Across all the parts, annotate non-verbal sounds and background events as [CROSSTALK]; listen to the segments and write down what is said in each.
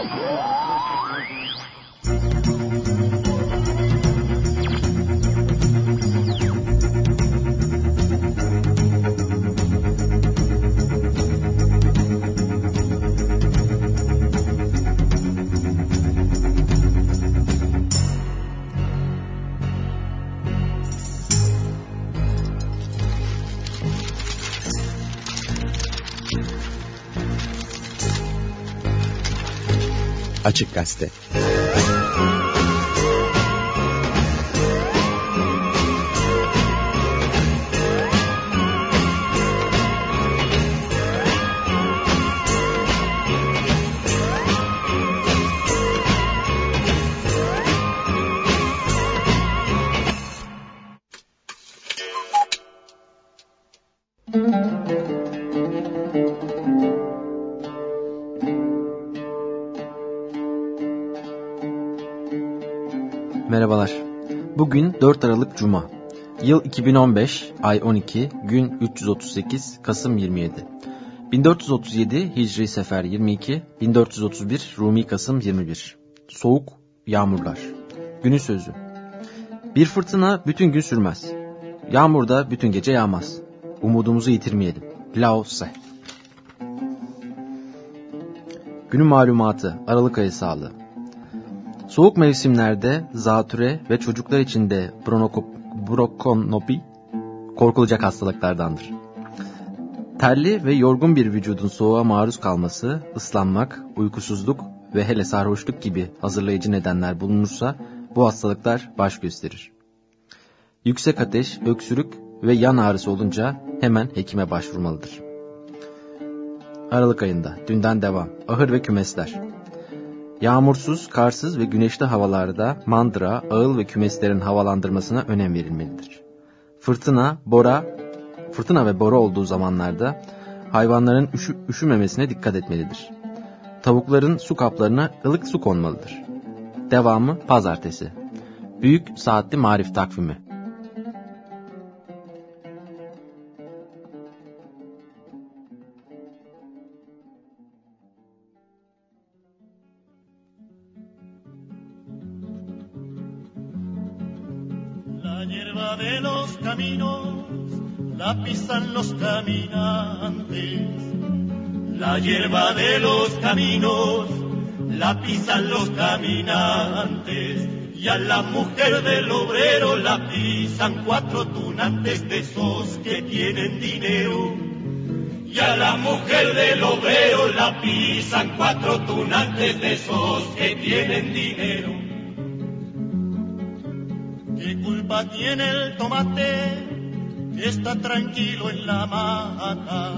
Oh! Açık Gazete Aralık Cuma. Yıl 2015, ay 12, gün 338, Kasım 27. 1437 Hicri Sefer 22, 1431 Rumi Kasım 21. Soğuk, yağmurlar. Günün sözü. Bir fırtına bütün gün sürmez. Yağmur da bütün gece yağmaz. Umudumuzu yitirmeyelim. Lao Tse. Günün malumatı, Aralık ayı sağlığı. Soğuk mevsimlerde zatüre ve çocuklar için de brokonopi korkulacak hastalıklardandır. Terli ve yorgun bir vücudun soğuğa maruz kalması, ıslanmak, uykusuzluk ve hele sarhoşluk gibi hazırlayıcı nedenler bulunursa bu hastalıklar baş gösterir. Yüksek ateş, öksürük ve yan ağrısı olunca hemen hekime başvurmalıdır. Aralık ayında, dünden devam, ahır ve kümesler. Yağmursuz, karsız ve güneşli havalarda mandıra, ağıl ve kümeslerin havalandırmasına önem verilmelidir. Fırtına, bora, fırtına ve bora olduğu zamanlarda hayvanların üşü, üşümemesine dikkat etmelidir. Tavukların su kaplarına ılık su konmalıdır. Devamı pazartesi. Büyük saatli marif takvimi. La pisan los caminantes. La hierba de los caminos la pisan los caminantes. Y a la mujer del obrero la pisan cuatro tunantes de esos que tienen dinero. Y a la mujer del obrero la pisan cuatro tunantes de esos que tienen dinero. ¿Qué culpa tiene el tomate está tranquilo en la mata.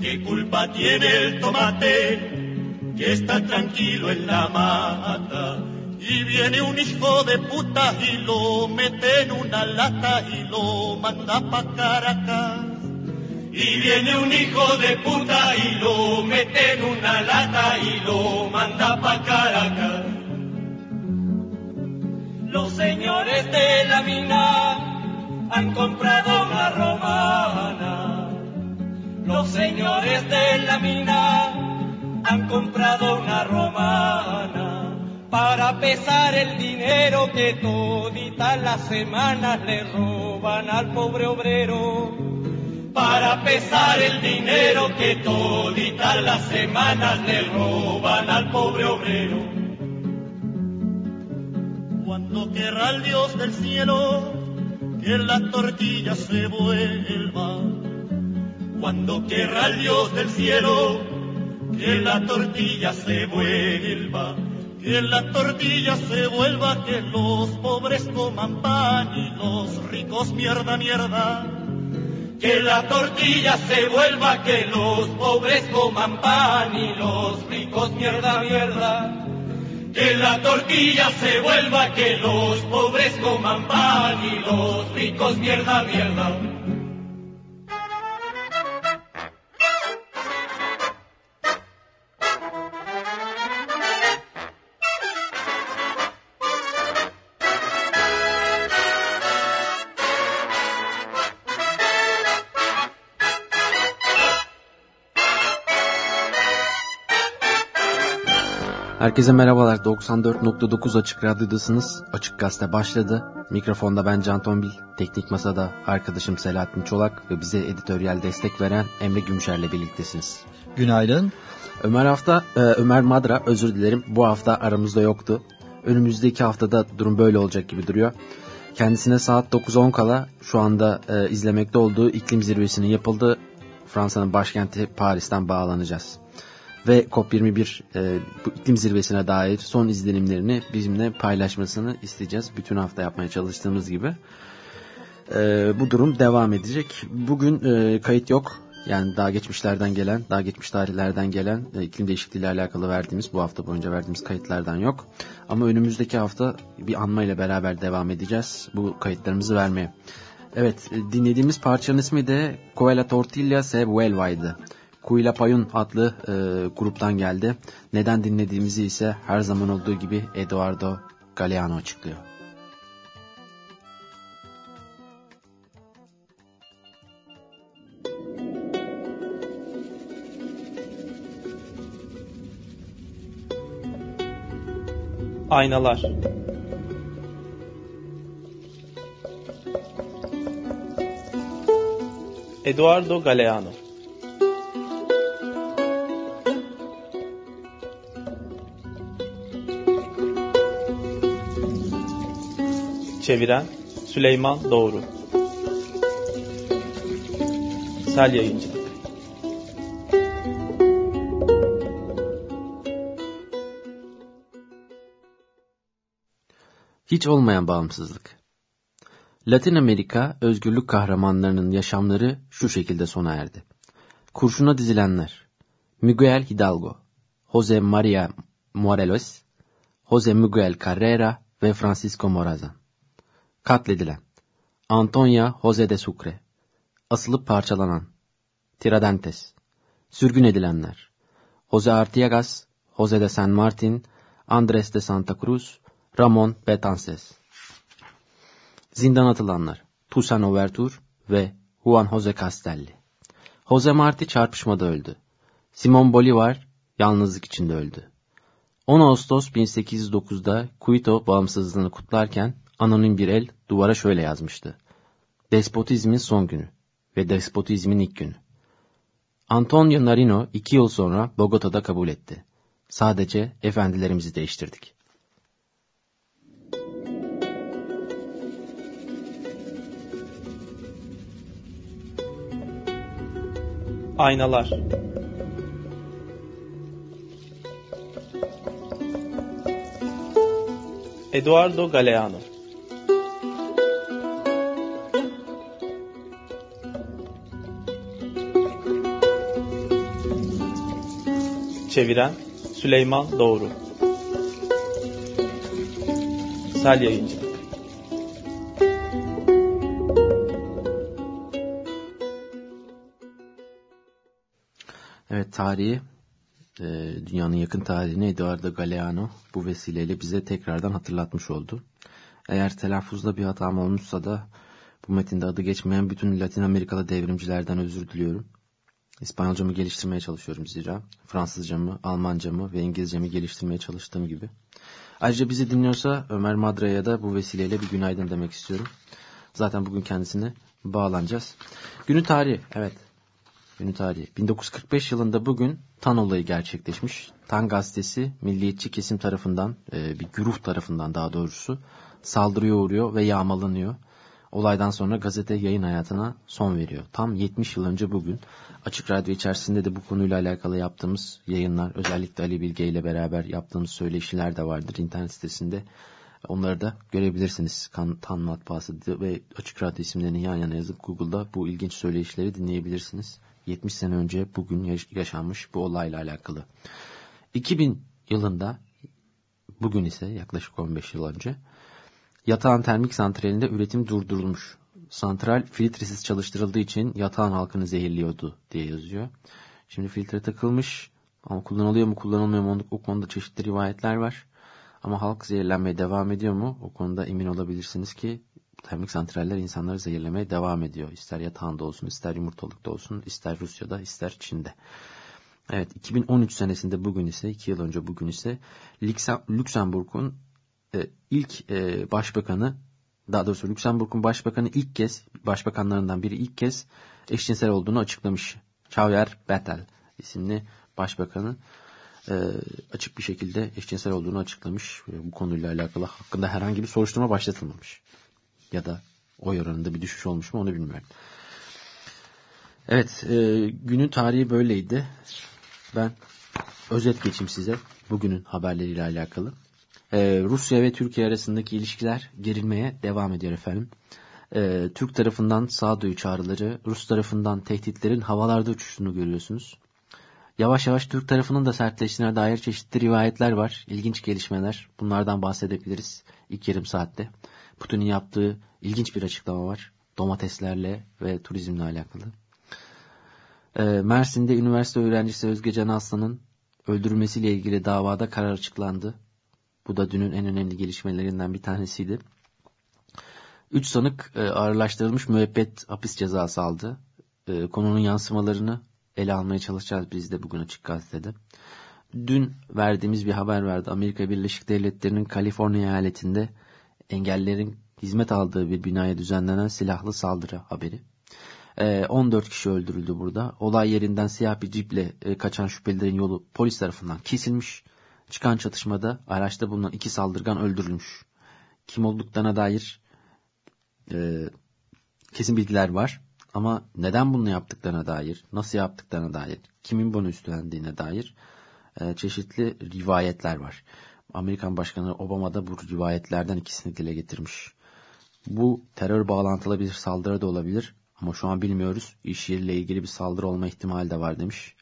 ¿Qué culpa tiene el tomate que está tranquilo en la mata? Y viene un hijo de puta y lo mete en una lata y lo manda pa' Caracas. Y viene un hijo de puta y lo mete en una lata y lo manda pa' Caracas. Los señores de la mina han comprado una romana. Los señores de la mina han comprado una romana para pesar el dinero que toditas las semanas le roban al pobre obrero. Para pesar el dinero que toditas las semanas le roban al pobre obrero. Cuando querrá el Dios del cielo que la tortilla se vuelva. Cuando quiera el Dios del cielo, que la tortilla se vuelva. Que la tortilla se vuelva, que los pobres coman pan y los ricos mierda, mierda. Que la tortilla se vuelva, que los pobres coman pan y los ricos mierda, mierda que la tortilla se vuelva, que los pobres coman pan y los ricos mierda, mierda. Herkese merhabalar. 94.9 Açık Radyo'dasınız. Açık Gazete başladı. Mikrofonda ben Can Tombil, teknik masada arkadaşım Selahattin Çolak ve bize editoryal destek veren Emre Gümüşer'le birliktesiniz. Günaydın. Ömer hafta, e, Ömer Madra özür dilerim bu hafta aramızda yoktu. Önümüzdeki haftada durum böyle olacak gibi duruyor. Kendisine saat 9.10 kala şu anda e, izlemekte olduğu iklim zirvesinin yapıldığı Fransa'nın başkenti Paris'ten bağlanacağız ve COP21 e, bu iklim zirvesine dair son izlenimlerini bizimle paylaşmasını isteyeceğiz. Bütün hafta yapmaya çalıştığımız gibi. E, bu durum devam edecek. Bugün e, kayıt yok. Yani daha geçmişlerden gelen, daha geçmiş tarihlerden gelen e, iklim değişikliği ile alakalı verdiğimiz, bu hafta boyunca verdiğimiz kayıtlardan yok. Ama önümüzdeki hafta bir anma ile beraber devam edeceğiz bu kayıtlarımızı vermeye. Evet, e, dinlediğimiz parçanın ismi de Coela Tortilla se Vuelva'ydı. Kuyla Payun adlı e, gruptan geldi. Neden dinlediğimizi ise her zaman olduğu gibi Eduardo Galeano açıklıyor. Aynalar Eduardo Galeano Çeviren Süleyman Doğru Sel Yayıncı Hiç olmayan bağımsızlık Latin Amerika özgürlük kahramanlarının yaşamları şu şekilde sona erdi. Kurşuna dizilenler Miguel Hidalgo, Jose Maria Morelos, Jose Miguel Carrera ve Francisco Morazan. Katledilen. Antonia Jose de Sucre. Asılıp parçalanan. Tiradentes. Sürgün edilenler. Jose Artiagas, Jose de San Martin, Andres de Santa Cruz, Ramon Betances. Zindan atılanlar. Toussaint Overture ve Juan Jose Castelli. Jose Marti çarpışmada öldü. Simon Bolivar yalnızlık içinde öldü. 10 Ağustos 1809'da Quito bağımsızlığını kutlarken anonim bir el duvara şöyle yazmıştı. Despotizmin son günü ve despotizmin ilk günü. Antonio Narino iki yıl sonra Bogota'da kabul etti. Sadece efendilerimizi değiştirdik. Aynalar Eduardo Galeano Çeviren Süleyman Doğru Sel Yayıncı Evet tarihi e, dünyanın yakın tarihini Eduardo Galeano bu vesileyle bize tekrardan hatırlatmış oldu. Eğer telaffuzda bir hatam olmuşsa da bu metinde adı geçmeyen bütün Latin Amerikalı devrimcilerden özür diliyorum. İspanyolcamı geliştirmeye çalışıyorum zira. Fransızcamı, Almancamı ve İngilizcemi geliştirmeye çalıştığım gibi. Ayrıca bizi dinliyorsa Ömer Madra'ya da bu vesileyle bir günaydın demek istiyorum. Zaten bugün kendisine bağlanacağız. Günü tarihi, evet. Günü tarihi. 1945 yılında bugün Tan olayı gerçekleşmiş. Tan gazetesi milliyetçi kesim tarafından, bir güruh tarafından daha doğrusu saldırıya uğruyor ve yağmalanıyor. Olaydan sonra gazete yayın hayatına son veriyor. Tam 70 yıl önce bugün Açık Radyo içerisinde de bu konuyla alakalı yaptığımız yayınlar, özellikle Ali Bilge ile beraber yaptığımız söyleşiler de vardır internet sitesinde. Onları da görebilirsiniz. Kan, Tan Matbaası ve Açık Radyo isimlerini yan yana yazıp Google'da bu ilginç söyleşileri dinleyebilirsiniz. 70 sene önce bugün yaşanmış bu olayla alakalı. 2000 yılında bugün ise yaklaşık 15 yıl önce Yatağan Termik Santrali'nde üretim durdurulmuş. Santral filtresiz çalıştırıldığı için yatağın halkını zehirliyordu diye yazıyor. Şimdi filtre takılmış ama kullanılıyor mu kullanılmıyor mu o konuda çeşitli rivayetler var. Ama halk zehirlenmeye devam ediyor mu? O konuda emin olabilirsiniz ki termik santraller insanları zehirlemeye devam ediyor. İster yatağında olsun, ister yumurtalıkta olsun, ister Rusya'da, ister Çin'de. Evet 2013 senesinde bugün ise 2 yıl önce bugün ise Lüksemburg'un ilk e, başbakanı daha doğrusu Lüksemburg'un başbakanı ilk kez başbakanlarından biri ilk kez eşcinsel olduğunu açıklamış. Xavier Bettel isimli başbakanı e, açık bir şekilde eşcinsel olduğunu açıklamış. E, bu konuyla alakalı hakkında herhangi bir soruşturma başlatılmamış. Ya da o oranında bir düşüş olmuş mu onu bilmiyorum. Evet e, günün tarihi böyleydi. Ben özet geçeyim size bugünün haberleriyle alakalı. Ee, Rusya ve Türkiye arasındaki ilişkiler gerilmeye devam ediyor efendim. Ee, Türk tarafından sağduyu çağrıları, Rus tarafından tehditlerin havalarda uçuştuğunu görüyorsunuz. Yavaş yavaş Türk tarafının da sertleştiğine dair çeşitli rivayetler var. İlginç gelişmeler. Bunlardan bahsedebiliriz ilk yarım saatte. Putin'in yaptığı ilginç bir açıklama var. Domateslerle ve turizmle alakalı. Ee, Mersin'de üniversite öğrencisi Özge Can Aslan'ın öldürülmesiyle ilgili davada karar açıklandı. Bu da dünün en önemli gelişmelerinden bir tanesiydi. Üç sanık e, ağırlaştırılmış müebbet hapis cezası aldı. E, konunun yansımalarını ele almaya çalışacağız biz de bugün açık gazetede. Dün verdiğimiz bir haber vardı. Amerika Birleşik Devletleri'nin Kaliforniya eyaletinde engellerin hizmet aldığı bir binaya düzenlenen silahlı saldırı haberi. 14 ee, kişi öldürüldü burada. Olay yerinden siyah bir ciple e, kaçan şüphelilerin yolu polis tarafından kesilmiş. Çıkan çatışmada araçta bulunan iki saldırgan öldürülmüş. Kim olduklarına dair e, kesin bilgiler var. Ama neden bunu yaptıklarına dair, nasıl yaptıklarına dair, kimin bunu üstlendiğine dair e, çeşitli rivayetler var. Amerikan Başkanı Obama da bu rivayetlerden ikisini dile getirmiş. Bu terör bağlantılı bir saldırı da olabilir ama şu an bilmiyoruz. İş yeriyle ilgili bir saldırı olma ihtimali de var demiş.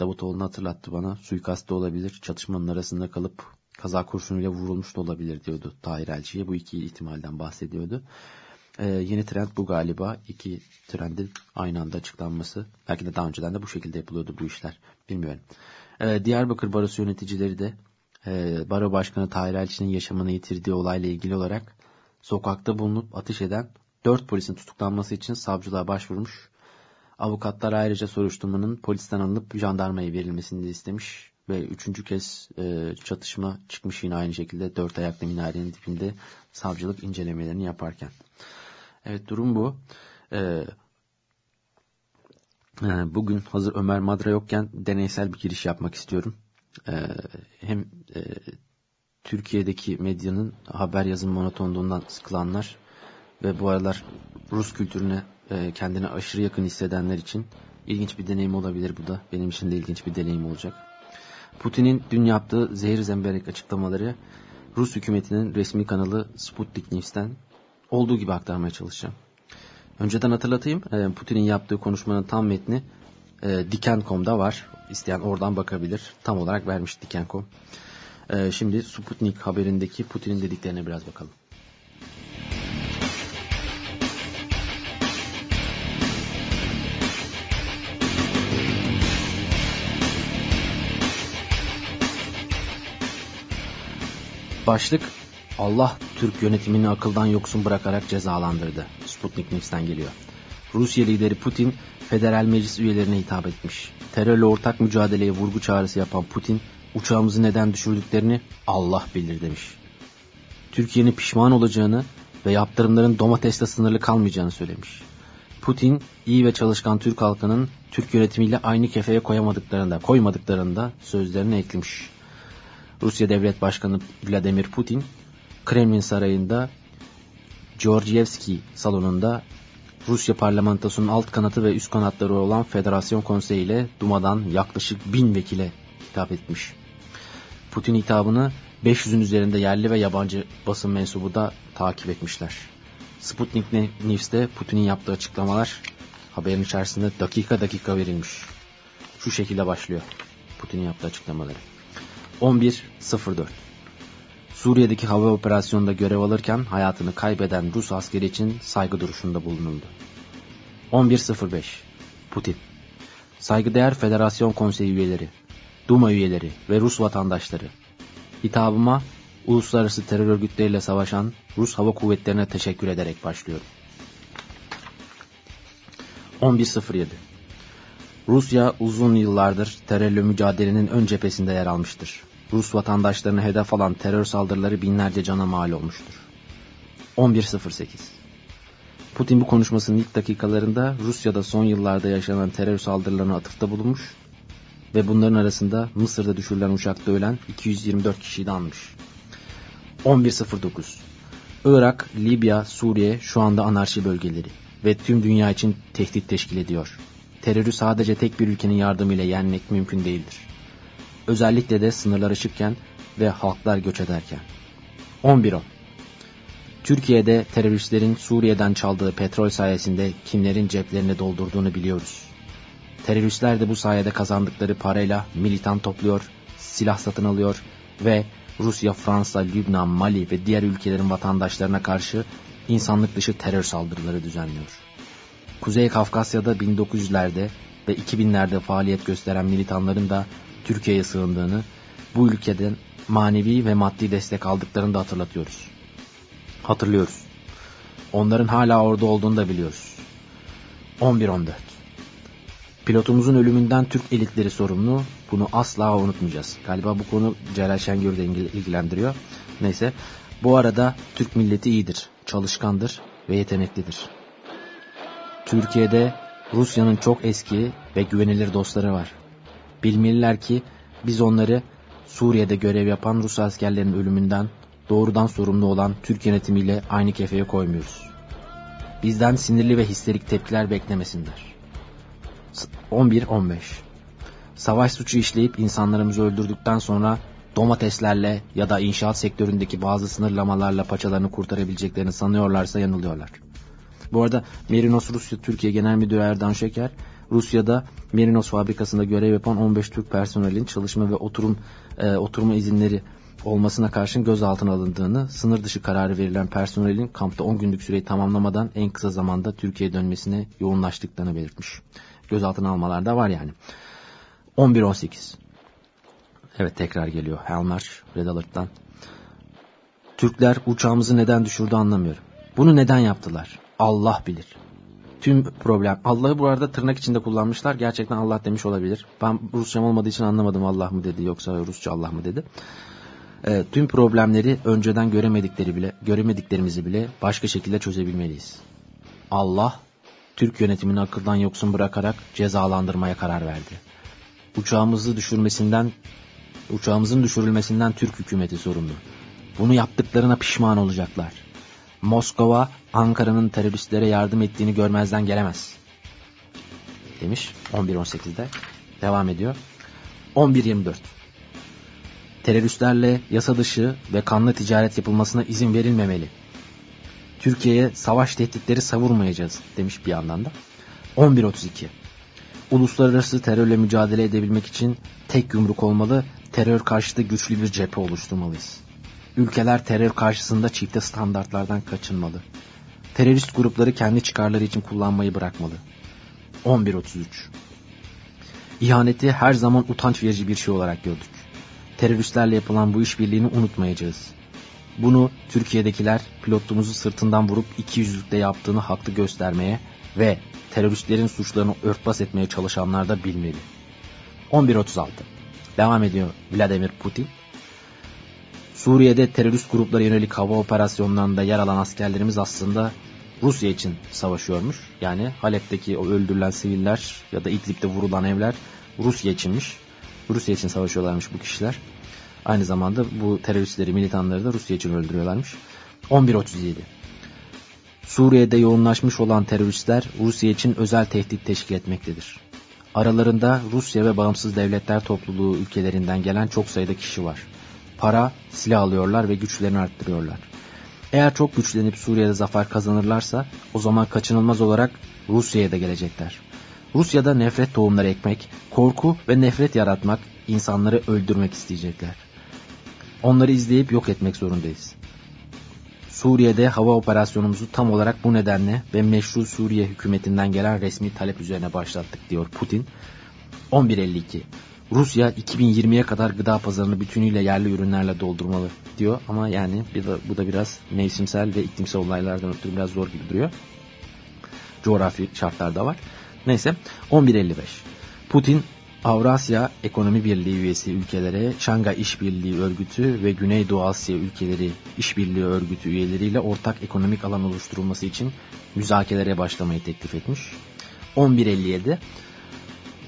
Davutoğlu'nu hatırlattı bana. Suikast da olabilir. Çatışmanın arasında kalıp kaza kurşunuyla vurulmuş da olabilir diyordu Tahir Elçi'ye. Bu iki ihtimalden bahsediyordu. Ee, yeni trend bu galiba. İki trendin aynı anda açıklanması. Belki de daha önceden de bu şekilde yapılıyordu bu işler. Bilmiyorum. Ee, Diyarbakır Barosu yöneticileri de e, Baro Başkanı Tahir Elçi'nin yaşamını yitirdiği olayla ilgili olarak sokakta bulunup ateş eden dört polisin tutuklanması için savcılığa başvurmuş. Avukatlar ayrıca soruşturmanın polisten alınıp jandarmaya verilmesini de istemiş ve üçüncü kez e, çatışma çıkmış yine aynı şekilde dört ayaklı minarenin dibinde savcılık incelemelerini yaparken. Evet durum bu. E, e, bugün hazır Ömer Madra yokken deneysel bir giriş yapmak istiyorum. E, hem e, Türkiye'deki medyanın haber yazım monotonluğundan sıkılanlar ve bu aralar Rus kültürüne e, kendine aşırı yakın hissedenler için ilginç bir deneyim olabilir bu da. Benim için de ilginç bir deneyim olacak. Putin'in dün yaptığı zehir zemberek açıklamaları Rus hükümetinin resmi kanalı Sputnik News'ten olduğu gibi aktarmaya çalışacağım. Önceden hatırlatayım. E, Putin'in yaptığı konuşmanın tam metni e, Diken.com'da var. İsteyen oradan bakabilir. Tam olarak vermiş Diken.com. E, şimdi Sputnik haberindeki Putin'in dediklerine biraz bakalım. Başlık Allah Türk yönetimini akıldan yoksun bırakarak cezalandırdı. Sputnik News'ten geliyor. Rusya lideri Putin federal meclis üyelerine hitap etmiş. Terörle ortak mücadeleye vurgu çağrısı yapan Putin uçağımızı neden düşürdüklerini Allah bilir demiş. Türkiye'nin pişman olacağını ve yaptırımların domatesle sınırlı kalmayacağını söylemiş. Putin iyi ve çalışkan Türk halkının Türk yönetimiyle aynı kefeye koyamadıklarında, koymadıklarında sözlerini eklemiş. Rusya Devlet Başkanı Vladimir Putin, Kremlin Sarayı'nda Georgievski salonunda Rusya parlamentosunun alt kanatı ve üst kanatları olan Federasyon Konseyi ile Duma'dan yaklaşık bin vekile hitap etmiş. Putin hitabını 500'ün üzerinde yerli ve yabancı basın mensubu da takip etmişler. Sputnik News'te Putin'in yaptığı açıklamalar haberin içerisinde dakika dakika verilmiş. Şu şekilde başlıyor Putin'in yaptığı açıklamaları. 11.04 Suriye'deki hava operasyonunda görev alırken hayatını kaybeden Rus askeri için saygı duruşunda bulunuldu. 11.05 Putin Saygıdeğer Federasyon Konseyi üyeleri, Duma üyeleri ve Rus vatandaşları, hitabıma uluslararası terör örgütleriyle savaşan Rus Hava Kuvvetlerine teşekkür ederek başlıyorum. 11.07 Rusya uzun yıllardır terörle mücadelenin ön cephesinde yer almıştır. Rus vatandaşlarını hedef alan terör saldırıları binlerce cana mal olmuştur. 11.08 Putin bu konuşmasının ilk dakikalarında Rusya'da son yıllarda yaşanan terör saldırılarına atıfta bulunmuş ve bunların arasında Mısır'da düşürülen uçakta ölen 224 kişiyi de anmış. 11.09 Irak, Libya, Suriye şu anda anarşi bölgeleri ve tüm dünya için tehdit teşkil ediyor. Terörü sadece tek bir ülkenin yardımıyla yenmek mümkün değildir. Özellikle de sınırlar açıkken ve halklar göç ederken. 11.10 Türkiye'de teröristlerin Suriye'den çaldığı petrol sayesinde kimlerin ceplerini doldurduğunu biliyoruz. Teröristler de bu sayede kazandıkları parayla militan topluyor, silah satın alıyor ve Rusya, Fransa, Lübnan, Mali ve diğer ülkelerin vatandaşlarına karşı insanlık dışı terör saldırıları düzenliyor. Kuzey Kafkasya'da 1900'lerde ve 2000'lerde faaliyet gösteren militanların da Türkiye'ye sığındığını, bu ülkeden manevi ve maddi destek aldıklarını da hatırlatıyoruz. Hatırlıyoruz. Onların hala orada olduğunu da biliyoruz. 11-14 Pilotumuzun ölümünden Türk elitleri sorumlu. Bunu asla unutmayacağız. Galiba bu konu Celal Şengör'ü de ilgilendiriyor. Neyse. Bu arada Türk milleti iyidir, çalışkandır ve yeteneklidir. Türkiye'de Rusya'nın çok eski ve güvenilir dostları var. Bilmeliler ki biz onları Suriye'de görev yapan Rus askerlerin ölümünden doğrudan sorumlu olan Türk yönetimiyle aynı kefeye koymuyoruz. Bizden sinirli ve histerik tepkiler beklemesinler. 11-15 Savaş suçu işleyip insanlarımızı öldürdükten sonra domateslerle ya da inşaat sektöründeki bazı sınırlamalarla paçalarını kurtarabileceklerini sanıyorlarsa yanılıyorlar. Bu arada Merinos Rusya Türkiye Genel Müdürü Erdan Şeker, Rusya'da Merinos fabrikasında görev yapan 15 Türk personelin çalışma ve oturum e, oturma izinleri olmasına karşın gözaltına alındığını, sınır dışı kararı verilen personelin kampta 10 günlük süreyi tamamlamadan en kısa zamanda Türkiye'ye dönmesine yoğunlaştıklarını belirtmiş. Gözaltına almalar da var yani. 11-18 Evet tekrar geliyor. Helmer Red Alert'tan. Türkler uçağımızı neden düşürdü anlamıyorum. Bunu neden yaptılar? Allah bilir. Tüm problem. Allah'ı bu arada tırnak içinde kullanmışlar. Gerçekten Allah demiş olabilir. Ben Rusçam olmadığı için anlamadım Allah mı dedi yoksa Rusça Allah mı dedi. E, tüm problemleri önceden göremedikleri bile, göremediklerimizi bile başka şekilde çözebilmeliyiz. Allah Türk yönetimini akıldan yoksun bırakarak cezalandırmaya karar verdi. Uçağımızı düşürmesinden uçağımızın düşürülmesinden Türk hükümeti sorumlu. Bunu yaptıklarına pişman olacaklar. Moskova Ankara'nın teröristlere yardım ettiğini görmezden gelemez. Demiş 11.18'de. Devam ediyor. 11.24 Teröristlerle yasa dışı ve kanlı ticaret yapılmasına izin verilmemeli. Türkiye'ye savaş tehditleri savurmayacağız demiş bir yandan da. 11.32 Uluslararası terörle mücadele edebilmek için tek yumruk olmalı, terör karşıtı güçlü bir cephe oluşturmalıyız. Ülkeler terör karşısında çifte standartlardan kaçınmalı. Terörist grupları kendi çıkarları için kullanmayı bırakmalı. 11.33 İhaneti her zaman utanç verici bir şey olarak gördük. Teröristlerle yapılan bu işbirliğini unutmayacağız. Bunu Türkiye'dekiler pilotumuzu sırtından vurup iki yüzlükte yaptığını haklı göstermeye ve teröristlerin suçlarını örtbas etmeye çalışanlar da bilmeli. 11.36 Devam ediyor Vladimir Putin. Suriye'de terörist gruplara yönelik hava operasyonlarında yer alan askerlerimiz aslında Rusya için savaşıyormuş. Yani Halep'teki o öldürülen siviller ya da İdlib'de vurulan evler Rusya içinmiş. Rusya için savaşıyorlarmış bu kişiler. Aynı zamanda bu teröristleri, militanları da Rusya için öldürüyorlarmış. 11.37 Suriye'de yoğunlaşmış olan teröristler Rusya için özel tehdit teşkil etmektedir. Aralarında Rusya ve bağımsız devletler topluluğu ülkelerinden gelen çok sayıda kişi var. Para, silah alıyorlar ve güçlerini arttırıyorlar. Eğer çok güçlenip Suriye'de zafer kazanırlarsa o zaman kaçınılmaz olarak Rusya'ya da gelecekler. Rusya'da nefret tohumları ekmek, korku ve nefret yaratmak, insanları öldürmek isteyecekler. Onları izleyip yok etmek zorundayız. Suriye'de hava operasyonumuzu tam olarak bu nedenle ve meşru Suriye hükümetinden gelen resmi talep üzerine başlattık diyor Putin. 11.52 Rusya 2020'ye kadar gıda pazarını bütünüyle yerli ürünlerle doldurmalı diyor ama yani bu da biraz mevsimsel ve iklimsel olaylardan ötürü biraz zor gibi duruyor. Coğrafi şartlar da var. Neyse 11.55 Putin Avrasya Ekonomi Birliği üyesi ülkelere Şangay İşbirliği Örgütü ve Güneydoğu Asya ülkeleri İşbirliği Örgütü üyeleriyle ortak ekonomik alan oluşturulması için müzakerelere başlamayı teklif etmiş. 11.57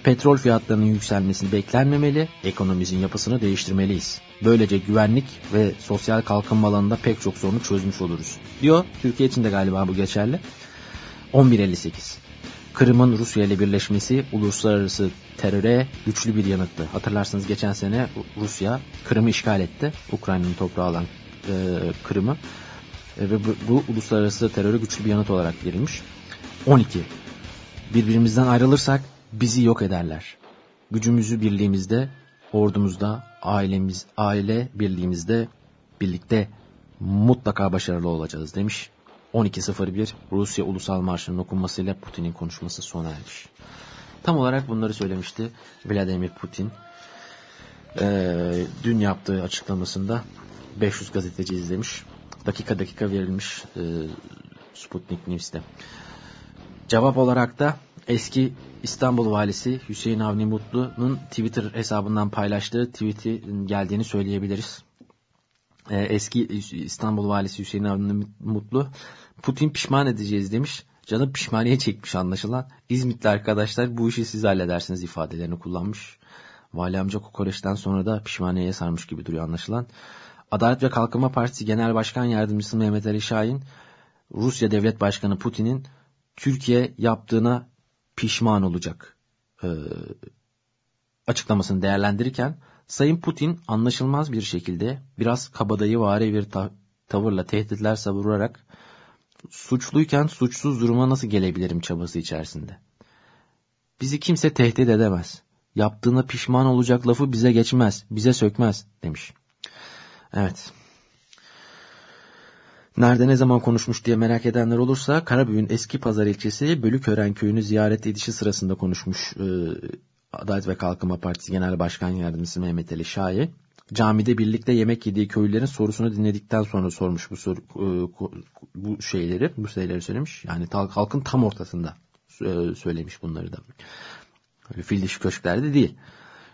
Petrol fiyatlarının yükselmesini beklenmemeli, ekonomimizin yapısını değiştirmeliyiz. Böylece güvenlik ve sosyal kalkınma alanında pek çok sorunu çözmüş oluruz. Diyor, Türkiye için de galiba bu geçerli. 11.58 Kırım'ın Rusya ile birleşmesi uluslararası teröre güçlü bir yanıttı. Hatırlarsınız geçen sene Rusya Kırım'ı işgal etti. Ukrayna'nın toprağı olan e, Kırım'ı. E, ve bu, bu uluslararası teröre güçlü bir yanıt olarak verilmiş. 12. Birbirimizden ayrılırsak bizi yok ederler. Gücümüzü birliğimizde, ordumuzda, ailemiz, aile birliğimizde birlikte mutlaka başarılı olacağız demiş. 12.01 Rusya Ulusal Marşı'nın okunmasıyla Putin'in konuşması sona ermiş. Tam olarak bunları söylemişti Vladimir Putin. Ee, dün yaptığı açıklamasında 500 gazeteci izlemiş. Dakika dakika verilmiş e, Sputnik News'te. Cevap olarak da eski İstanbul valisi Hüseyin Avni Mutlu'nun Twitter hesabından paylaştığı tweet'i geldiğini söyleyebiliriz. Ee, eski İstanbul valisi Hüseyin Avni Mutlu Putin pişman edeceğiz demiş. Canı pişmaniye çekmiş anlaşılan. İzmitli arkadaşlar bu işi siz halledersiniz ifadelerini kullanmış. Vali amca kokoreçten sonra da pişmaniyeye sarmış gibi duruyor anlaşılan. Adalet ve Kalkınma Partisi Genel Başkan Yardımcısı Mehmet Ali Şahin, Rusya Devlet Başkanı Putin'in Türkiye yaptığına pişman olacak e, açıklamasını değerlendirirken Sayın Putin anlaşılmaz bir şekilde biraz kabadayı vari bir ta tavırla tehditler savurarak suçluyken suçsuz duruma nasıl gelebilirim çabası içerisinde. Bizi kimse tehdit edemez. Yaptığına pişman olacak lafı bize geçmez, bize sökmez demiş. Evet. Nerede ne zaman konuşmuş diye merak edenler olursa Karabük'ün eski pazar ilçesi Bölükören köyünü ziyaret edişi sırasında konuşmuş e, Adalet ve Kalkınma Partisi Genel Başkan Yardımcısı Mehmet Ali Şahin. Camide birlikte yemek yediği köylülerin sorusunu dinledikten sonra sormuş bu soru, e, bu şeyleri, bu şeyleri söylemiş. Yani halkın tam ortasında e, söylemiş bunları da. Fil dişi köşklerde değil.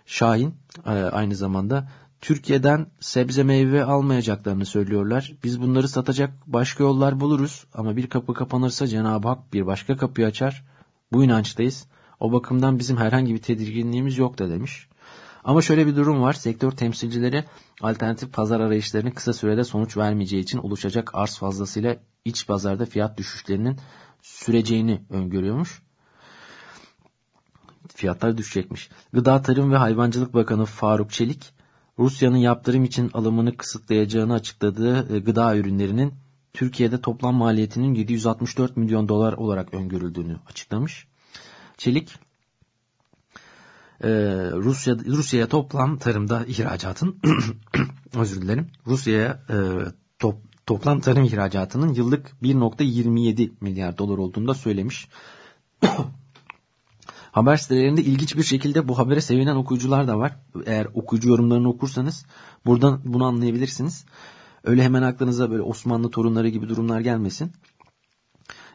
Şahin e, aynı zamanda Türkiye'den sebze meyve almayacaklarını söylüyorlar. Biz bunları satacak başka yollar buluruz ama bir kapı kapanırsa Cenab-ı Hak bir başka kapıyı açar. Bu inançtayız. O bakımdan bizim herhangi bir tedirginliğimiz yok da demiş. Ama şöyle bir durum var. Sektör temsilcileri alternatif pazar arayışlarının kısa sürede sonuç vermeyeceği için oluşacak arz fazlasıyla iç pazarda fiyat düşüşlerinin süreceğini öngörüyormuş. Fiyatlar düşecekmiş. Gıda Tarım ve Hayvancılık Bakanı Faruk Çelik, Rusya'nın yaptırım için alımını kısıtlayacağını açıkladığı e, gıda ürünlerinin Türkiye'de toplam maliyetinin 764 milyon dolar olarak öngörüldüğünü açıklamış. Çelik, e, Rusya Rusya'ya toplam tarımda ihracatın [COUGHS] özür dilerim. Rusya'ya e, top, toplam tarım ihracatının yıllık 1.27 milyar dolar olduğunu da söylemiş. [COUGHS] Haber sitelerinde ilginç bir şekilde bu habere sevinen okuyucular da var. Eğer okuyucu yorumlarını okursanız buradan bunu anlayabilirsiniz. Öyle hemen aklınıza böyle Osmanlı torunları gibi durumlar gelmesin.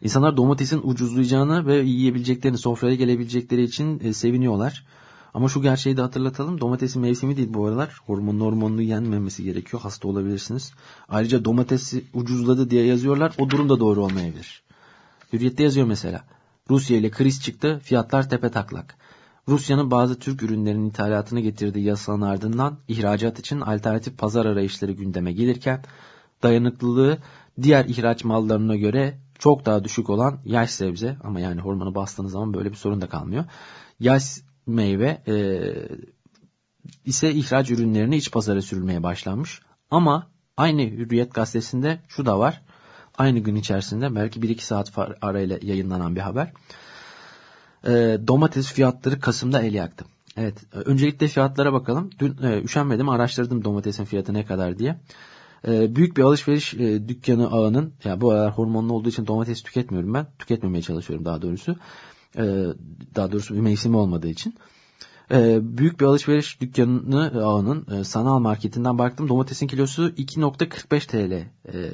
İnsanlar domatesin ucuzlayacağını ve yiyebileceklerini, sofraya gelebilecekleri için e, seviniyorlar. Ama şu gerçeği de hatırlatalım. Domatesin mevsimi değil bu aralar. Hormonlu hormonlu yenmemesi gerekiyor. Hasta olabilirsiniz. Ayrıca domatesi ucuzladı diye yazıyorlar. O durum da doğru olmayabilir. Hürriyette yazıyor mesela. Rusya ile kriz çıktı. Fiyatlar tepe taklak. Rusya'nın bazı Türk ürünlerinin ithalatını getirdiği yasanın ardından ihracat için alternatif pazar arayışları gündeme gelirken dayanıklılığı diğer ihraç mallarına göre çok daha düşük olan yaş sebze ama yani hormonu bastığınız zaman böyle bir sorun da kalmıyor. Yaş meyve e, ise ihraç ürünlerini iç pazara sürülmeye başlanmış. Ama aynı Hürriyet gazetesinde şu da var. Aynı gün içerisinde belki 1-2 saat arayla yayınlanan bir haber. E, domates fiyatları Kasım'da el yaktı. Evet öncelikle fiyatlara bakalım. Dün e, üşenmedim araştırdım domatesin fiyatı ne kadar diye. E, büyük bir alışveriş e, dükkanı ağının, yani bu aralar hormonlu olduğu için domates tüketmiyorum ben. Tüketmemeye çalışıyorum daha doğrusu. E, daha doğrusu bir mevsimi olmadığı için. E, büyük bir alışveriş dükkanı ağının e, sanal marketinden baktım. Domatesin kilosu 2.45 TL. E,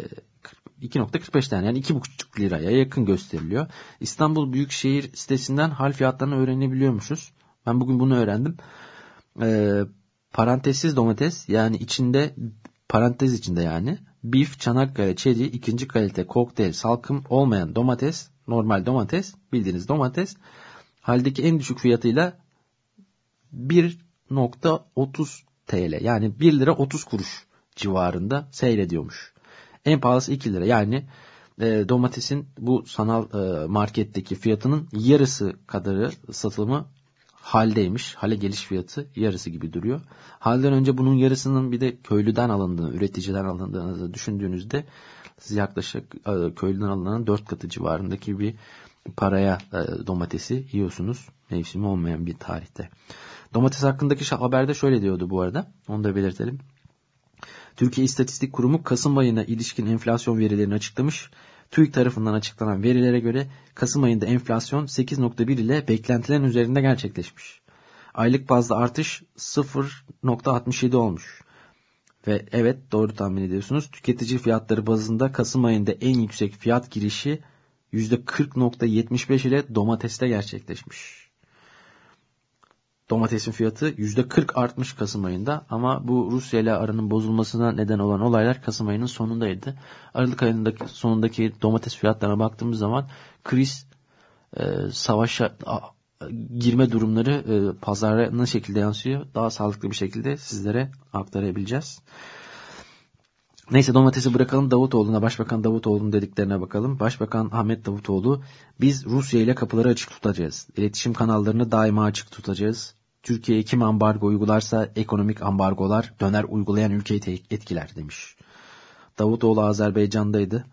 2.45 tane yani 2.5 liraya yakın gösteriliyor. İstanbul Büyükşehir sitesinden hal fiyatlarını öğrenebiliyormuşuz. Ben bugün bunu öğrendim. Ee, parantezsiz domates yani içinde parantez içinde yani beef, Çanakkale, çeri, ikinci kalite, kokteyl, salkım olmayan domates, normal domates, bildiğiniz domates haldeki en düşük fiyatıyla 1.30 TL yani 1 lira 30 kuruş civarında seyrediyormuş. En pahalısı 2 lira yani e, domatesin bu sanal e, marketteki fiyatının yarısı kadarı satılımı haldeymiş. Hale geliş fiyatı yarısı gibi duruyor. Halden önce bunun yarısının bir de köylüden alındığını, üreticiden alındığını düşündüğünüzde siz yaklaşık e, köylüden alınan 4 katı civarındaki bir paraya e, domatesi yiyorsunuz. Mevsimi olmayan bir tarihte. Domates hakkındaki haberde şöyle diyordu bu arada. Onu da belirtelim. Türkiye İstatistik Kurumu Kasım ayına ilişkin enflasyon verilerini açıklamış. TÜİK tarafından açıklanan verilere göre Kasım ayında enflasyon 8.1 ile beklentilerin üzerinde gerçekleşmiş. Aylık bazda artış 0.67 olmuş. Ve evet doğru tahmin ediyorsunuz. Tüketici fiyatları bazında Kasım ayında en yüksek fiyat girişi %40.75 ile domateste gerçekleşmiş. Domatesin fiyatı %40 artmış Kasım ayında ama bu Rusya ile aranın bozulmasına neden olan olaylar Kasım ayının sonundaydı. Aralık ayındaki sonundaki domates fiyatlarına baktığımız zaman kriz e, savaşa a, girme durumları e, pazara ne şekilde yansıyor daha sağlıklı bir şekilde sizlere aktarabileceğiz. Neyse domatesi bırakalım Davutoğlu'na, Başbakan Davutoğlu'nun dediklerine bakalım. Başbakan Ahmet Davutoğlu, biz Rusya ile kapıları açık tutacağız. İletişim kanallarını daima açık tutacağız. Türkiye kim ambargo uygularsa ekonomik ambargolar döner uygulayan ülkeyi etkiler demiş. Davutoğlu Azerbaycan'daydı.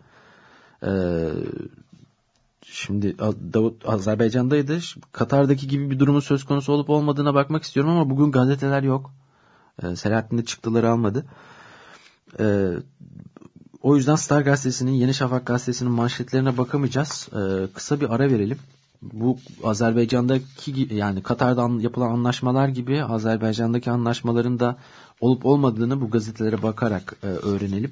Ee, şimdi Davut Azerbaycan'daydı. Katar'daki gibi bir durumun söz konusu olup olmadığına bakmak istiyorum ama bugün gazeteler yok. Ee, Selahattin de çıktıları almadı. Ee, o yüzden Star Gazetesi'nin, Yeni Şafak Gazetesi'nin manşetlerine bakamayacağız. Ee, kısa bir ara verelim bu Azerbaycan'daki yani Katar'dan yapılan anlaşmalar gibi Azerbaycan'daki anlaşmaların da olup olmadığını bu gazetelere bakarak e, öğrenelim.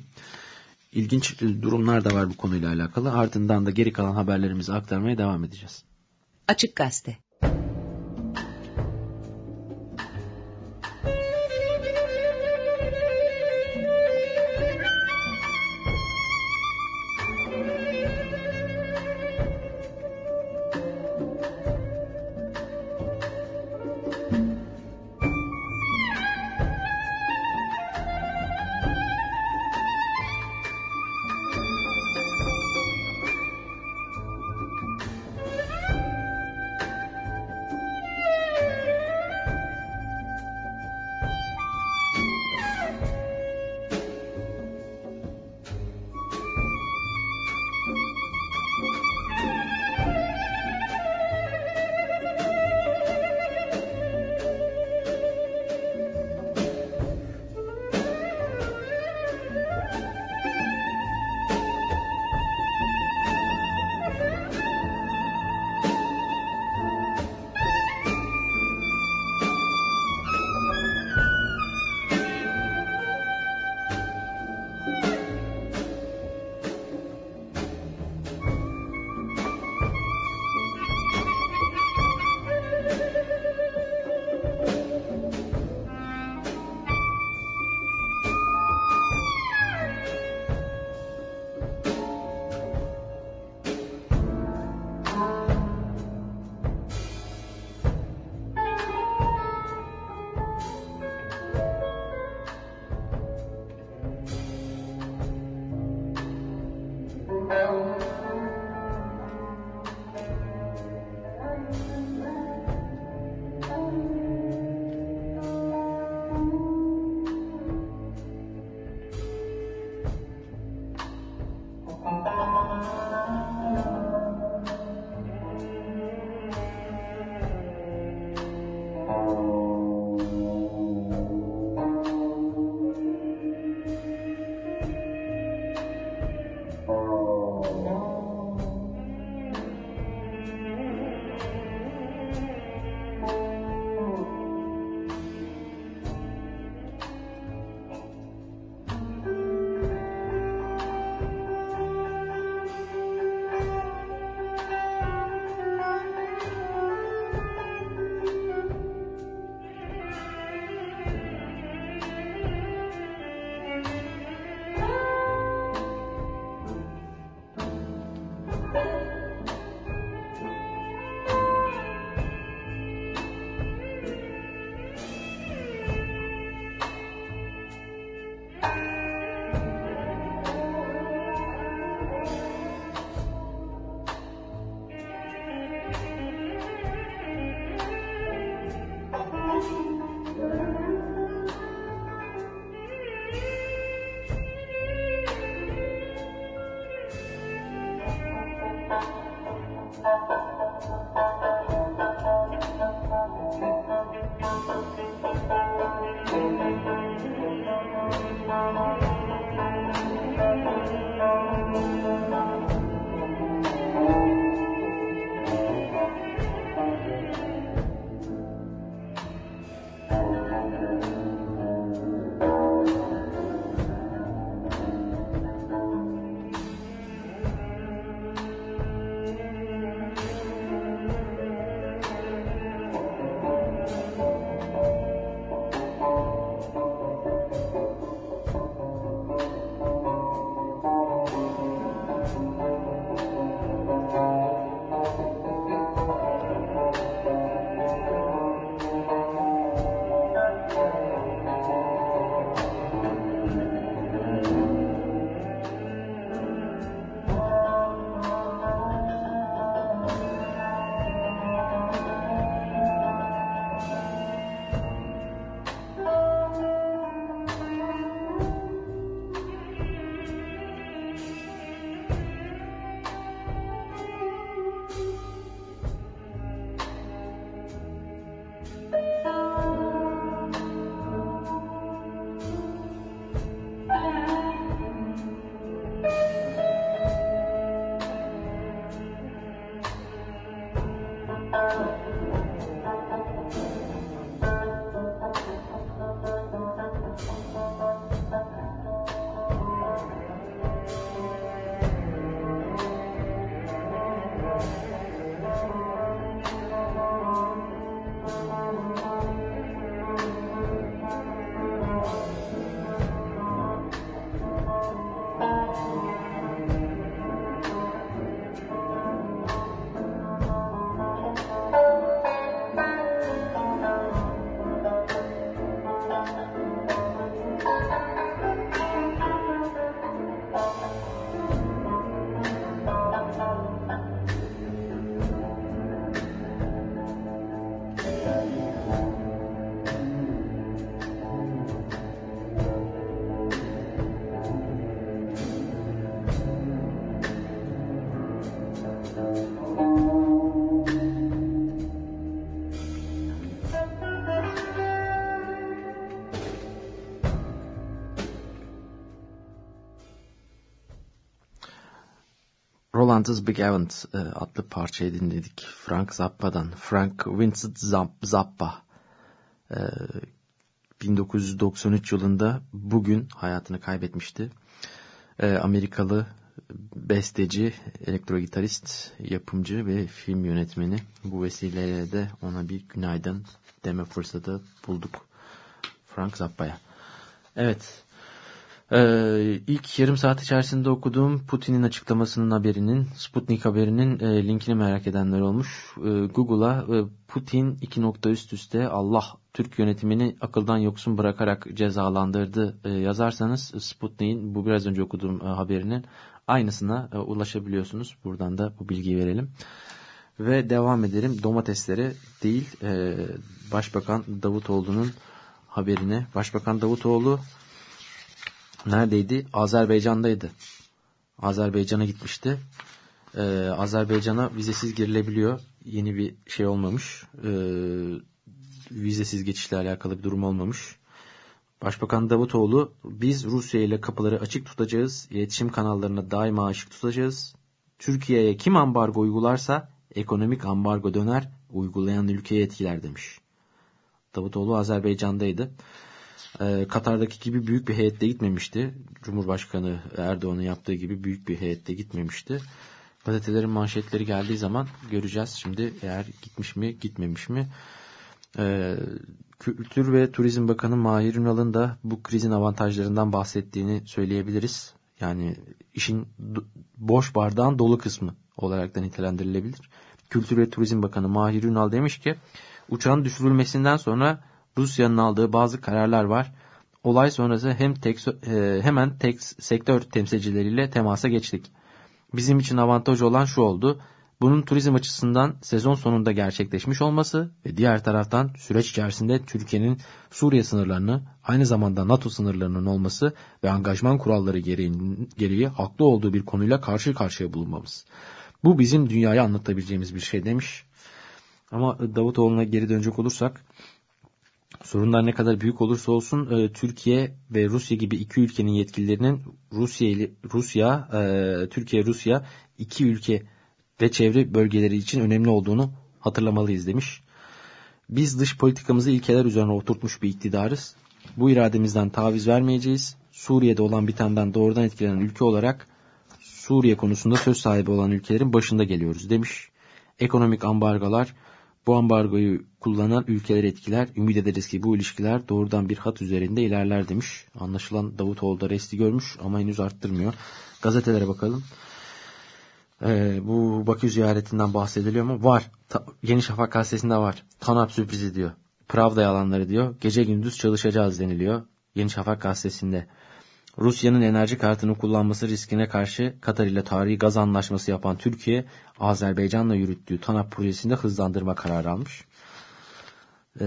İlginç e, durumlar da var bu konuyla alakalı. Ardından da geri kalan haberlerimizi aktarmaya devam edeceğiz. Açık Gazete Big Event e, adlı parçayı dinledik. Frank Zappa'dan. Frank Vincent Zappa. E, 1993 yılında bugün hayatını kaybetmişti. E, Amerikalı besteci, elektro gitarist, yapımcı ve film yönetmeni. Bu vesileyle de ona bir günaydın deme fırsatı bulduk. Frank Zappa'ya. Evet, ee, ilk yarım saat içerisinde okuduğum Putin'in açıklamasının haberinin, Sputnik haberinin e, linkini merak edenler olmuş. E, Google'a e, Putin iki nokta üst üste Allah Türk yönetimini akıldan yoksun bırakarak cezalandırdı e, yazarsanız Sputnik'in bu biraz önce okuduğum e, haberinin aynısına e, ulaşabiliyorsunuz. Buradan da bu bilgiyi verelim. Ve devam edelim domatesleri değil e, Başbakan Davutoğlu'nun haberine. Başbakan Davutoğlu neredeydi? Azerbaycan'daydı. Azerbaycan'a gitmişti. Ee, Azerbaycan'a vizesiz girilebiliyor. Yeni bir şey olmamış. Ee, vizesiz geçişle alakalı bir durum olmamış. Başbakan Davutoğlu biz Rusya ile kapıları açık tutacağız. İletişim kanallarına daima açık tutacağız. Türkiye'ye kim ambargo uygularsa ekonomik ambargo döner, uygulayan ülkeyi etkiler demiş. Davutoğlu Azerbaycan'daydı e, Katar'daki gibi büyük bir heyette gitmemişti. Cumhurbaşkanı Erdoğan'ın yaptığı gibi büyük bir heyette gitmemişti. Gazetelerin manşetleri geldiği zaman göreceğiz şimdi eğer gitmiş mi gitmemiş mi. E, Kültür ve Turizm Bakanı Mahir Ünal'ın da bu krizin avantajlarından bahsettiğini söyleyebiliriz. Yani işin boş bardağın dolu kısmı olarak da nitelendirilebilir. Kültür ve Turizm Bakanı Mahir Ünal demiş ki uçağın düşürülmesinden sonra Rusya'nın aldığı bazı kararlar var. Olay sonrası hem tek, e, hemen tek sektör temsilcileriyle temasa geçtik. Bizim için avantaj olan şu oldu. Bunun turizm açısından sezon sonunda gerçekleşmiş olması ve diğer taraftan süreç içerisinde Türkiye'nin Suriye sınırlarını aynı zamanda NATO sınırlarının olması ve angajman kuralları gereği, gereği haklı olduğu bir konuyla karşı karşıya bulunmamız. Bu bizim dünyaya anlatabileceğimiz bir şey demiş. Ama Davutoğlu'na geri dönecek olursak sorunlar ne kadar büyük olursa olsun e, Türkiye ve Rusya gibi iki ülkenin yetkililerinin Rusya ile Rusya, e, Türkiye, Rusya iki ülke ve çevre bölgeleri için önemli olduğunu hatırlamalıyız demiş. Biz dış politikamızı ilkeler üzerine oturtmuş bir iktidarız. Bu irademizden taviz vermeyeceğiz. Suriye'de olan bitenden doğrudan etkilenen ülke olarak Suriye konusunda söz sahibi olan ülkelerin başında geliyoruz demiş. Ekonomik ambargolar bu ambargoyu kullanan ülkeler etkiler. Ümit ederiz ki bu ilişkiler doğrudan bir hat üzerinde ilerler demiş. Anlaşılan Davutoğlu da resti görmüş ama henüz arttırmıyor. Gazetelere bakalım. Ee, bu Bakü ziyaretinden bahsediliyor mu? Var. Ta, Yeni Şafak gazetesinde var. Tanap sürprizi diyor. Pravda yalanları diyor. Gece gündüz çalışacağız deniliyor. Yeni Şafak gazetesinde. Rusya'nın enerji kartını kullanması riskine karşı Katar ile tarihi gaz anlaşması yapan Türkiye, Azerbaycan'la yürüttüğü TANAP projesinde hızlandırma kararı almış. Ee,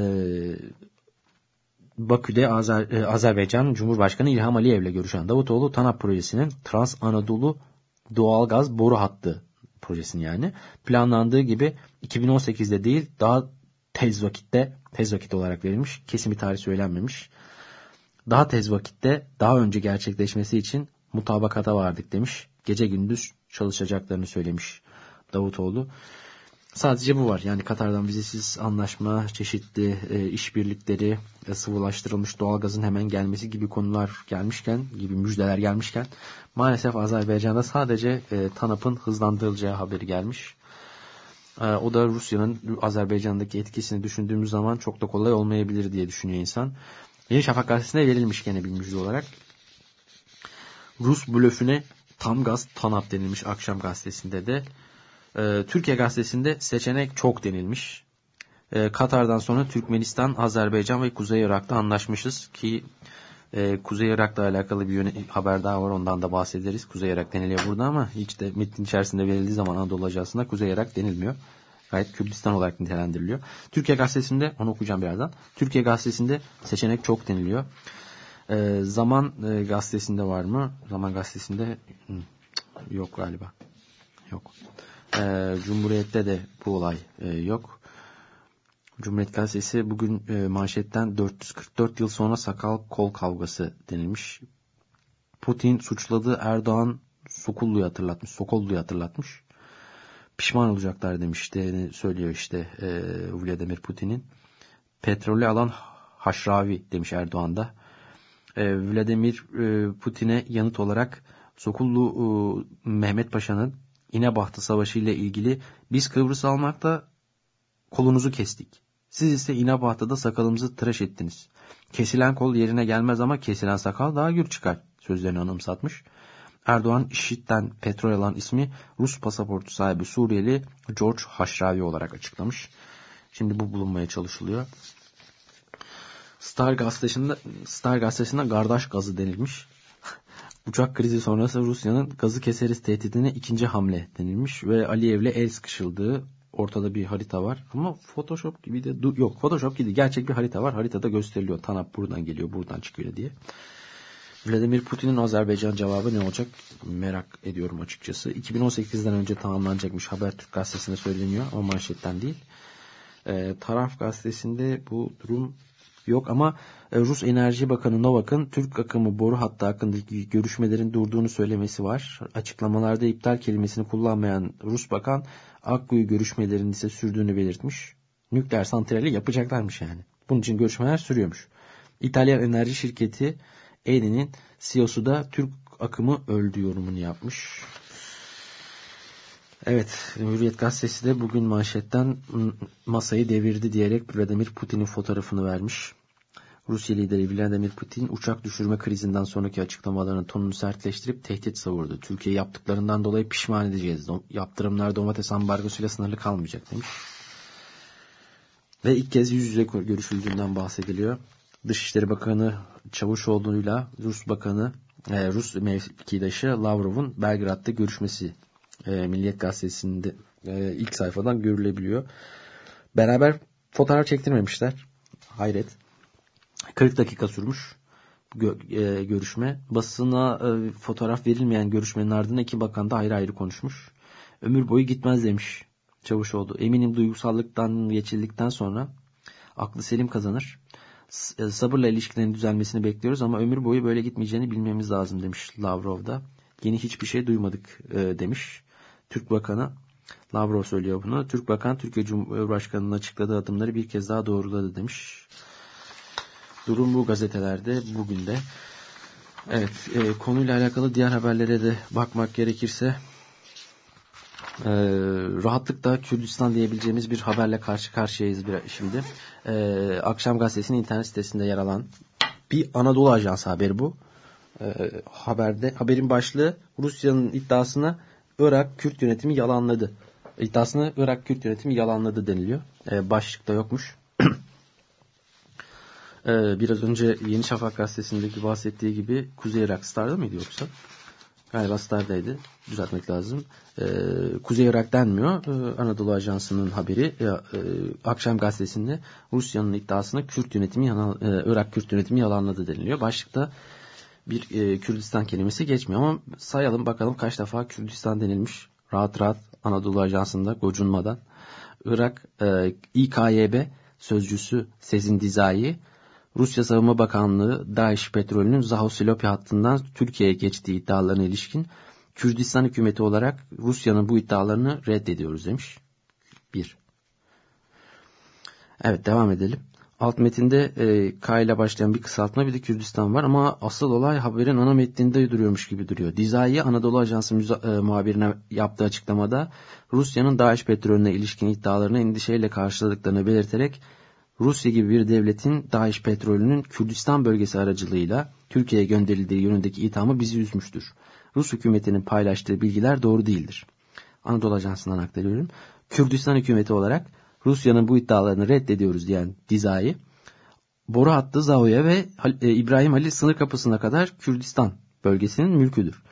Bakü'de Azer, e, Azerbaycan Cumhurbaşkanı İlham Aliyev ile görüşen Davutoğlu TANAP projesinin Trans Anadolu doğalgaz boru hattı projesini yani planlandığı gibi 2018'de değil daha tez vakitte tez vakit olarak verilmiş. Kesin bir tarih söylenmemiş daha tez vakitte daha önce gerçekleşmesi için mutabakata vardık demiş. Gece gündüz çalışacaklarını söylemiş Davutoğlu. Sadece bu var. Yani Katar'dan vizesiz anlaşma, çeşitli e, işbirlikleri, e, sıvılaştırılmış doğalgazın hemen gelmesi gibi konular gelmişken, gibi müjdeler gelmişken maalesef Azerbaycan'da sadece e, TANAP'ın hızlandırılacağı haberi gelmiş. E, o da Rusya'nın Azerbaycan'daki etkisini düşündüğümüz zaman çok da kolay olmayabilir diye düşünüyor insan. Yeni Şafak gazetesine verilmiş gene bir müjde olarak. Rus blöfüne tam gaz tanap denilmiş akşam gazetesinde de. Ee, Türkiye gazetesinde seçenek çok denilmiş. Ee, Katar'dan sonra Türkmenistan, Azerbaycan ve Kuzey Irak'ta anlaşmışız ki e, Kuzey Irak'la alakalı bir haber daha var ondan da bahsederiz. Kuzey Irak deniliyor burada ama hiç de metnin içerisinde verildiği zaman Anadolu Ajansı'nda Kuzey Irak denilmiyor gayet Kürdistan olarak nitelendiriliyor. Türkiye Gazetesi'nde, onu okuyacağım birazdan. Türkiye Gazetesi'nde seçenek çok deniliyor. Ee, Zaman e, Gazetesi'nde var mı? Zaman Gazetesi'nde yok galiba. Yok. Ee, Cumhuriyet'te de bu olay e, yok. Cumhuriyet Gazetesi bugün e, manşetten 444 yıl sonra sakal kol kavgası denilmiş. Putin suçladı Erdoğan Sokullu'yu hatırlatmış. Sokollu'yu hatırlatmış. Pişman olacaklar demişti. Söylüyor işte e, Vladimir Putin'in. Petrolü alan Haşravi demiş Erdoğan da. E, Vladimir e, Putin'e yanıt olarak Sokullu e, Mehmet Paşa'nın İnebahtı Savaşı ile ilgili biz Kıbrıs almakta kolunuzu kestik. Siz ise İnebahtı'da sakalımızı tıraş ettiniz. Kesilen kol yerine gelmez ama kesilen sakal daha gür çıkar sözlerini anımsatmış. Erdoğan IŞİD'den petrol alan ismi Rus pasaportu sahibi Suriyeli George Haşravi olarak açıklamış. Şimdi bu bulunmaya çalışılıyor. Star gazetesinde, Star gazetesinde kardeş gazı denilmiş. [LAUGHS] Uçak krizi sonrası Rusya'nın gazı keseriz tehdidine ikinci hamle denilmiş ve Aliyev'le el sıkışıldığı ortada bir harita var. Ama Photoshop gibi de yok Photoshop gibi gerçek bir harita var. Haritada gösteriliyor. Tanap buradan geliyor buradan çıkıyor diye. Vladimir Putin'in Azerbaycan cevabı ne olacak merak ediyorum açıkçası. 2018'den önce tamamlanacakmış Habertürk gazetesinde söyleniyor ama manşetten değil. Ee, Taraf gazetesinde bu durum yok ama e, Rus Enerji Bakanı Novak'ın Türk akımı boru hattı hakkındaki görüşmelerin durduğunu söylemesi var. Açıklamalarda iptal kelimesini kullanmayan Rus bakan Akkuyu görüşmelerinin ise sürdüğünü belirtmiş. Nükleer santrali yapacaklarmış yani. Bunun için görüşmeler sürüyormuş. İtalyan enerji şirketi Eni'nin CEO'su da Türk akımı öldü yorumunu yapmış. Evet, Hürriyet Gazetesi de bugün manşetten masayı devirdi diyerek Vladimir Putin'in fotoğrafını vermiş. Rusya lideri Vladimir Putin uçak düşürme krizinden sonraki açıklamalarının tonunu sertleştirip tehdit savurdu. Türkiye yaptıklarından dolayı pişman edeceğiz. Yaptırımlar domates ambargosuyla sınırlı kalmayacak demiş. Ve ilk kez yüz yüze görüşüldüğünden bahsediliyor. Dışişleri Bakanı Çavuşoğlu'yla Rus Bakanı e, Rus mevkidaşı Lavrov'un Belgrad'da görüşmesi e, Milliyet Gazetesi'nde e, ilk sayfadan görülebiliyor. Beraber fotoğraf çektirmemişler. Hayret. 40 dakika sürmüş gö e, görüşme. Basına e, fotoğraf verilmeyen görüşmenin ardından iki bakan da ayrı ayrı konuşmuş. Ömür boyu gitmez demiş Çavuşoğlu. Eminim duygusallıktan geçildikten sonra aklı selim kazanır. E, sabırla ilişkilerin düzelmesini bekliyoruz ama ömür boyu böyle gitmeyeceğini bilmemiz lazım demiş Lavrov da. Yeni hiçbir şey duymadık e, demiş. Türk Bakanı Lavrov söylüyor bunu. Türk Bakan Türkiye Cumhurbaşkanı'nın açıkladığı adımları bir kez daha doğruladı demiş. Durum bu gazetelerde bugün de. Evet e, konuyla alakalı diğer haberlere de bakmak gerekirse e, rahatlıkla Kürdistan diyebileceğimiz bir haberle karşı karşıyayız şimdi. E, Akşam gazetesinin internet sitesinde yer alan bir Anadolu Ajansı haberi bu. E, haberde haberin başlığı Rusya'nın iddiasına Irak Kürt yönetimi yalanladı. İddiasını Irak Kürt yönetimi yalanladı deniliyor. E, başlıkta yokmuş. [CLEARS THROAT] biraz önce Yeni Şafak gazetesindeki bahsettiği gibi Kuzey Irak Star'da mıydı yoksa? Galiba Star'daydı. Düzeltmek lazım. Ee, Kuzey Irak denmiyor. Ee, Anadolu Ajansı'nın haberi e, Akşam Gazetesi'nde Rusya'nın iddiasını Kürt yönetimi, e, Irak Kürt yönetimi yalanladı deniliyor. Başlıkta bir e, Kürdistan kelimesi geçmiyor ama sayalım bakalım kaç defa Kürdistan denilmiş. Rahat rahat Anadolu Ajansı'nda gocunmadan. Irak e, İKYB sözcüsü Sezin Dizai Rusya Savunma Bakanlığı DAEŞ petrolünün Zahosilopi hattından Türkiye'ye geçtiği iddialarına ilişkin Kürdistan hükümeti olarak Rusya'nın bu iddialarını reddediyoruz demiş. Bir. Evet devam edelim. Alt metinde e, K ile başlayan bir kısaltma bir de Kürdistan var ama asıl olay haberin ana metninde duruyormuş gibi duruyor. Dizai Anadolu Ajansı e, muhabirine yaptığı açıklamada Rusya'nın DAEŞ petrolüne ilişkin iddialarını endişeyle karşıladıklarını belirterek Rusya gibi bir devletin DAEŞ petrolünün Kürdistan bölgesi aracılığıyla Türkiye'ye gönderildiği yönündeki ithamı bizi üzmüştür. Rus hükümetinin paylaştığı bilgiler doğru değildir. Anadolu Ajansı'ndan aktarıyorum. Kürdistan hükümeti olarak Rusya'nın bu iddialarını reddediyoruz diyen Dizai, boru hattı Zahoya ve e, İbrahim Halil sınır kapısına kadar Kürdistan bölgesinin mülküdür.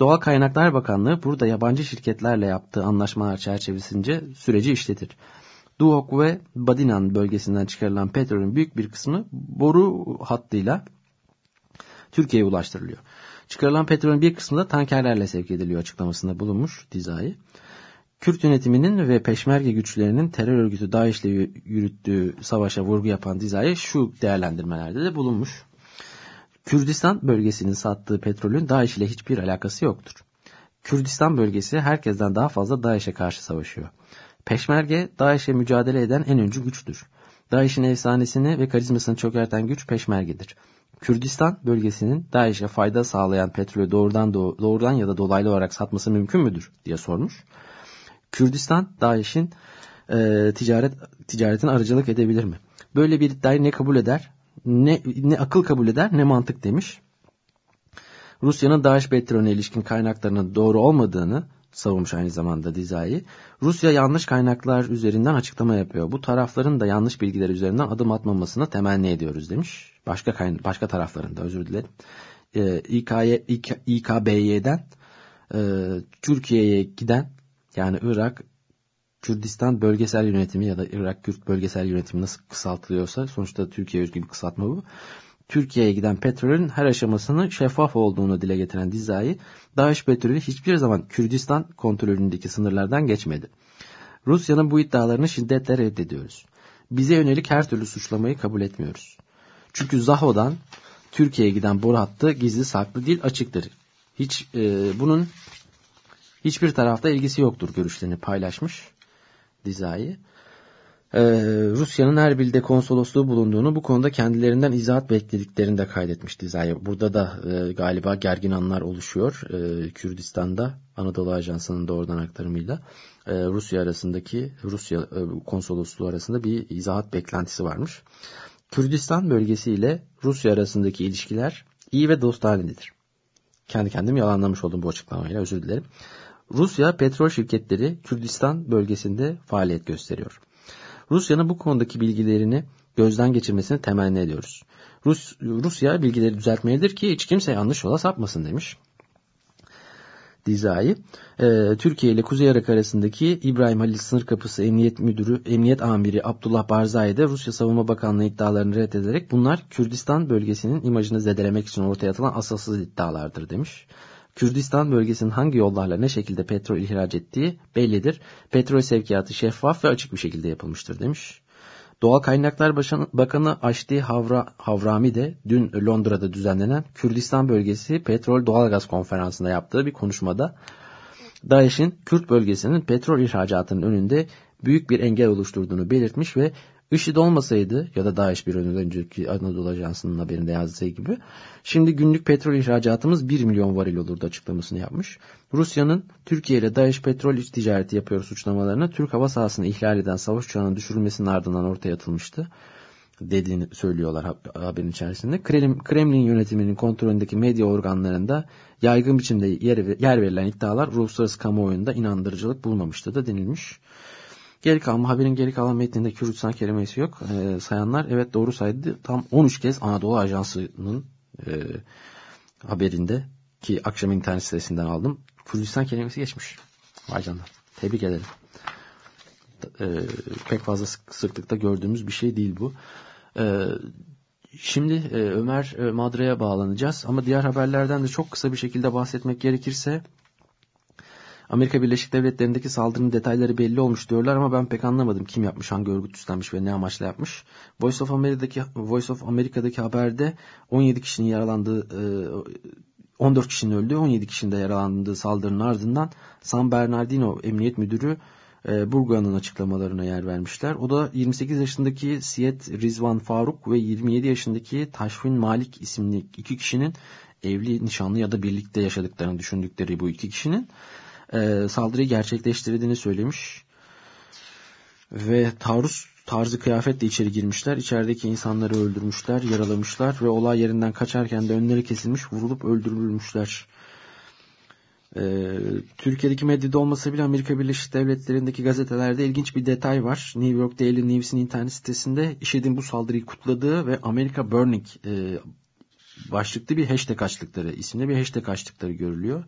Doğal Kaynaklar Bakanlığı burada yabancı şirketlerle yaptığı anlaşmalar çerçevesince süreci işletir. Duhok ve Badinan bölgesinden çıkarılan petrolün büyük bir kısmı boru hattıyla Türkiye'ye ulaştırılıyor. Çıkarılan petrolün bir kısmı da tankerlerle sevk ediliyor açıklamasında bulunmuş Dizai. Kürt yönetiminin ve peşmerge güçlerinin terör örgütü DAEŞ ile yürüttüğü savaşa vurgu yapan Dizai şu değerlendirmelerde de bulunmuş. Kürdistan bölgesinin sattığı petrolün DAEŞ ile hiçbir alakası yoktur. Kürdistan bölgesi herkesten daha fazla DAEŞ'e karşı savaşıyor. Peşmerge, DAEŞ'e mücadele eden en öncü güçtür. DAEŞ'in efsanesini ve karizmasını çökerten güç Peşmerge'dir. Kürdistan bölgesinin DAEŞ'e fayda sağlayan petrolü doğrudan doğrudan ya da dolaylı olarak satması mümkün müdür diye sormuş. Kürdistan DAEŞ'in e, ticaret ticaretin aracılık edebilir mi? Böyle bir iddiayı ne kabul eder, ne, ne akıl kabul eder, ne mantık demiş. Rusya'nın DAEŞ petrolüne ilişkin kaynaklarının doğru olmadığını savunmuş aynı zamanda Dizai. Rusya yanlış kaynaklar üzerinden açıklama yapıyor. Bu tarafların da yanlış bilgiler üzerinden adım atmamasını temenni ediyoruz demiş. Başka başka tarafların da özür dilerim. Ee, İK'ye, İK, İKBY'den e, Türkiye'ye giden yani Irak Kürdistan bölgesel yönetimi ya da Irak Kürt bölgesel yönetimi nasıl kısaltılıyorsa sonuçta Türkiye özgü bir kısaltma bu. Türkiye'ye giden petrolün her aşamasını şeffaf olduğunu dile getiren Dizai, DAEŞ petrolü hiçbir zaman Kürdistan kontrolündeki sınırlardan geçmedi. Rusya'nın bu iddialarını şiddetle reddediyoruz. Bize yönelik her türlü suçlamayı kabul etmiyoruz. Çünkü Zaho'dan Türkiye'ye giden boru hattı gizli saklı değil açıktır. Hiç e, bunun hiçbir tarafta ilgisi yoktur görüşlerini paylaşmış Dizai. Ee, Rusya'nın Erbil'de konsolosluğu bulunduğunu bu konuda kendilerinden izahat beklediklerini de kaydetmiş Dizai. Burada da e, galiba gergin anlar oluşuyor e, Kürdistan'da Anadolu Ajansı'nın doğrudan aktarımıyla e, Rusya arasındaki Rusya e, konsolosluğu arasında bir izahat beklentisi varmış. Kürdistan bölgesi ile Rusya arasındaki ilişkiler iyi ve dostanedir. Kendi kendim yalanlamış oldum bu açıklamayla özür dilerim. Rusya petrol şirketleri Kürdistan bölgesinde faaliyet gösteriyor. Rusya'nın bu konudaki bilgilerini gözden geçirmesini temenni ediyoruz. Rus, Rusya bilgileri düzeltmelidir ki hiç kimse yanlış yola sapmasın demiş. Dizai, e, Türkiye ile Kuzey Irak arasındaki İbrahim Halil Sınır Kapısı Emniyet Müdürü, Emniyet Amiri Abdullah Barzai de Rusya Savunma Bakanlığı iddialarını reddederek bunlar Kürdistan bölgesinin imajını zedelemek için ortaya atılan asılsız iddialardır demiş. Kürdistan bölgesinin hangi yollarla ne şekilde petrol ihraç ettiği bellidir. Petrol sevkiyatı şeffaf ve açık bir şekilde yapılmıştır demiş. Doğal Kaynaklar Bakanı Aşti Havra, Havrami de dün Londra'da düzenlenen Kürdistan Bölgesi Petrol Doğalgaz Konferansı'nda yaptığı bir konuşmada DAEŞ'in Kürt bölgesinin petrol ihracatının önünde büyük bir engel oluşturduğunu belirtmiş ve IŞİD olmasaydı ya da DAEŞ bir önceki Anadolu Ajansı'nın haberinde yazdığı gibi şimdi günlük petrol ihracatımız 1 milyon varil olurdu açıklamasını yapmış. Rusya'nın Türkiye ile DAEŞ petrol iç ticareti yapıyor suçlamalarını Türk hava sahasını ihlal eden savaş uçağının düşürülmesinin ardından ortaya atılmıştı dediğini söylüyorlar haberin içerisinde. Kremlin yönetiminin kontrolündeki medya organlarında yaygın biçimde yer verilen iddialar uluslararası kamuoyunda inandırıcılık bulmamıştı da denilmiş. Geri kalan haberin geri kalan metninde Kürdistan kelimesi yok. E, sayanlar evet doğru saydı. Tam 13 kez Anadolu Ajansı'nın e, haberinde ki akşam internet sitesinden aldım. Kürdistan kelimesi geçmiş. Vay canına. Tebrik ederim. E, pek fazla sık, sıklıkta gördüğümüz bir şey değil bu. E, şimdi e, Ömer e, Madra'ya bağlanacağız. Ama diğer haberlerden de çok kısa bir şekilde bahsetmek gerekirse Amerika Birleşik Devletleri'ndeki saldırının detayları belli olmuş diyorlar ama ben pek anlamadım kim yapmış, hangi örgüt üstlenmiş ve ne amaçla yapmış. Voice of America'daki Voice of America'daki haberde 17 kişinin yaralandığı 14 e, kişinin öldüğü 17 kişinin de yaralandığı saldırının ardından San Bernardino Emniyet Müdürü e, Burga'nın açıklamalarına yer vermişler. O da 28 yaşındaki Siyet Rizvan Faruk ve 27 yaşındaki Taşfin Malik isimli iki kişinin evli, nişanlı ya da birlikte yaşadıklarını düşündükleri bu iki kişinin e, saldırıyı gerçekleştirdiğini söylemiş. Ve taarruz tarzı kıyafetle içeri girmişler. İçerideki insanları öldürmüşler, yaralamışlar ve olay yerinden kaçarken de önleri kesilmiş, vurulup öldürülmüşler. Ee, Türkiye'deki medyada olmasa bile Amerika Birleşik Devletleri'ndeki gazetelerde ilginç bir detay var. New York Daily News'in internet sitesinde IŞİD'in bu saldırıyı kutladığı ve Amerika Burning e, başlıklı bir hashtag açtıkları, isimli bir hashtag açtıkları görülüyor.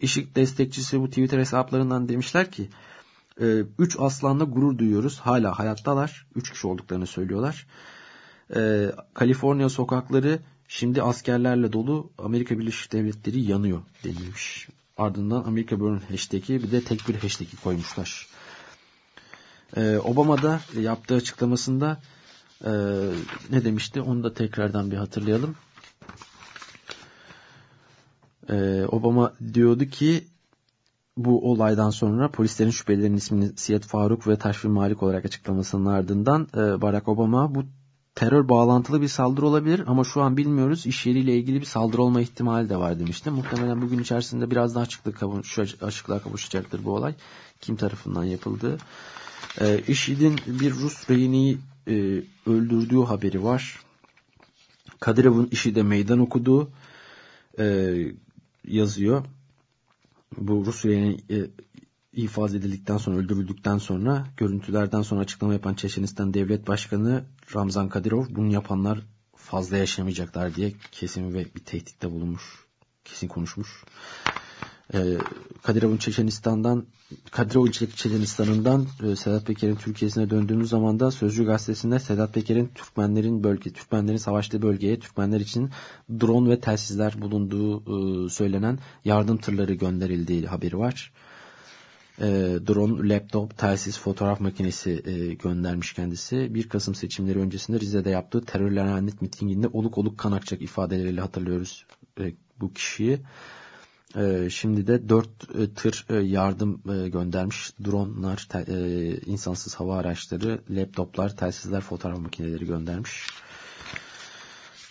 IŞİD destekçisi bu Twitter hesaplarından demişler ki e, üç aslanla gurur duyuyoruz. Hala hayattalar. Üç kişi olduklarını söylüyorlar. Ee, Kaliforniya sokakları şimdi askerlerle dolu Amerika Birleşik Devletleri yanıyor denilmiş. Ardından Amerika Burn hashtag'i bir de tek bir hashtag'i koymuşlar. Ee, Obama da yaptığı açıklamasında e, ne demişti onu da tekrardan bir hatırlayalım. Ee, Obama diyordu ki bu olaydan sonra polislerin şüphelilerin ismini Siyet Faruk ve Taşvi Malik olarak açıklamasının ardından e, Barack Obama bu terör bağlantılı bir saldırı olabilir ama şu an bilmiyoruz. İş yeriyle ilgili bir saldırı olma ihtimali de var demişti. Muhtemelen bugün içerisinde biraz daha açıklık kavuş, açıklığa kavuşacaktır bu olay. Kim tarafından yapıldığı. E, IŞİD'in bir Rus reyini e, öldürdüğü haberi var. Kadirov'un IŞİD'e meydan okuduğu e, yazıyor. Bu Rus reyini e, ifaz edildikten sonra öldürüldükten sonra görüntülerden sonra açıklama yapan Çeçenistan Devlet Başkanı Ramzan Kadyrov bunu yapanlar fazla yaşamayacaklar diye kesin ve bir tehditte bulunmuş. Kesin konuşmuş. Ee, Kadirov'un Çeçenistan'dan Kadirov'un Çeçenistan'ından e, Sedat Peker'in Türkiye'sine döndüğümüz zaman da Sözcü gazetesinde Sedat Peker'in Türkmenlerin bölge Türkmenlerin savaştığı bölgeye Türkmenler için drone ve telsizler bulunduğu e, söylenen yardım tırları gönderildiği haberi var e, drone, laptop, telsiz, fotoğraf makinesi e, göndermiş kendisi. 1 Kasım seçimleri öncesinde Rize'de yaptığı terör lanet mitinginde oluk oluk kan akacak ifadeleriyle hatırlıyoruz e, bu kişiyi. E, şimdi de 4 e, tır e, yardım e, göndermiş. Dronlar, insansız hava araçları, laptoplar, telsizler, fotoğraf makineleri göndermiş.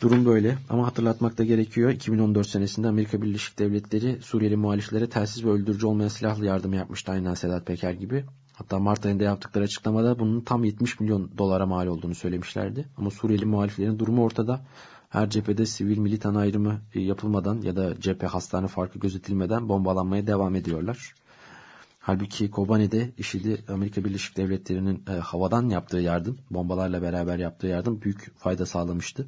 Durum böyle ama hatırlatmak da gerekiyor. 2014 senesinde Amerika Birleşik Devletleri Suriyeli muhaliflere telsiz ve öldürücü olmayan silahlı yardım yapmıştı aynen Sedat Peker gibi. Hatta Mart ayında yaptıkları açıklamada bunun tam 70 milyon dolara mal olduğunu söylemişlerdi. Ama Suriyeli muhaliflerin durumu ortada. Her cephede sivil militan ayrımı yapılmadan ya da cephe hastane farkı gözetilmeden bombalanmaya devam ediyorlar. Halbuki Kobani'de IŞİD'i Amerika Birleşik Devletleri'nin e, havadan yaptığı yardım, bombalarla beraber yaptığı yardım büyük fayda sağlamıştı.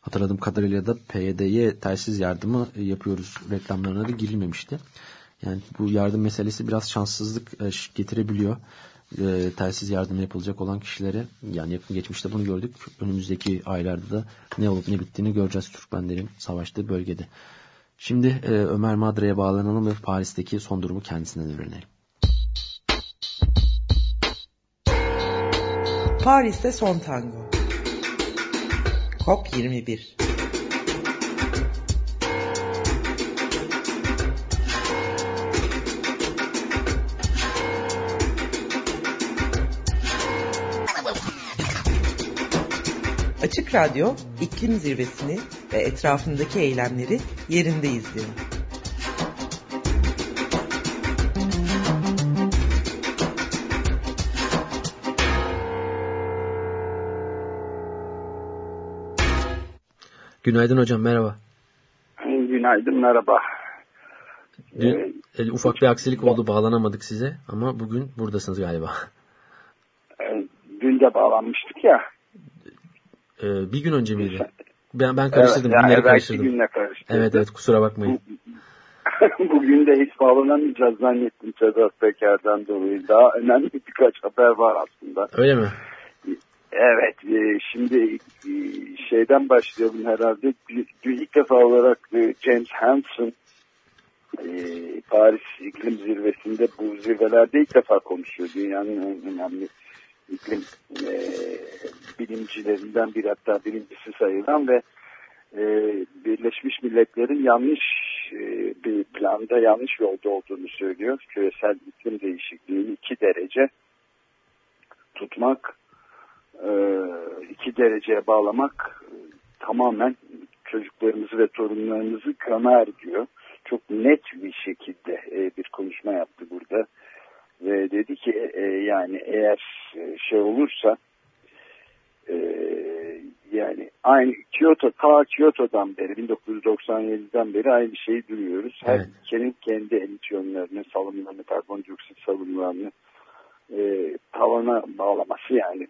Hatırladığım kadarıyla da PYD'ye telsiz yardımı e, yapıyoruz reklamlarına da girilmemişti. Yani bu yardım meselesi biraz şanssızlık e, getirebiliyor. E, telsiz yardım yapılacak olan kişilere yani yakın geçmişte bunu gördük. Önümüzdeki aylarda da ne olup ne bittiğini göreceğiz Türkmenlerin savaştığı bölgede. Şimdi Ömer Madre'ye bağlanalım ve Paris'teki son durumu kendisinden öğrenelim. Paris'te son tango. COP 21 Açık Radyo iklim zirvesini ve etrafındaki eylemleri yerinde izliyor. Günaydın hocam merhaba. Günaydın merhaba. Dün ee, ufak bir aksilik oldu bağlanamadık size ama bugün buradasınız galiba. E, dün de bağlanmıştık ya. Ee, bir gün önce miydi? Ben, ben karıştırdım. Evet, günleri karıştırdım. Günle karıştırdım. Evet evet kusura bakmayın. [LAUGHS] Bugün de hiç bağlanamayacağız zannettim Sedat Peker'den dolayı. Daha önemli birkaç haber var aslında. Öyle mi? Evet, e, şimdi e, şeyden başlayalım herhalde. İlk defa olarak e, James Hansen Paris İklim Zirvesi'nde bu zirvelerde ilk defa konuşuyor. Dünyanın en önemli iklim bilimcilerinden bir hatta birincisi sayılan ve Birleşmiş Milletler'in yanlış bir planda yanlış yolda olduğunu söylüyor. Küresel iklim değişikliğini iki derece tutmak e, iki dereceye bağlamak e, tamamen çocuklarımızı ve torunlarımızı kanar diyor. Çok net bir şekilde e, bir konuşma yaptı burada. Ve dedi ki yani eğer şey olursa yani aynı Kyoto ta Kyoto'dan beri 1997'den beri aynı şeyi duyuyoruz. Her evet. ülkenin kendi emisyonlarını, salımlarını, karbondioksit salımlarını e, tavana bağlaması yani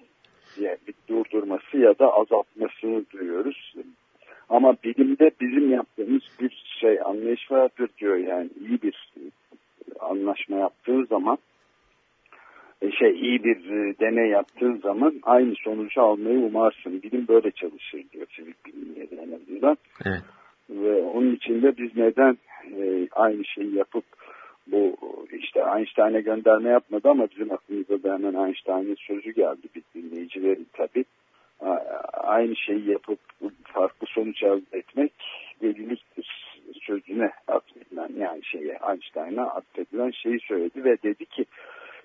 diye bir durdurması ya da azaltmasını duyuyoruz. Ama bilimde bizim yaptığımız bir şey anlayış vardır diyor yani iyi bir anlaşma yaptığı zaman e, şey iyi bir e, deney yaptığın zaman aynı sonucu almayı umarsın. Bilim böyle çalışır diyor fizik bilimleri en azından. Evet. Ve onun için de biz neden e, aynı şeyi yapıp bu işte Einstein'e gönderme yapmadı ama bizim aklımıza da hemen Einstein'ın sözü geldi bir dinleyicilerin tabi. Aynı şeyi yapıp farklı sonuç elde etmek deliliktir sözüne atfedilen yani şey diye Einstein'a atfedilen şeyi söyledi ve dedi ki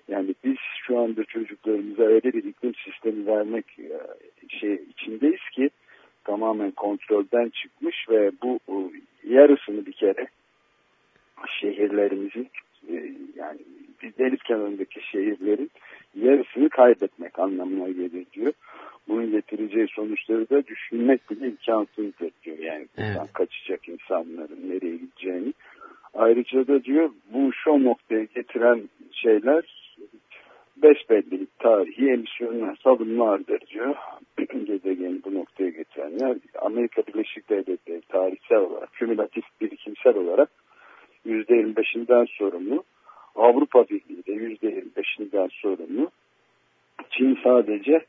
yani biz şu anda çocuklarımıza öyle bir iklim sistemi vermek e, şey içindeyiz ki tamamen kontrolden çıkmış ve bu yarısını bir kere şehirlerimizin e, yani deniz kenarındaki şehirlerin yarısını kaybetmek anlamına gelir diyor. Bunun getireceği sonuçları da düşünmek bile imkansızdır diyor. Yani evet. kaçacak insanların nereye gideceğini. Ayrıca da diyor bu şu noktaya getiren şeyler besbelli tarihi emisyonlar, salımlardır diyor. [CLEARS THROAT] Gezegeni bu noktaya getirenler Amerika Birleşik Devletleri tarihsel olarak, kümülatif birikimsel olarak %25'inden sorumlu. Avrupa Birliği de %25'inden sorumlu. Çin sadece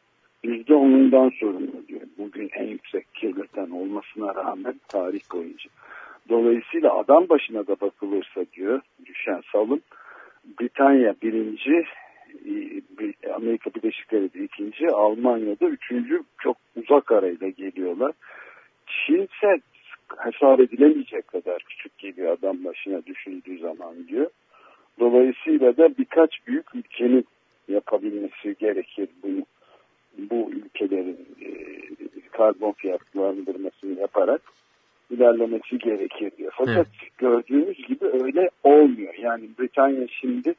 %10'undan sorumlu diyor. Bugün en yüksek kirleten olmasına rağmen tarih boyunca. Dolayısıyla adam başına da bakılırsa diyor düşen salım Britanya birinci, Amerika Birleşik Devletleri ikinci, Almanya'da üçüncü çok uzak arayla geliyorlar. Çin ise hesap edilemeyecek kadar küçük geliyor adam başına düşündüğü zaman diyor. Dolayısıyla da birkaç büyük ülkenin yapabilmesi gerekir bunu. Bu ülkelerin e, karbon fiyatlandırmasını yaparak ilerlemesi gerekir diyor. Fakat evet. gördüğümüz gibi öyle olmuyor. Yani Britanya şimdi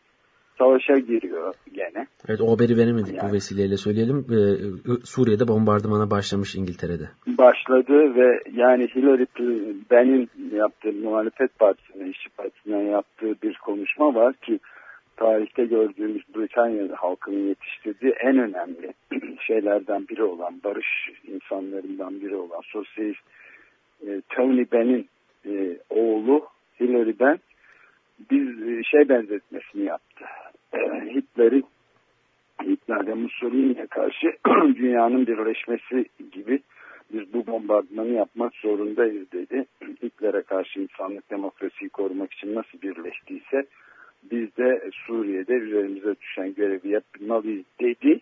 savaşa giriyor gene. Evet o haberi veremedik yani. bu vesileyle söyleyelim. Ee, Suriye'de bombardımana başlamış İngiltere'de. Başladı ve yani Hillary Ben'in yaptığı muhalefet partisine, işçi partisinden yaptığı bir konuşma var ki tarihte gördüğümüz Britanya halkının yetiştirdiği en önemli [CLEARS THROAT] şeylerden biri olan, barış insanlarından biri olan sosyalist e, Tony Benn'in e, oğlu Hillary Ben bir e, şey benzetmesini yaptı. E, Hitler'in Hitler'de Mussolini'ye karşı [CLEARS THROAT] dünyanın birleşmesi gibi biz bu bombardımanı yapmak zorundayız dedi. [CLEARS THROAT] Hitler'e karşı insanlık demokrasiyi korumak için nasıl birleştiyse biz de Suriye'de üzerimize düşen görevi yapmalıyız dedi.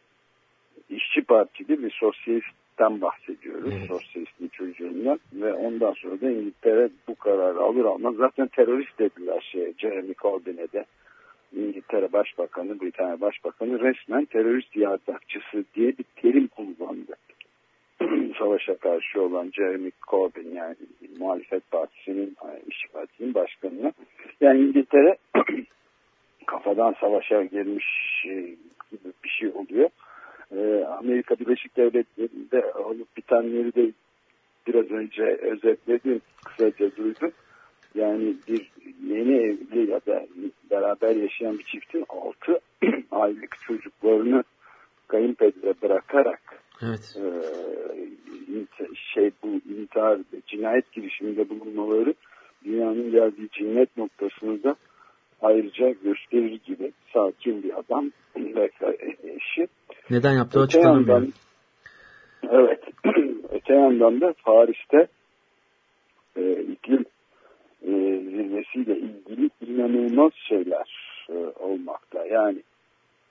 İşçi Partili bir sosyalistten bahsediyoruz. Evet. Sosyalistin çocuğundan ve ondan sonra da İngiltere bu kararı alır almaz zaten terörist dediler şey Jeremy Corbyn'e de İngiltere Başbakanı, Britanya Başbakanı resmen terörist yardakçısı diye bir terim kullandı. [CLEARS THROAT] Savaşa karşı olan Jeremy Corbyn yani muhalefet partisinin, işçi partisinin başkanına. Yani İngiltere [CLEARS THROAT] kafadan savaşa girmiş e, gibi bir şey oluyor. E, Amerika Birleşik Devletleri'nde olup bitenleri de biraz önce özetledim, kısaca duydum. Yani bir yeni evli ya da beraber yaşayan bir çiftin 6 [CLEARS THROAT] aylık çocuklarını kayınpedere bırakarak evet. e, şey bu intihar cinayet girişiminde bulunmaları dünyanın geldiği cinnet noktasını da ayrıca gösterir gibi sakin bir adam [CLEARS THROAT] ve eşi. Neden yaptığı açıklanmıyor. Evet. [CLEARS THROAT] Öte yandan da Paris'te e, iklim e, zirvesiyle ilgili inanılmaz şeyler e, olmakta. Yani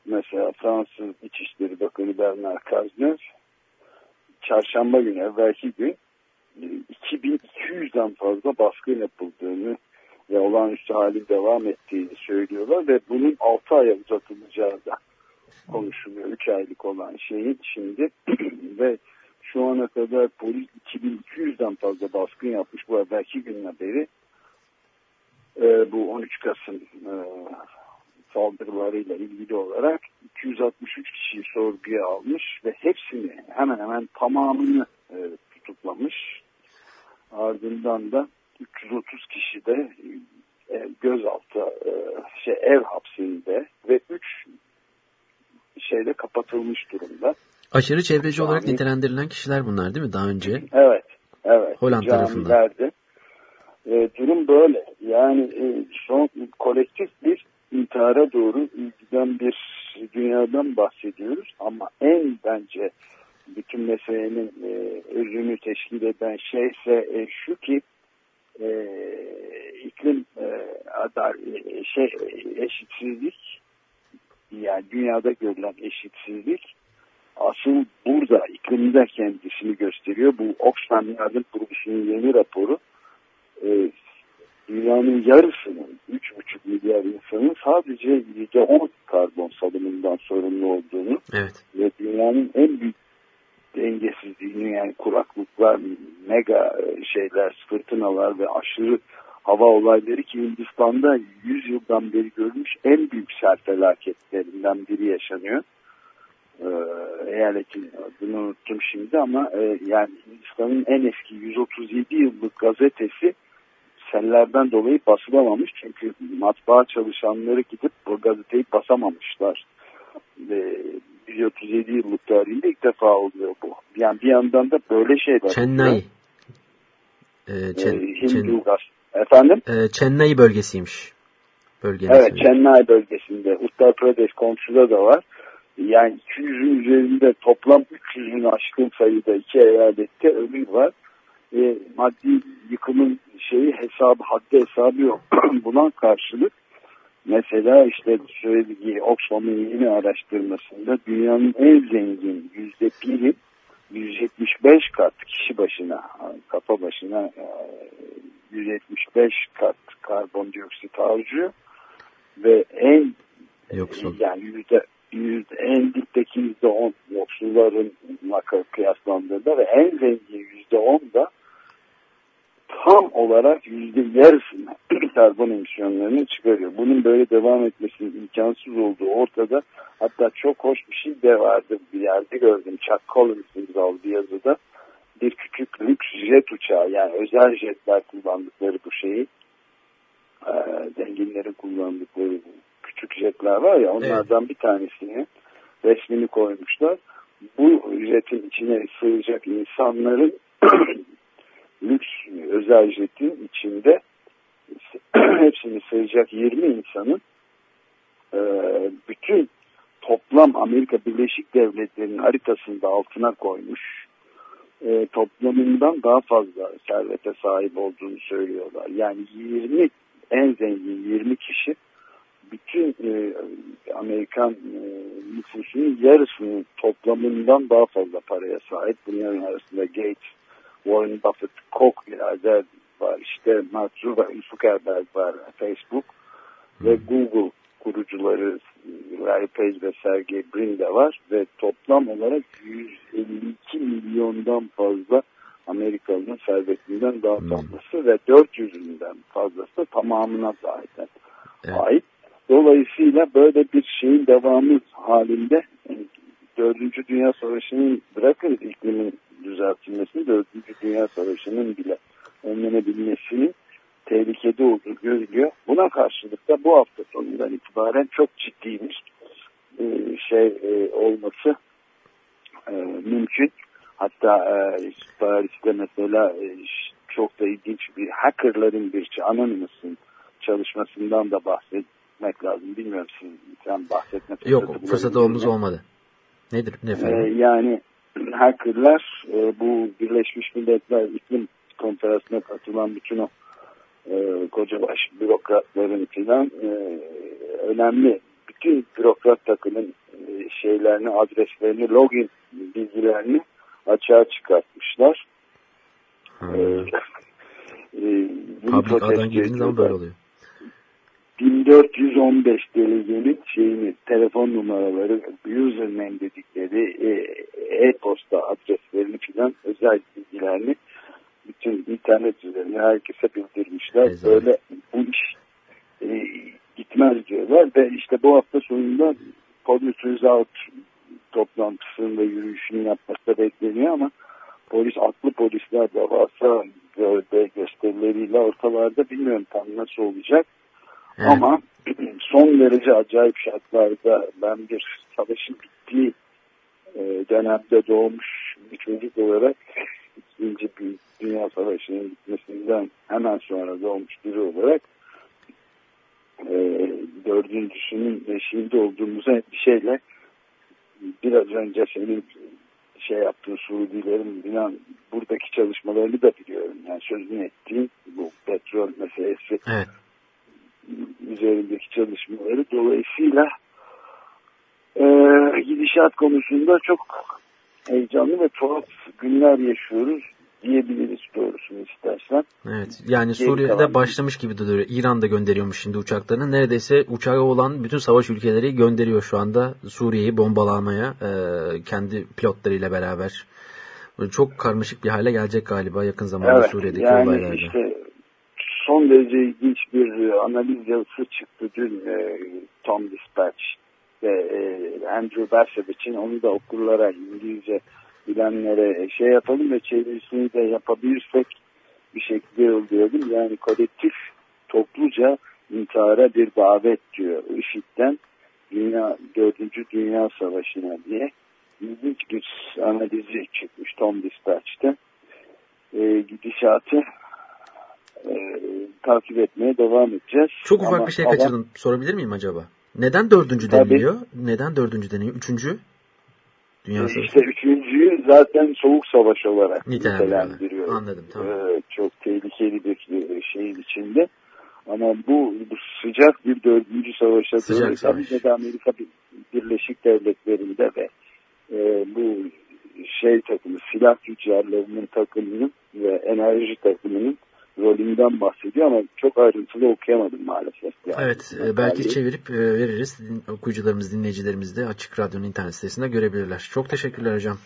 mesela Fransız İçişleri Bakanı Bernard Cazeneuve çarşamba günü evvelki gün 2200'den fazla baskın yapıldığını ve olağanüstü halin devam ettiğini söylüyorlar ve bunun 6 aya uzatılacağı da konuşuluyor. 3 aylık olan şeyin şimdi [CLEARS THROAT] ve şu ana kadar polis 2200'den fazla baskın yapmış bu evvelki günden beri. E, bu 13 Kasım e, saldırılarıyla ilgili olarak 263 kişiyi sorguya almış ve hepsini hemen hemen tamamını e, tutuklamış. Ardından da 330 kişi de e, gözaltı e, şey ev hapsinde ve 3 şeyde kapatılmış durumda. Aşırı çevreci Cami, olarak nitelendirilen kişiler bunlar değil mi daha önce? Evet. Evet. Hollanda tarafından. E, durum böyle. Yani e, son kolektif bir intihara doğru giden bir dünyadan bahsediyoruz ama en bence bütün meselenin e, özünü teşkil eden şeyse e, şu ki e, iklim e, adar, e, şey, eşitsizlik yani dünyada görülen eşitsizlik asıl burada iklimde kendisini gösteriyor. Bu Oxfam Yardım Kuruluşu'nun yeni raporu e, dünyanın yarısının 3,5 milyar insanın sadece %10 karbon salımından sorumlu olduğunu evet. ve dünyanın en büyük dengesizliğini yani kuraklıklar, mega e, şeyler, fırtınalar ve aşırı hava olayları ki Hindistan'da 100 yıldan beri görülmüş en büyük sel felaketlerinden biri yaşanıyor. Ee, eyaletin adını unuttum şimdi ama e, yani Hindistan'ın en eski 137 yıllık gazetesi sellerden dolayı basılamamış. Çünkü matbaa çalışanları gidip bu gazeteyi basamamışlar. Ve 137 yıllık tarihinde ilk defa oluyor bu. Yani bir yandan da böyle şeyler. Chennai. Ee, Çen, Hindu Çen, Efendim? E, Chennai bölgesiymiş. Bölgenin evet söyleyeyim. Chennai bölgesinde. Uttar Pradesh komşuda da var. Yani 200'ün üzerinde toplam 300'ün aşkın sayıda iki eyalette ölü var. E, maddi yıkımın şeyi hesabı, haddi hesabı yok. [CLEARS THROAT] Buna karşılık mesela işte söylediği Oxfam'ın yeni araştırmasında dünyanın en zengin yüzde biri 175 kat kişi başına, kafa başına 175 kat karbondioksit harcıyor ve en Yoksul. yani yüzde yüzde en dipteki yüzde on yoksulların kıyaslandığında ve en zengin yüzde on da tam olarak yüzde yarısını [CLEARS THROAT] karbon emisyonlarını çıkarıyor. Bunun böyle devam etmesinin imkansız olduğu ortada. Hatta çok hoş bir şey de vardı. Bir yerde gördüm. Chuck Collins imzalı bir yazıda. Bir küçük lüks jet uçağı yani özel jetler kullandıkları bu şeyi e, zenginlerin kullandıkları küçük jetler var ya onlardan evet. bir tanesini resmini koymuşlar. Bu jetin içine sığacak insanların [CLEARS THROAT] lüks özel jetin içinde [CLEARS THROAT] hepsini sayacak 20 insanın e, bütün toplam Amerika Birleşik Devletleri'nin haritasında altına koymuş e, toplamından daha fazla servete sahip olduğunu söylüyorlar. Yani 20 en zengin 20 kişi bütün e, Amerikan e, nüfusunun yarısının toplamından daha fazla paraya sahip. Bunların arasında Gates, Warren Buffett, Koch birader var. İşte Mark Zuckerberg var Facebook hmm. ve Google kurucuları Larry Page ve Sergey Brin de var ve toplam olarak 152 milyondan fazla Amerikalı'nın servetinden daha fazlası hmm. ve 400'ünden fazlası tamamına zaten evet. ait. Dolayısıyla böyle bir şeyin devamı halinde Dördüncü Dünya Savaşı'nın bırakın iklimin düzeltilmesini, Dördüncü Dünya Savaşı'nın bile önlenebilmesinin tehlikede olduğu görülüyor. Buna karşılık da bu hafta sonundan itibaren çok ciddi bir e, şey e, olması e, mümkün. Hatta Paris'te mesela çok da ilginç bir hackerların bir Anonymous'un çalışmasından da bahsetmek lazım. Bilmiyorum siz sen bahsetme fırsatı Yok fırsatımız olmadı. Nedir? Ne efendim? yani [CLEARS THROAT] hackerlar bu Birleşmiş Milletler iklim konferansına katılan bütün o e, koca baş bürokratların filan e, önemli bütün bürokrat takımın e, şeylerini, adreslerini, login bilgilerini açığa çıkartmışlar. Hmm. E, [LAUGHS] e, Fabrikadan girdiğiniz zaman böyle oluyor. 1415 delegenin şeyini, telefon numaraları, username dedikleri e-posta adreslerini filan özel bilgilerini bütün internet üzerine herkese bildirmişler. Güzel. Böyle bu iş e, gitmez diyorlar ve işte bu hafta sonunda Polis Result toplantısında yürüyüşünü yapması da bekleniyor ama polis aklı polisler de varsa gövde gösterileriyle ortalarda bilmiyorum tam nasıl olacak. Evet. Ama [CLEARS THROAT] son derece acayip şartlarda ben bir savaşın bittiği e, dönemde doğmuş bir çocuk olarak ikinci Dünya Savaşı'nın bitmesinden hemen sonra doğmuş biri olarak e, dördüncüsünün eşiğinde olduğumuza bir şeyle biraz önce senin şey yaptığın Suudilerin bilen buradaki çalışmalarını da biliyorum. Yani sözünü ettiğim bu petrol meselesi evet. Üzerindeki çalışmaları dolayısıyla e, gidişat konusunda çok heyecanlı ve tuhaf günler yaşıyoruz. diyebiliriz doğrusunu istersen. Evet yani Suriye'de başlamış gibi duruyor. İran da gönderiyormuş şimdi uçaklarını. Neredeyse uçağı olan bütün savaş ülkeleri gönderiyor şu anda Suriye'yi bombalamaya e, kendi pilotlarıyla beraber. Çok karmaşık bir hale gelecek galiba yakın zamanda evet, Suriye'deki yani olaylarda. Işte son derece ilginç bir analiz yazısı çıktı dün e, Tom Dispatch ve e, Andrew Bassavich'in onu da okurlara İngilizce bilenlere şey yapalım ve çevirisini de yapabilirsek bir şekilde yollayalım. Yani kolektif topluca intihara bir davet diyor IŞİD'den Dünya, 4. Dünya Savaşı'na diye ilginç bir analizi çıkmış Tom Dispatch'te. E, gidişatı e, takip etmeye devam edeceğiz. Çok ufak Ama bir şey kaçırdım. Sorabilir miyim acaba? Neden dördüncü Tabii. deniliyor? Neden dördüncü deniyor? Üçüncü? Dünya Savaşı. İşte üçüncüyü zaten soğuk savaş olarak nitelendiriyor. Anladım tamam. Ee, çok tehlikeli bir şeyin içinde. Ama bu, bu sıcak bir dördüncü savaşa sıcak doğru savaş. tabii de Amerika Birleşik Devletleri'nde ve e, bu şey takımı, silah tüccarlarının takımının ve enerji takımının rolünden bahsediyor ama çok ayrıntılı okuyamadım maalesef. Yani. Evet e, belki çevirip e, veririz. Okuyucularımız, dinleyicilerimiz de Açık Radyo'nun internet sitesinde görebilirler. Çok teşekkürler hocam.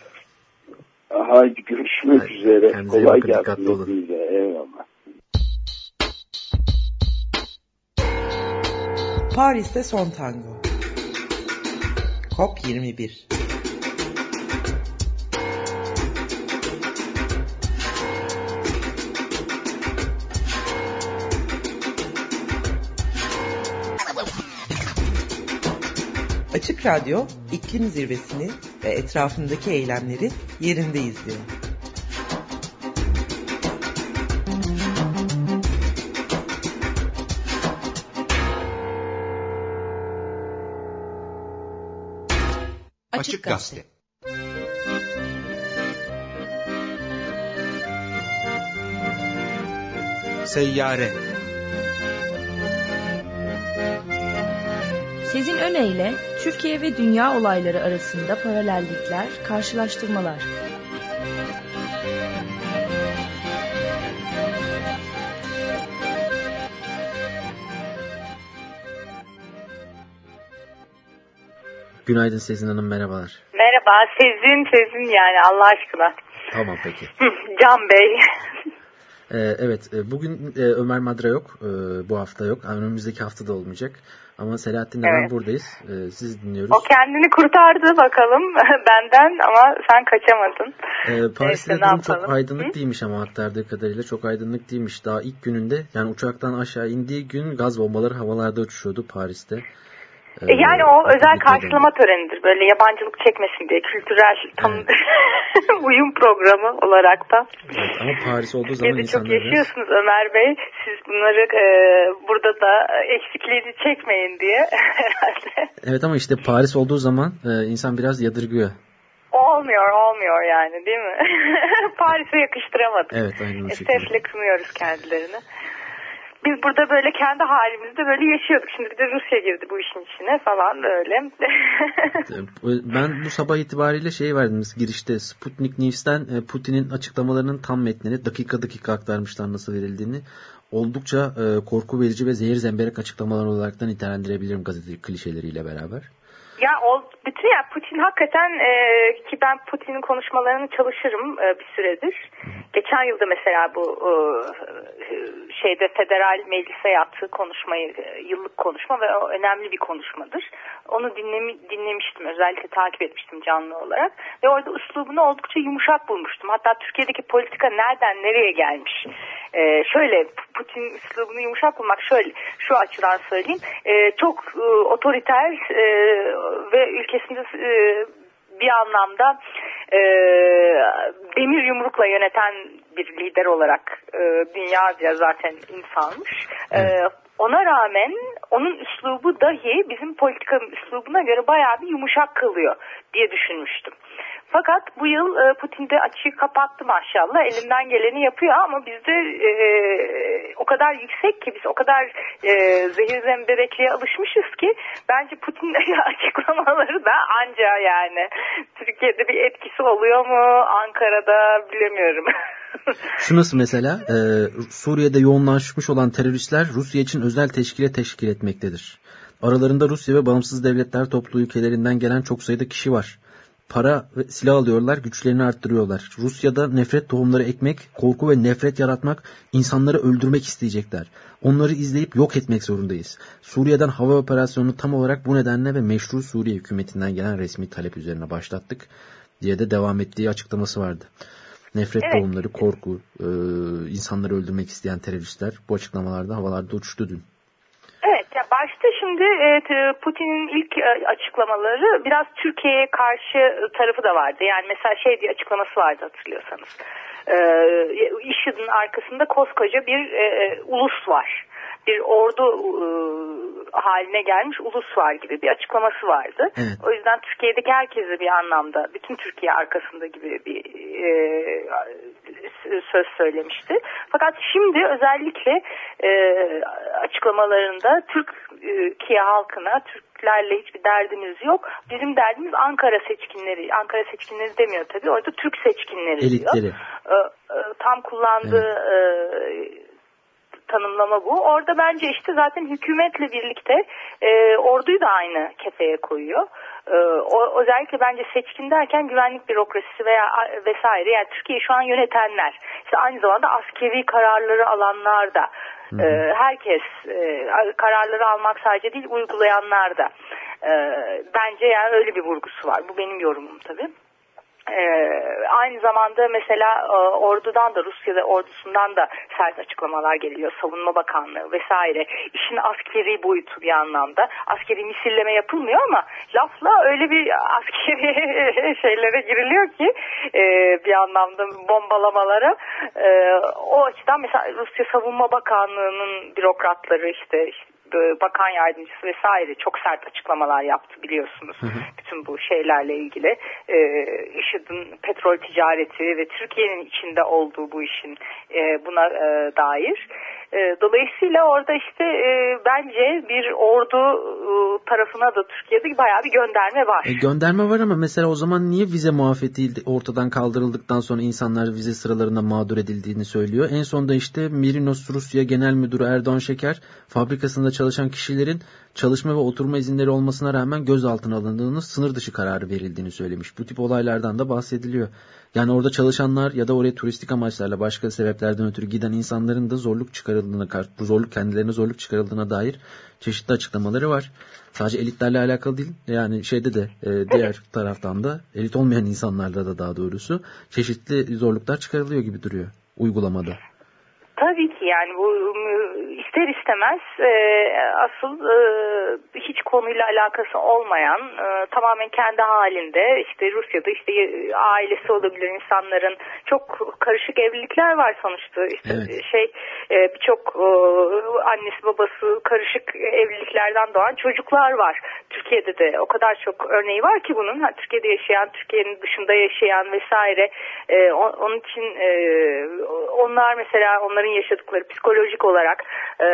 Haydi görüşmek Haydi, üzere. Kendinize Kolay bakın, dikkatli olun. Eyvallah. Paris'te son tango. COP 21 Açık Radyo iklim zirvesini ve etrafındaki eylemleri yerinde izliyor. Açık Gazete. Seyyare. Sezin Öne Türkiye ve dünya olayları arasında paralellikler, karşılaştırmalar. Günaydın Sezin Hanım, merhabalar. Merhaba, Sezin, Sezin yani Allah aşkına. Tamam peki. Can Bey. Ee, evet, e, bugün e, Ömer Madra yok, e, bu hafta yok. Önümüzdeki hafta da olmayacak. Ama Selahattin'le evet. ben buradayız. Ee, siz dinliyoruz. O kendini kurtardı bakalım [LAUGHS] benden ama sen kaçamadın. Ee, Paris'te durum çok aydınlık Hı? değilmiş ama aktardığı kadarıyla çok aydınlık değilmiş. Daha ilk gününde yani uçaktan aşağı indiği gün gaz bombaları havalarda uçuşuyordu Paris'te. E, yani o özel karşılama törenidir. Böyle yabancılık çekmesin diye kültürel tam evet. [LAUGHS] uyum programı olarak da. Evet, ama Paris olduğu zaman insanlar... çok yaşıyorsunuz Ömer Bey. Siz bunları e, burada da eksikliğini çekmeyin diye [LAUGHS] herhalde. Evet ama işte Paris olduğu zaman e, insan biraz yadırgıyor. Olmuyor, olmuyor yani değil mi? [LAUGHS] Paris'e yakıştıramadık. Evet, aynen o şekilde. Esefle kınıyoruz kendilerini biz burada böyle kendi halimizde böyle yaşıyorduk. Şimdi bir de Rusya girdi bu işin içine falan böyle. [LAUGHS] ben bu sabah itibariyle şey verdim girişte Sputnik News'ten e, Putin'in açıklamalarının tam metnini dakika dakika aktarmışlar nasıl verildiğini. Oldukça e, korku verici ve zehir zemberek açıklamalar olaraktan nitelendirebilirim gazete klişeleriyle beraber. Ya o bütün ya Putin hakikaten e, ki ben Putin'in konuşmalarını çalışırım e, bir süredir. Geçen yılda mesela bu e, şeyde federal meclise yaptığı konuşmayı e, yıllık konuşma ve o önemli bir konuşmadır. Onu dinlemi, dinlemiştim özellikle takip etmiştim canlı olarak ve orada üslubunu oldukça yumuşak bulmuştum. Hatta Türkiye'deki politika nereden nereye gelmiş. E, şöyle Putin üslubunu yumuşak bulmak şöyle şu açıdan söyleyeyim. E, çok e, otoriter e, ve ülkesinde e, bir anlamda e, demir yumrukla yöneten bir lider olarak e, dünyaca zaten insanmış. E, ona rağmen onun üslubu dahi bizim politikanın üslubuna göre bayağı bir yumuşak kalıyor diye düşünmüştüm. Fakat bu yıl e, Putin de açığı kapattı maşallah. Elinden geleni yapıyor ama bizde e, o kadar yüksek ki biz o kadar e, zehir zemberekliğe alışmışız ki bence Putin [LAUGHS] açıklamaları da anca yani Türkiye'de bir etkisi oluyor mu Ankara'da bilemiyorum. [LAUGHS] Şu nasıl mesela e, Suriye'de yoğunlaşmış olan teröristler Rusya için özel teşkile teşkil etmektedir. Aralarında Rusya ve bağımsız devletler topluluğu ülkelerinden gelen çok sayıda kişi var. Para ve silah alıyorlar, güçlerini arttırıyorlar. Rusya'da nefret tohumları ekmek, korku ve nefret yaratmak, insanları öldürmek isteyecekler. Onları izleyip yok etmek zorundayız. Suriye'den hava operasyonunu tam olarak bu nedenle ve meşru Suriye hükümetinden gelen resmi talep üzerine başlattık diye de devam ettiği açıklaması vardı. Nefret evet. tohumları, korku, e, insanları öldürmek isteyen teröristler bu açıklamalarda havalarda uçtu dün. Başta şimdi e, Putin'in ilk e, açıklamaları biraz Türkiye'ye karşı tarafı da vardı. Yani mesela şey diye açıklaması vardı hatırlıyorsanız. E, IŞİD'in arkasında koskoca bir ulus var bir ordu e, haline gelmiş ulus var gibi bir açıklaması vardı. Evet. O yüzden Türkiye'deki herkese bir anlamda bütün Türkiye arkasında gibi bir e, söz söylemişti. Fakat şimdi özellikle e, açıklamalarında Türkiye halkına, Türklerle hiçbir derdimiz yok. Bizim derdimiz Ankara seçkinleri. Ankara seçkinleri demiyor tabii. Orada Türk seçkinleri Elitleri. diyor. E, e, tam kullandığı evet. e, tanımlama bu. Orada bence işte zaten hükümetle birlikte e, orduyu da aynı kefeye koyuyor. E, o, özellikle bence seçkin derken güvenlik bürokrasisi veya vesaire yani Türkiye şu an yönetenler işte aynı zamanda askeri kararları alanlar da e, herkes e, kararları almak sadece değil uygulayanlar da e, bence yani öyle bir vurgusu var. Bu benim yorumum tabii. Ee, aynı zamanda mesela e, ordudan da Rusya'da ordusundan da sert açıklamalar geliyor. Savunma Bakanlığı vesaire. İşin askeri boyutu bir anlamda. Askeri misilleme yapılmıyor ama lafla öyle bir askeri [LAUGHS] şeylere giriliyor ki e, bir anlamda bombalamalara. E, o açıdan mesela Rusya Savunma Bakanlığı'nın bürokratları işte, işte bakan yardımcısı vesaire çok sert açıklamalar yaptı biliyorsunuz. Hı hı. Bütün bu şeylerle ilgili. E, IŞİD'in petrol ticareti ve Türkiye'nin içinde olduğu bu işin e, buna e, dair. E, dolayısıyla orada işte e, bence bir ordu e, tarafına da Türkiye'de bayağı bir gönderme var. E, gönderme var ama mesela o zaman niye vize muafiyeti ortadan kaldırıldıktan sonra insanlar vize sıralarında mağdur edildiğini söylüyor. En sonunda işte Mirinos Rusya Genel Müdürü Erdoğan Şeker fabrikasında çalışan kişilerin çalışma ve oturma izinleri olmasına rağmen gözaltına alındığını, sınır dışı kararı verildiğini söylemiş. Bu tip olaylardan da bahsediliyor. Yani orada çalışanlar ya da oraya turistik amaçlarla başka sebeplerden ötürü giden insanların da zorluk çıkarıldığına, bu zorluk kendilerine zorluk çıkarıldığına dair çeşitli açıklamaları var. Sadece elitlerle alakalı değil. Yani şeyde de e, diğer taraftan da elit olmayan insanlarda da daha doğrusu çeşitli zorluklar çıkarılıyor gibi duruyor uygulamada. Yani bu ister istemez e, asıl e, hiç konuyla alakası olmayan e, tamamen kendi halinde işte Rusya'da işte ailesi olabilir insanların çok karışık evlilikler var sonuçta işte evet. şey e, birçok e, annesi babası karışık evliliklerden doğan çocuklar var. Türkiye'de de o kadar çok örneği var ki bunun ha, Türkiye'de yaşayan Türkiye'nin dışında yaşayan vesaire e, onun için e, onlar mesela onların yaşadıkları psikolojik olarak e,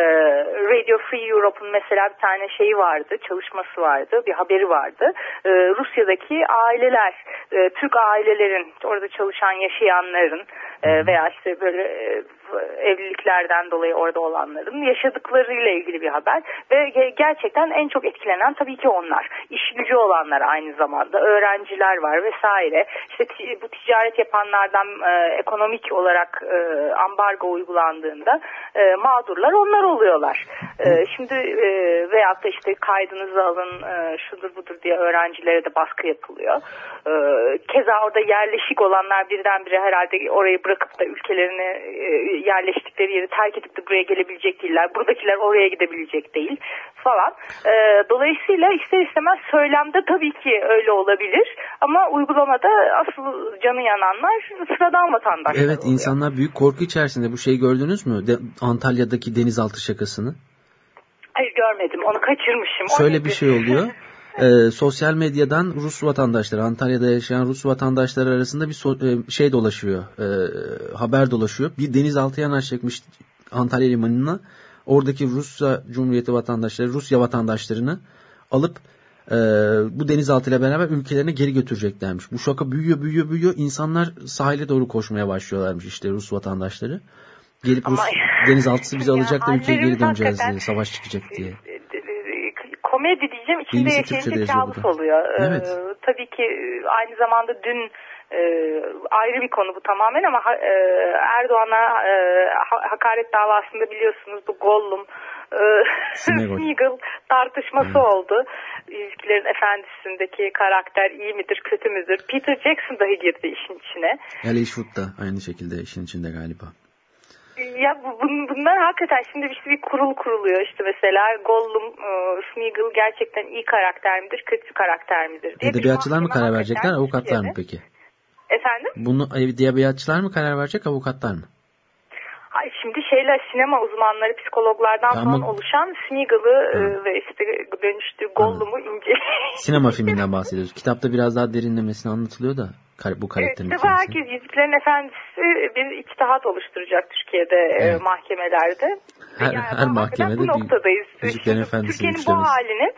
Radio Free Europe'un mesela bir tane şeyi vardı, çalışması vardı, bir haberi vardı. E, Rusya'daki aileler, e, Türk ailelerin, orada çalışan yaşayanların e, veya işte böyle e, evliliklerden dolayı orada olanların yaşadıklarıyla ilgili bir haber ve gerçekten en çok etkilenen tabii ki onlar. İş gücü olanlar aynı zamanda öğrenciler var vesaire. İşte bu ticaret yapanlardan e, ekonomik olarak e, ambargo uygulandığında e, mağdurlar onlar oluyorlar. E, şimdi e, veyahut da işte kaydınızı alın e, şudur budur diye öğrencilere de baskı yapılıyor. E, keza orada yerleşik olanlar birdenbire herhalde orayı bırakıp da ülkelerine e, yerleştikleri yeri terk edip de buraya gelebilecek değiller. Buradakiler oraya gidebilecek değil falan. E, dolayısıyla ister istemez söylemde tabii ki öyle olabilir. Ama uygulamada asıl canı yananlar sıradan vatandaşlar Evet oluyor. insanlar büyük korku içerisinde. Bu şeyi gördünüz mü? De, Antalya'daki denizaltı şakasını. Hayır görmedim. Onu kaçırmışım. Şöyle bir şey oluyor. [LAUGHS] e, sosyal medyadan Rus vatandaşları, Antalya'da yaşayan Rus vatandaşları arasında bir so, e, şey dolaşıyor, e, haber dolaşıyor. Bir denizaltı yanaşacakmış Antalya limanına. Oradaki Rusya Cumhuriyeti vatandaşları, Rusya vatandaşlarını alıp e, bu denizaltıyla beraber ülkelerine geri götüreceklermiş. Bu şaka büyüyor, büyüyor, büyüyor. İnsanlar sahile doğru koşmaya başlıyorlarmış işte Rus vatandaşları. Gelip Rus denizaltısı bizi alacak da ülkeye geri döneceğiz diye, savaş çıkacak diye komedi diyeceğim içinde yaşayınca kabus oluyor. Ee, evet. Ee, tabii ki e, aynı zamanda dün e, ayrı bir konu bu tamamen ama e, Erdoğan'a e, hakaret davasında biliyorsunuz bu Gollum e, [LAUGHS] Smeagol tartışması evet. oldu. İlişkilerin Efendisi'ndeki karakter iyi midir kötü müdür? Peter Jackson dahi girdi işin içine. Ali Eastwood da aynı şekilde işin içinde galiba. Ya bun, bunlar hakikaten şimdi işte bir kurul kuruluyor işte mesela Gollum, e, Smeagol gerçekten iyi karakter midir, kötü karakter midir diye. Edebiyatçılar mı karar verecekler, avukatlar mı peki? Efendim? Bunu edebiyatçılar mı karar verecek, avukatlar mı? Ay şimdi şeyler sinema uzmanları, psikologlardan ya falan oluşan Smeagol'ı e, ve işte dönüştüğü Gollum'u inceliyor. Sinema filminden bahsediyoruz. Kitapta biraz daha derinlemesine anlatılıyor da bu karakterin evet, herkes Yüzüklerin Efendisi bir içtihat oluşturacak Türkiye'de e, evet. mahkemelerde. Her, yani her mahkemede bu noktadayız. Yüzüklerin Efendisi Türkiye'nin bu halini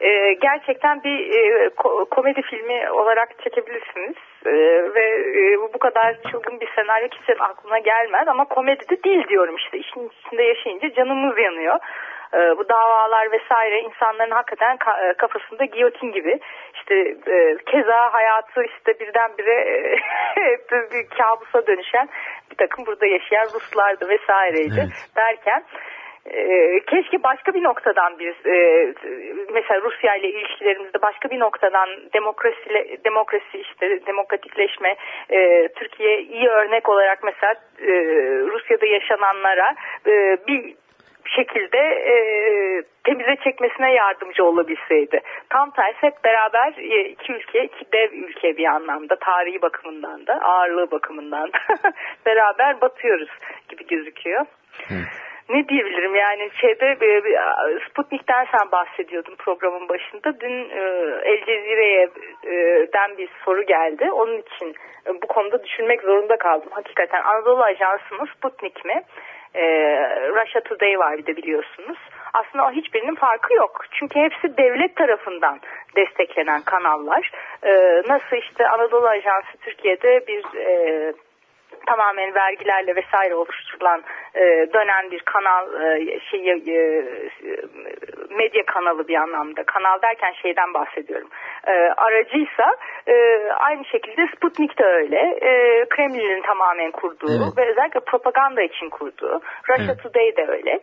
e, gerçekten bir e, ko komedi filmi olarak çekebilirsiniz. E, ve e, bu kadar çılgın bir senaryo kimsenin aklına gelmez ama komedi de değil diyorum işte. işin içinde yaşayınca canımız yanıyor. E, bu davalar vesaire insanların hakikaten ka e, kafasında giyotin gibi işte e, keza hayatı işte birdenbire e, [LAUGHS] bir kabusa dönüşen bir takım burada yaşayan Ruslardı vesaireydi evet. derken keşke başka bir noktadan biz mesela Rusya ile ilişkilerimizde başka bir noktadan demokrasi demokrasi işte demokratikleşme Türkiye iyi örnek olarak mesela Rusya'da yaşananlara bir şekilde e, temize çekmesine yardımcı olabilseydi. Tam tersi hep beraber e, iki ülke, iki dev ülke bir anlamda tarihi bakımından da ağırlığı bakımından da [LAUGHS] beraber batıyoruz gibi gözüküyor. Evet ne diyebilirim yani şeyde e, Sputnik'ten sen bahsediyordun programın başında. Dün e, El Cezire'den bir soru geldi. Onun için e, bu konuda düşünmek zorunda kaldım. Hakikaten Anadolu Ajansı mı Sputnik mi? Russia Today var bir de biliyorsunuz. Aslında o hiçbirinin farkı yok. Çünkü hepsi devlet tarafından desteklenen kanallar. Nasıl işte Anadolu Ajansı Türkiye'de bir tamamen vergilerle vesaire oluşturulan e, dönen bir kanal e, şeyi e, medya kanalı bir anlamda kanal derken şeyden bahsediyorum e, aracıysa e, aynı şekilde Sputnik de öyle e, Kremlin'in tamamen kurduğu evet. ve özellikle propaganda için kurduğu Russia evet. Today de öyle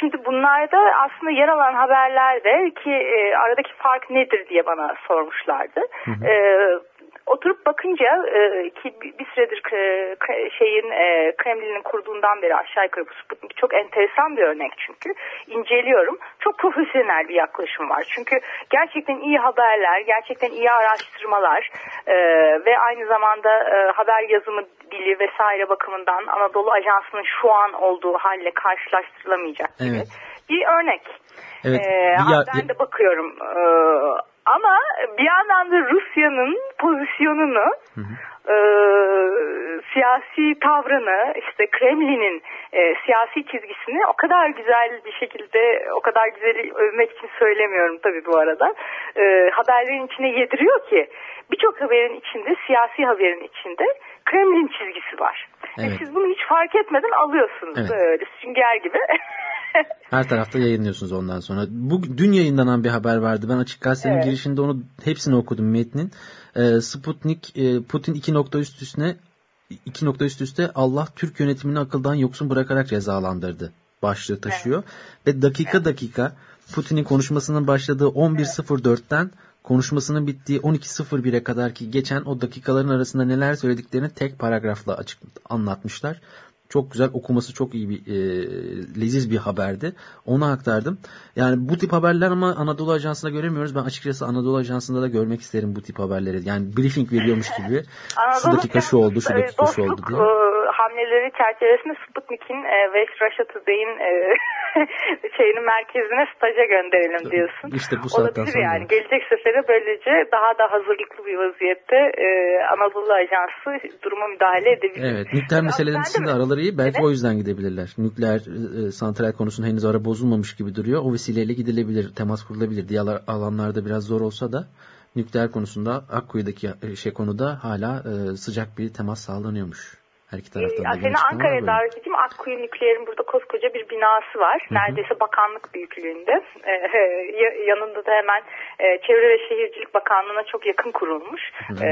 Şimdi bunlarda aslında yer alan haberlerde ki e, aradaki fark nedir diye bana sormuşlardı. Hı hı. E, oturup bakınca e, ki bir süredir e, şeyin e, Kremlin'in kurduğundan beri aşağı yukarı bu Sputnik çok enteresan bir örnek çünkü inceliyorum. Çok profesyonel bir yaklaşım var. Çünkü gerçekten iyi haberler, gerçekten iyi araştırmalar e, ve aynı zamanda e, haber yazımı dili vesaire bakımından Anadolu Ajansı'nın şu an olduğu halle karşılaştırılamayacak evet. bir örnek. Evet. Ee, ya, ben de bakıyorum. Ee, ama bir yandan da Rusya'nın pozisyonunu hı hı. E, siyasi tavrını işte Kremlin'in e, siyasi çizgisini o kadar güzel bir şekilde o kadar güzel övmek için söylemiyorum tabii bu arada e, haberlerin içine yediriyor ki birçok haberin içinde siyasi haberin içinde Kremlin çizgisi var. E, evet. E siz bunu hiç fark etmeden alıyorsunuz evet. böyle sünger gibi. [LAUGHS] [LAUGHS] Her tarafta yayınlıyorsunuz ondan sonra. Bu dün yayınlanan bir haber vardı. Ben açık gazetenin evet. girişinde onu hepsini okudum metnin. E, Sputnik e, Putin iki nokta üst üstüne iki nokta üst üste Allah Türk yönetimini akıldan yoksun bırakarak cezalandırdı başlığı taşıyor. Evet. Ve dakika dakika Putin'in konuşmasının başladığı 11.04'ten konuşmasının bittiği 12.01'e kadar ki geçen o dakikaların arasında neler söylediklerini tek paragrafla açık anlatmışlar. Çok güzel okuması çok iyi bir e, leziz bir haberdi. Onu aktardım. Yani bu tip haberler ama Anadolu Ajansı'nda göremiyoruz. Ben açıkçası Anadolu Ajansı'nda da görmek isterim bu tip haberleri. Yani briefing veriyormuş gibi. şu dakika şu oldu, şu dakika şu oldu diye. E, hamleleri çerçevesinde Sputnik'in e, West Russia Today'in e, [LAUGHS] şeyinin merkezine staja gönderelim diyorsun. İşte bu saatten Olabilir sonra. yani. Gelecek sefere böylece daha da hazırlıklı bir vaziyette e, Anadolu Ajansı duruma müdahale edebilir. Evet, nükleer ben de araları iyi. Belki Evet. o yüzden gidebilirler. Nükleer e, santral konusunda henüz ara bozulmamış gibi duruyor. O vesileyle gidilebilir, temas kurulabilir. Diğer alanlarda biraz zor olsa da nükleer konusunda Akkuyu'daki e, şey konuda hala e, sıcak bir temas sağlanıyormuş. Her iki taraftan da seni Ankara'ya davet edeyim. Akkuyu Nükleer'in burada koskoca bir binası var. Neredeyse bakanlık büyüklüğünde. Ee, [LAUGHS] ya- yanında da hemen e, Çevre ve Şehircilik Bakanlığı'na çok yakın kurulmuş. Ee,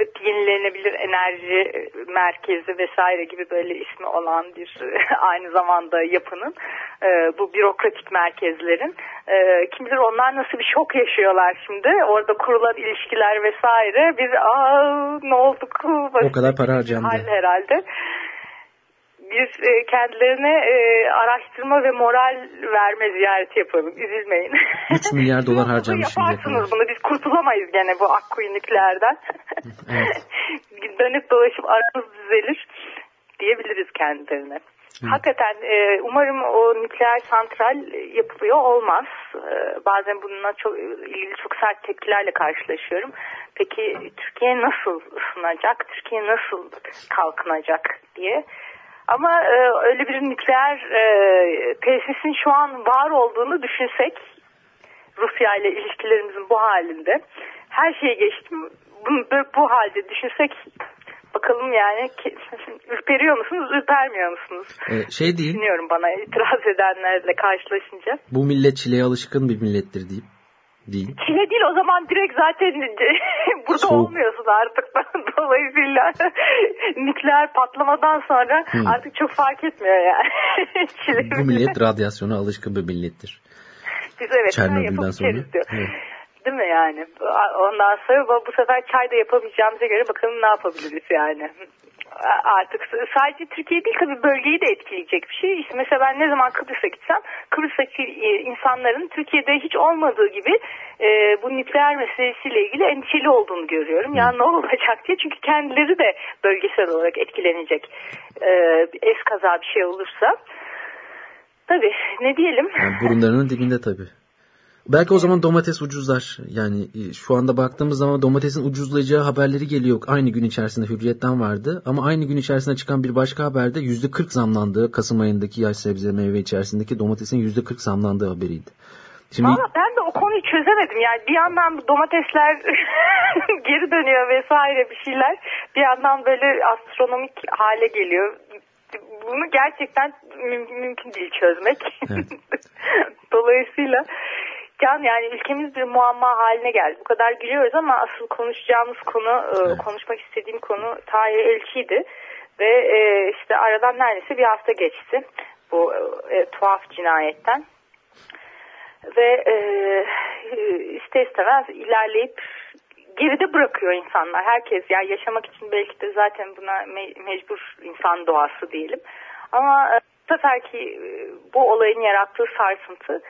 ve yenilenebilir enerji merkezi vesaire gibi böyle ismi olan bir [LAUGHS] aynı zamanda yapının e, bu bürokratik merkezlerin e, kim bilir onlar nasıl bir şok yaşıyorlar şimdi. Orada kurulan ilişkiler vesaire bir aa ne olduk O kadar para harcandı. hal herhalde. Biz e, kendilerine e, araştırma ve moral verme ziyareti yapalım. Üzülmeyin. 3 milyar [LAUGHS] dolar Bunu harcanmış şimdiye Yaparsınız bunu. Biz kurtulamayız gene bu akkuyu nükleerden. Evet. [LAUGHS] Dönüp dolaşıp aramız düzelir diyebiliriz kendilerine. Hakikaten e, umarım o nükleer santral yapılıyor olmaz. E, bazen bununla çok ilgili çok sert tepkilerle karşılaşıyorum. Peki Türkiye nasıl ısınacak? Türkiye nasıl kalkınacak diye. Ama e, öyle bir nükleer tesisin şu an var olduğunu düşünsek Rusya ile ilişkilerimizin bu halinde her şeye geçtim bu, bu, bu halde düşünsek bakalım yani ki- [LAUGHS] ürperiyor musunuz ürpermiyor musunuz? E, şey değil, Düşünüyorum bana itiraz edenlerle karşılaşınca. bu millet çileye alışkın bir millettir deyip değil. Çile değil o zaman direkt zaten [LAUGHS] burada Soğuk. olmuyorsun artık. [LAUGHS] Dolayısıyla nükleer patlamadan sonra Hı. artık çok fark etmiyor yani. Çile Bu millet radyasyona alışkın bir millettir. Biz evet Çernobil'den sonra. diyor. Evet. Değil mi yani? Ondan sonra bu- sefer çay da yapamayacağımıza göre bakalım ne yapabiliriz yani. Artık sadece Türkiye değil tabii bölgeyi de etkileyecek bir şey. İşte mesela ben ne zaman Kıbrıs'a gitsem Kıbrıs'taki e, insanların Türkiye'de hiç olmadığı gibi e, bu nükleer meselesiyle ilgili endişeli olduğunu görüyorum. Ya ne olacak diye çünkü kendileri de bölgesel olarak etkilenecek. E, es kaza bir şey olursa. Tabii ne diyelim? Yani burunlarının dibinde tabii. Belki o zaman domates ucuzlar. Yani e, şu anda baktığımız zaman domatesin ucuzlayacağı haberleri geliyor. Aynı gün içerisinde Hürriyet'ten vardı. Ama aynı gün içerisinde çıkan bir başka haberde %40 zamlandığı Kasım ayındaki yaş sebze meyve içerisindeki domatesin %40 zamlandığı haberiydi. Şimdi Valla ben de o konuyu çözemedim. Yani bir yandan domatesler [LAUGHS] geri dönüyor vesaire bir şeyler. Bir yandan böyle astronomik hale geliyor. Bunu gerçekten müm- mümkün değil çözmek. Evet. [LAUGHS] Dolayısıyla Can yani ülkemiz bir muamma haline geldi. Bu kadar gülüyoruz ama asıl konuşacağımız konu, e, Evet. konuşmak istediğim konu Tahir Elçi'ydi. Ve e, işte aradan neredeyse bir hafta geçti bu e, tuhaf cinayetten ve e, ister istemez ilerleyip geride bırakıyor insanlar. Herkes yani yaşamak için belki de zaten buna me- mecbur insan doğası diyelim. Ama e, bu seferki e, bu olayın yarattığı sarsıntı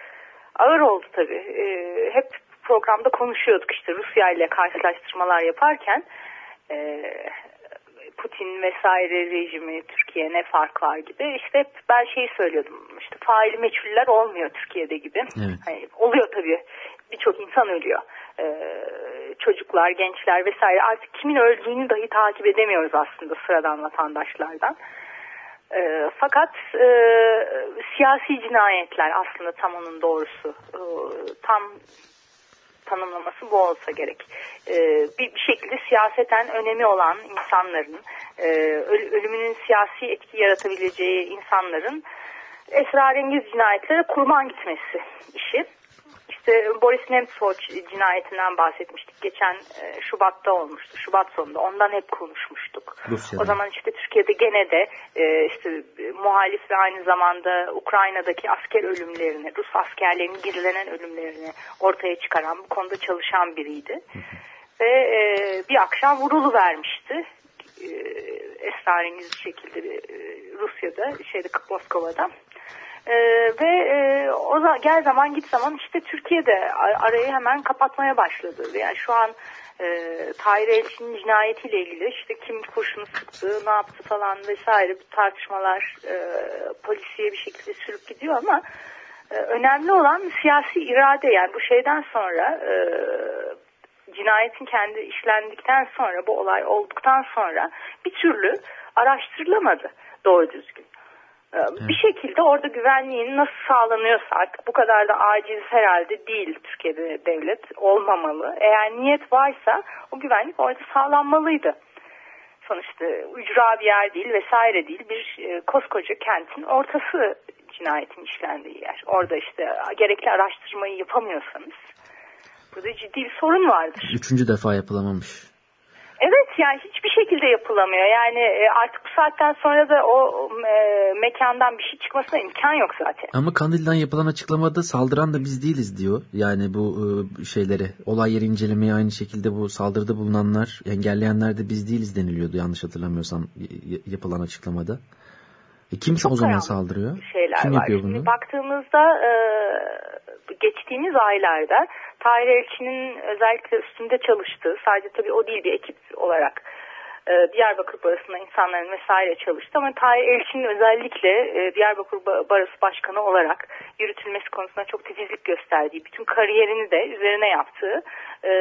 ağır oldu tabii. E, hep programda konuşuyorduk işte Rusya ile karşılaştırmalar yaparken e, Putin vesaire rejimi Türkiye ne fark var gibi. İşte hep ben şeyi söylüyordum işte faili meçhuller olmuyor Türkiye'de gibi. Evet. Hani oluyor tabii. Birçok insan ölüyor. Ee, çocuklar gençler vesaire. Artık kimin öldüğünü dahi takip edemiyoruz aslında sıradan vatandaşlardan Ee, fakat e, siyasi cinayetler aslında tam onun doğrusu Ee, tam tanımlaması bu olsa gerek. Ee, bir, bir şekilde siyaseten önemi olan insanların, e, öl- ölümünün siyasi etki yaratabileceği insanların esrarengiz cinayetlere kurban gitmesi işi. İşte Boris Nemtsov cinayetinden bahsetmiştik. Geçen e, Şubat'ta olmuştu. Şubat sonunda. Ondan hep konuşmuştuk. Rusya'da. O zaman işte Türkiye'de gene de e, işte e, muhalif ve aynı zamanda Ukrayna'daki asker ölümlerini, Rus askerlerinin girilenen ölümlerini ortaya çıkaran, bu konuda çalışan biriydi. Ve e, bir akşam vurulu vermişti. E, esrarengiz bir şekilde e, Rusya'da, şeyde Moskova'da. E, ve e, o da, gel zaman git zaman işte Türkiye'de arayı hemen kapatmaya başladı. Yani şu an e, Tahir Elçi'nin cinayetiyle ilgili işte kim kurşunu sıktı, ne yaptı falan vesaire bu tartışmalar e, polisiye bir şekilde sürüp gidiyor ama e, önemli olan siyasi irade yani bu şeyden sonra e, cinayetin kendi işlendikten sonra bu olay olduktan sonra bir türlü araştırılamadı doğru düzgün. Ee, bir şekilde orada güvenliğin nasıl sağlanıyorsa bu kadar da aciz herhalde değil Türkiye'de devlet olmamalı. Eğer niyet varsa o güvenlik orada sağlanmalıydı. Sonuçta ücra bir yer değil vesaire değil bir e, koskoca kentin ortası cinayetin işlendiği yer. Orada işte gerekli araştırmayı yapamıyorsanız burada ciddi bir sorun vardır. Üçüncü defa yapılamamış. Evet yani hiçbir şekilde yapılamıyor. Yani e, artık bu saatten sonra da o e, mekandan bir şey çıkmasına imkan yok zaten. Ama Kandil'den yapılan açıklamada saldıran da biz değiliz diyor. Yani bu e, şeyleri olay yeri incelemeye aynı şekilde bu saldırıda bulunanlar engelleyenler de biz değiliz deniliyordu yanlış hatırlamıyorsam yapılan açıklamada. E, kim Çok o zaman saldırıyor? Şeyler Kim var. yapıyor bunu? Şimdi baktığımızda e, geçtiğimiz aylarda Tahir Elçi'nin özellikle üstünde çalıştığı, sadece tabii o değil bir ekip olarak e, Diyarbakır Barası'nda insanların vesaire çalıştı ama Tahir Elçi'nin özellikle e, Diyarbakır Barası Başkanı olarak yürütülmesi konusunda çok titizlik gösterdiği, bütün kariyerini de üzerine yaptığı e,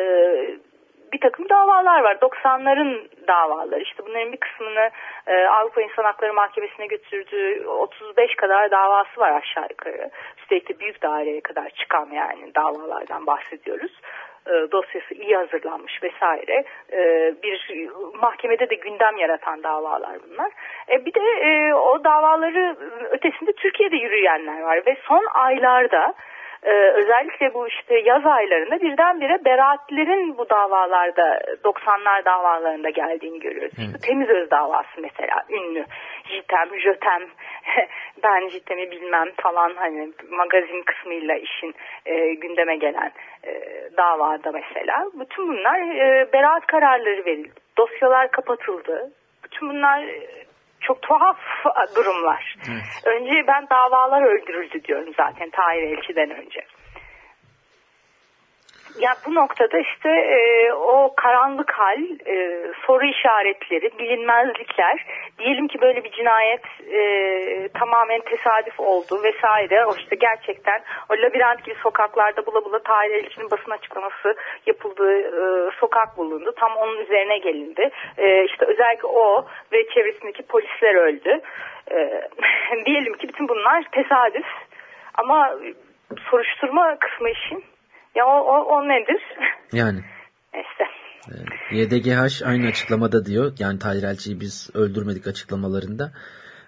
bir takım davalar var. 90'ların davaları. İşte bunların bir kısmını e, Avrupa İnsan Hakları Mahkemesi'ne götürdüğü 35 kadar davası var aşağı yukarı. Üstelik de büyük daireye kadar çıkan yani davalardan bahsediyoruz e, dosyası iyi hazırlanmış vesaire e, bir mahkemede de gündem yaratan davalar bunlar. E, bir de o davaları ötesinde Türkiye'de yürüyenler var ve son aylarda ee, özellikle bu işte yaz aylarında birdenbire beraatlerin bu davalarda 90'lar davalarında geldiğini görüyoruz. Evet. Temiz Öz davası mesela ünlü. Jitem, Jötem, [LAUGHS] ben Jitem'i bilmem falan hani magazin kısmıyla işin e, gündeme gelen e, davada mesela. Bütün bunlar e, beraat kararları verildi. Dosyalar kapatıldı. Bütün bunlar e, çok tuhaf durumlar. Evet. Önce ben davalar öldürüldü diyorum zaten Tahir Elçi'den önce. Ya bu noktada işte e, o karanlık hal, e, soru işaretleri, bilinmezlikler, diyelim ki böyle bir cinayet e, tamamen tesadüf oldu vesaire. O işte gerçekten o labirent gibi sokaklarda bula bula Tahir Elçi'nin basın açıklaması yapıldığı e, sokak bulundu. Tam onun üzerine gelindi. E, işte özellikle o ve çevresindeki polisler öldü. E, [LAUGHS] diyelim ki bütün bunlar tesadüf ama soruşturma kısmı işin ya o, o, o nedir? [LAUGHS] Yani. işte. YDGH aynı açıklamada diyor. Yani Tahir Elçi'yi biz öldürmedik açıklamalarında.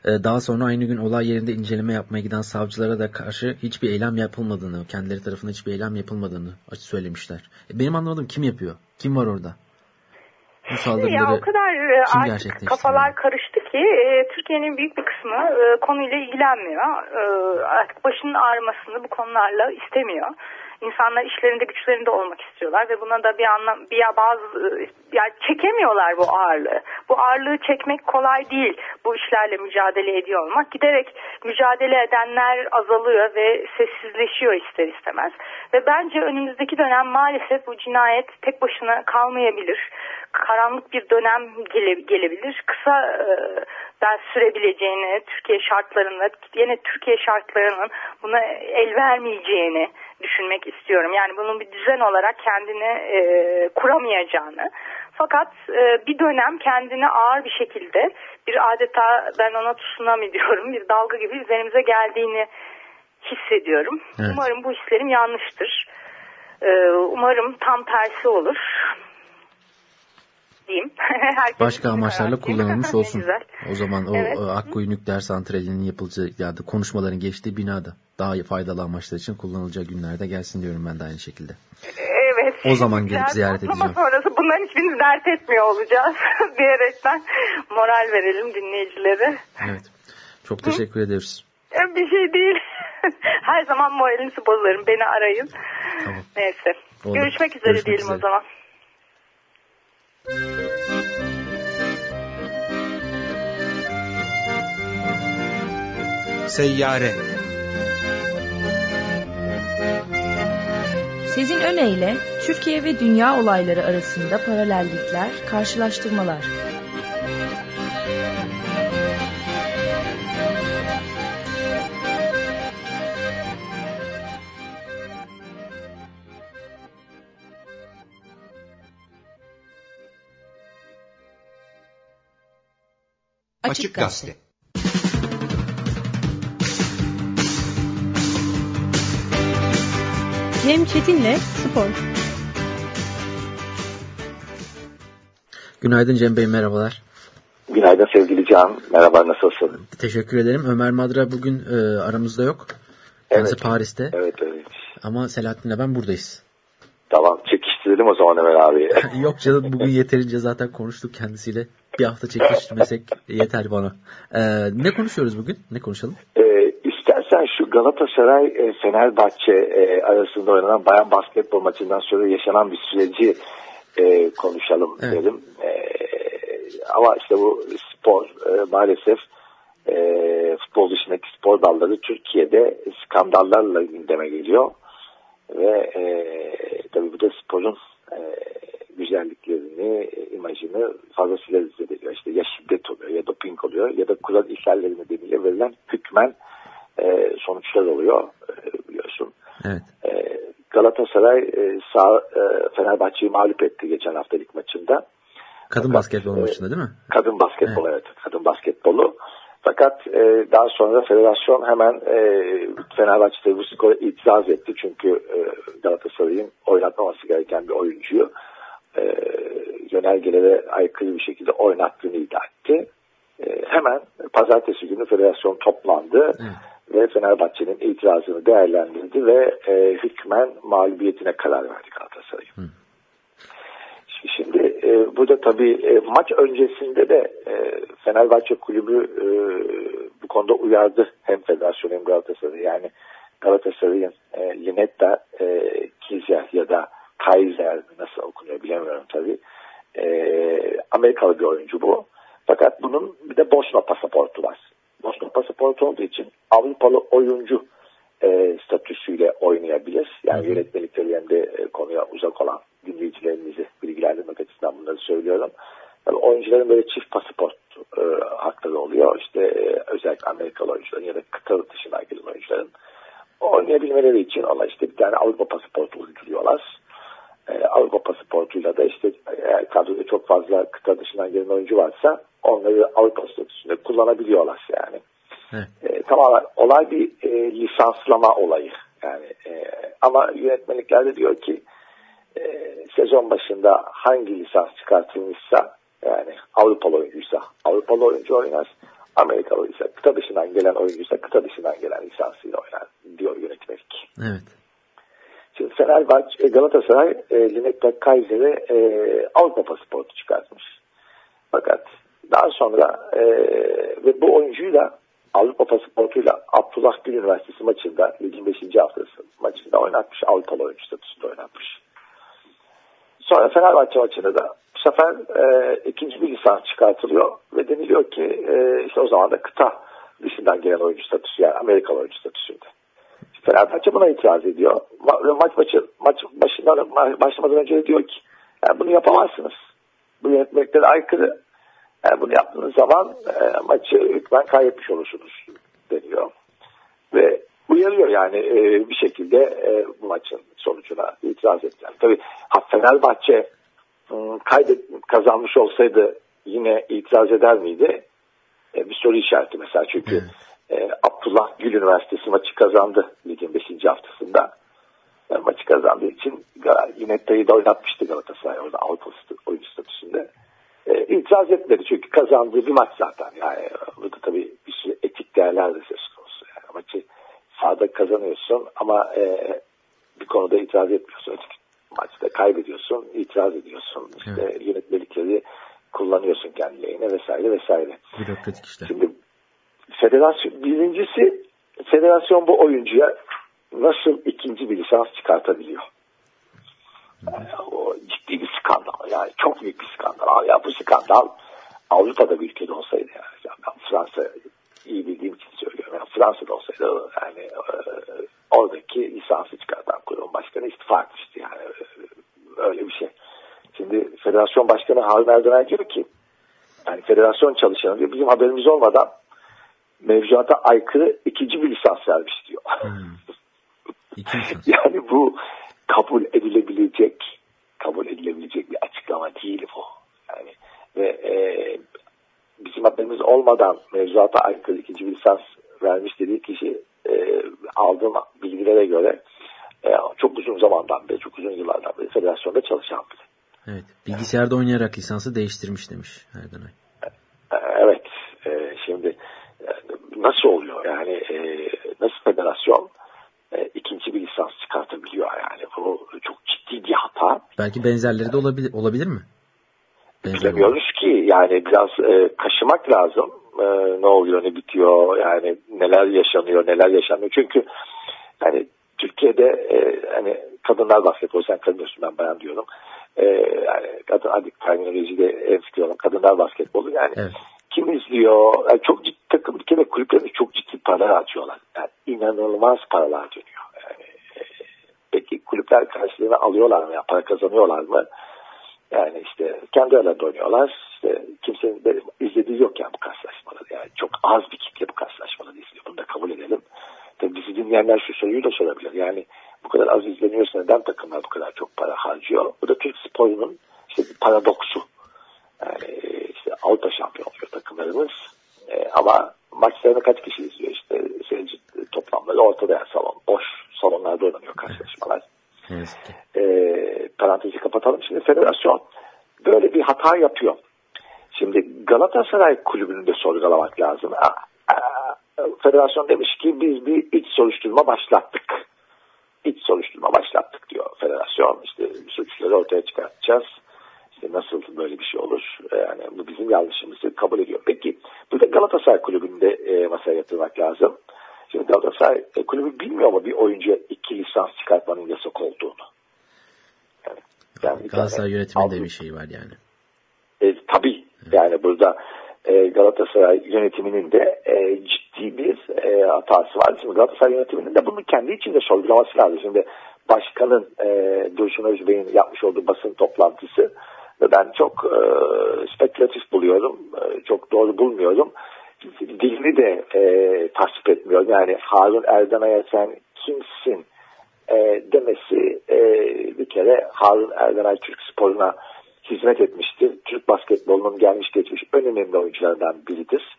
Ee, daha sonra aynı gün olay yerinde inceleme yapmaya giden savcılara da karşı hiçbir eylem yapılmadığını, kendileri tarafından hiçbir eylem yapılmadığını söylemişler. E, benim anlamadığım kim yapıyor? Kim var orada? Bu saldırıları ya o kadar e, artık kafalar karıştı ki e, Türkiye'nin büyük bir kısmı e, konuyla ilgilenmiyor. E, artık başının ağrımasını bu konularla istemiyor insanlar işlerinde güçlerinde olmak istiyorlar ve buna da bir anlam bir bazı yani çekemiyorlar bu ağırlığı. Bu ağırlığı çekmek kolay değil. Bu işlerle mücadele ediyor olmak. Giderek mücadele edenler azalıyor ve sessizleşiyor ister istemez. Ve bence önümüzdeki dönem maalesef bu cinayet tek başına kalmayabilir. Karanlık bir dönem gele, gelebilir. Kısa e, ben sürebileceğini, Türkiye şartlarında, yine Türkiye şartlarının buna el vermeyeceğini düşünmek istiyorum. Yani bunun bir düzen olarak kendini e, kuramayacağını. Fakat e, bir dönem kendini ağır bir şekilde bir adeta ben ona tsunami diyorum bir dalga gibi üzerimize geldiğini hissediyorum. Evet. Umarım bu hislerim yanlıştır. E, umarım tam tersi olur diyeyim. [LAUGHS] Başka amaçlarla kullanılmış [LAUGHS] olsun. o zaman o evet. Akkuyu Nükleer Santrali'nin yapılacağı ya da konuşmaların geçtiği binada daha faydalı amaçlar için kullanılacağı günlerde gelsin diyorum ben de aynı şekilde. Evet. O zaman gelip ziyaret edeceğim. Ama sonrası bunların hiçbirini dert etmiyor olacağız [LAUGHS] diyerekten moral verelim dinleyicilere. Evet. Çok teşekkür Hı? ederiz. Bir şey değil. Her zaman moralinizi bozarım. Beni arayın. Tamam. Neyse. Olur. Görüşmek üzere Görüşmek diyelim üzere. o zaman. Seyyare. Sizin öneyle Türkiye ve dünya olayları arasında paralellikler, karşılaştırmalar. Açık Gazete. Cem Çetin'le Spor. Günaydın Cem Bey, merhabalar. Günaydın sevgili Can. Merhaba, nasılsın? Teşekkür ederim. Ömer Madra bugün e, aramızda yok. Kendisi evet. Paris'te. Evet, evet. Ama Selahattin'le ben buradayız. Tamam, çekiştirelim o zaman Ömer abi. [LAUGHS] yok canım, bugün yeterince zaten konuştuk kendisiyle. Bir hafta çekiştirmesek yeter bana. Ee, ne konuşuyoruz bugün? Ne konuşalım? Ee, istersen şu Galatasaray e, Fenerbahçe e, arasında oynanan bayan basketbol maçından sonra yaşanan bir süreci e, konuşalım evet. dedim. E, ama işte bu spor e, maalesef e, futbol dışındaki spor dalları Türkiye'de skandallarla gündeme geliyor. Ve e, tabii bu da sporun e, güzelliklerini, imajını fazlasıyla zedeliyor. İşte ya şiddet oluyor ya doping oluyor ya da kural ihlalleri nedeniyle verilen hükmen e, sonuçlar oluyor e, biliyorsun. Evet. E, Galatasaray e, sağ, e, Fenerbahçe'yi mağlup etti geçen haftalık maçında. Kadın Fakat, basketbol e, maçında değil mi? Kadın basketbol evet. evet. Kadın basketbolu. Fakat e, daha sonra federasyon hemen e, Fenerbahçe'de bu skora itiraz etti. Çünkü e, Galatasaray'ın oynatmaması gereken bir oyuncuyu e, yönergelere aykırı bir şekilde oynattığını iddia etti. E, hemen pazartesi günü federasyon toplandı Hı. ve Fenerbahçe'nin itirazını değerlendirdi ve e, hükmen mağlubiyetine karar verdi Galatasaray'ın. Şimdi e, burada tabii e, maç öncesinde de e, Fenerbahçe kulübü e, bu konuda uyardı hem federasyon hem Galatasaray. Yani Galatasaray'ın e, Linetta e, Kizya ya da Kaiser nasıl okunuyor bilemiyorum tabii. E, Amerikalı bir oyuncu bu. Fakat bunun bir de Bosna pasaportu var. Bosna pasaportu olduğu için Avrupalı oyuncu e, statüsüyle oynayabilir. Yani yönetmelik de e, konuya uzak olan dinleyicilerimizi bilgilendirmek açısından bunları söylüyorum. Yani oyuncuların böyle çift pasaport e, hakları oluyor. İşte e, özellikle Amerikalı oyuncuların ya da kıta dışına gelen oyuncuların oynayabilmeleri için ona işte bir tane Avrupa pasaportu uyduruyorlar. E, Avrupa pasaportuyla da işte eğer kadroda çok fazla kıta dışından gelen oyuncu varsa onları Avrupa statüsünde kullanabiliyorlar yani. E, tamamen olay bir e, lisanslama olayı. Yani e, ama yönetmenliklerde diyor ki e, sezon başında hangi lisans çıkartılmışsa yani Avrupalı oyuncuysa Avrupalı oyuncu oynar. Amerikalı ise kıta dışından gelen oyuncuysa kıta dışından gelen lisansıyla oynar diyor yönetmelik. Evet. Fenerbahçe, Galatasaray e, Linek Kaiser'e e, Avrupa pasaportu çıkartmış. Fakat daha sonra e, ve bu oyuncuyu da Avrupa pasaportuyla Abdullah Gül Üniversitesi maçında ligin 5. haftası maçında oynatmış. Avrupalı oyuncu statüsünde oynatmış. Sonra Fenerbahçe maçında da bu sefer e, ikinci bir lisans çıkartılıyor ve deniliyor ki e, işte o zaman da kıta dışından gelen oyuncu statüsü yani Amerikalı oyuncu statüsünde. Fenerbahçe buna itiraz ediyor. Ma maç başı maç başından başlamadan önce diyor ki yani bunu yapamazsınız. Bu yönetmeliklere aykırı. Yani bunu yaptığınız zaman e, maçı hükmen kaybetmiş olursunuz deniyor. Ve uyarıyor yani e, bir şekilde e, bu maçın sonucuna itiraz ettiler. Tabii Fenerbahçe e, kaydet, kazanmış olsaydı yine itiraz eder miydi? E, bir soru işareti mesela çünkü e, Abdullah Gül Üniversitesi maçı kazandı ligin 5. haftasında. E, maçı kazandığı için yine de oynatmıştı Galatasaray orada Avrupa oyuncu statüsünde e, itiraz etmedi çünkü kazandığı bir maç zaten. Yani burada tabii bir sürü etik değerler de söz konusu. Yani maçı sahada kazanıyorsun ama e, bir konuda itiraz etmiyorsun. Öteki maçta kaybediyorsun, itiraz ediyorsun. İşte evet. yönetmelikleri kullanıyorsun kendi lehine vesaire vesaire. Bürokratik işte. Şimdi federasyon birincisi federasyon bu oyuncuya nasıl ikinci bir lisans çıkartabiliyor? Yani o ciddi bir skandal. Yani çok büyük bir skandal. Ya bu skandal Avrupa'da bir ülkede olsaydı yani. yani ben Fransa iyi bildiğim için söylüyorum. Yani Fransa'da olsaydı yani e, oradaki lisansı çıkartan kurum baş, başkanı istifa etmişti yani öyle bir şey. Şimdi federasyon başkanı Harun Erdoğan diyor ki yani federasyon çalışanı diyor bizim haberimiz olmadan mevzuata aykırı ikinci bir lisans vermiş diyor. Hmm. [LAUGHS] yani bu kabul edilebilecek kabul edilebilecek bir açıklama değil bu. Yani ve e, bizim haberimiz olmadan mevzuata aykırı ikinci bir lisans vermiş dediği kişi e, aldığım bilgilere göre e, çok uzun zamandan beri, çok uzun yıllardan beri federasyonda çalışan biri. Evet, bilgisayarda oynayarak lisansı değiştirmiş demiş Erdoğan. E, evet, e, şimdi nasıl oluyor yani e, nasıl federasyon e, ikinci bir lisans çıkartabiliyor yani bu çok ciddi bir hata. Belki benzerleri de olabilir, olabilir mi? Benzer Bilemiyoruz olur. ki yani biraz e, kaşımak lazım e, ne oluyor ne bitiyor yani neler yaşanıyor neler yaşanıyor çünkü yani Türkiye'de e, hani kadınlar basketbol sen kadın diyorsun ben bayan diyorum e, yani kadın hadi terminolojide en fikir kadınlar basketbolu yani evet. Kim izliyor yani çok ciddi takım bir kere kulüplerinde çok ciddi paralar açıyorlar yani inanılmaz paralar dönüyor yani, e, peki kulüpler karşılığını alıyorlar mı ya para kazanıyorlar mı yani işte kendi aralarında oynuyorlar. İşte kimsenin izlediği yok yani bu karşılaşmaları. Yani çok az bir kitle bu karşılaşmaları izliyor. Bunu da kabul edelim. Tabii bizi dinleyenler şu soruyu da sorabilir. Yani bu kadar az izleniyorsa neden takımlar bu kadar çok para harcıyor? Bu da Türk sporunun işte bir paradoksu. Yani Avrupa şampiyon oluyor takımlarımız. E, ama maçlarını kaç kişi izliyor? İşte seyirci toplamları ortada yani salon. Boş salonlarda oynanıyor karşılaşmalar. E, parantezi kapatalım. Şimdi federasyon böyle bir hata yapıyor. Şimdi Galatasaray kulübünü de sorgulamak lazım. Federasyon demiş ki biz bir iç soruşturma başlattık. İç soruşturma başlattık diyor federasyon. İşte suçları ortaya çıkartacağız. İşte nasıl böyle bir şey olur? Yani bu bizim yanlışımızı kabul ediyor. Peki burada Galatasaray kulübünü de e, masaya yatırmak lazım. Şimdi Galatasaray e, kulübü bilmiyor mu bir oyuncuya iki lisans çıkartmanın yasak olduğunu? Yani, yani Galatasaray yönetiminde bir şey var yani. E, tabii. Evet. Yani burada e, Galatasaray yönetiminin de e, ciddi bir e, hatası var. Şimdi Galatasaray yönetiminin de bunu kendi içinde sorgulaması lazım. Şimdi başkanın e, Dursun Özbey'in yapmış olduğu basın toplantısı ben çok e, spekülatif buluyorum. E, çok doğru bulmuyorum dilini de e, tasvip etmiyor. Yani Harun Erdanay'a sen kimsin e, demesi e, bir kere Harun Erdanay Türk sporuna hizmet etmiştir. Türk basketbolunun gelmiş geçmiş en önemli oyunculardan biridir.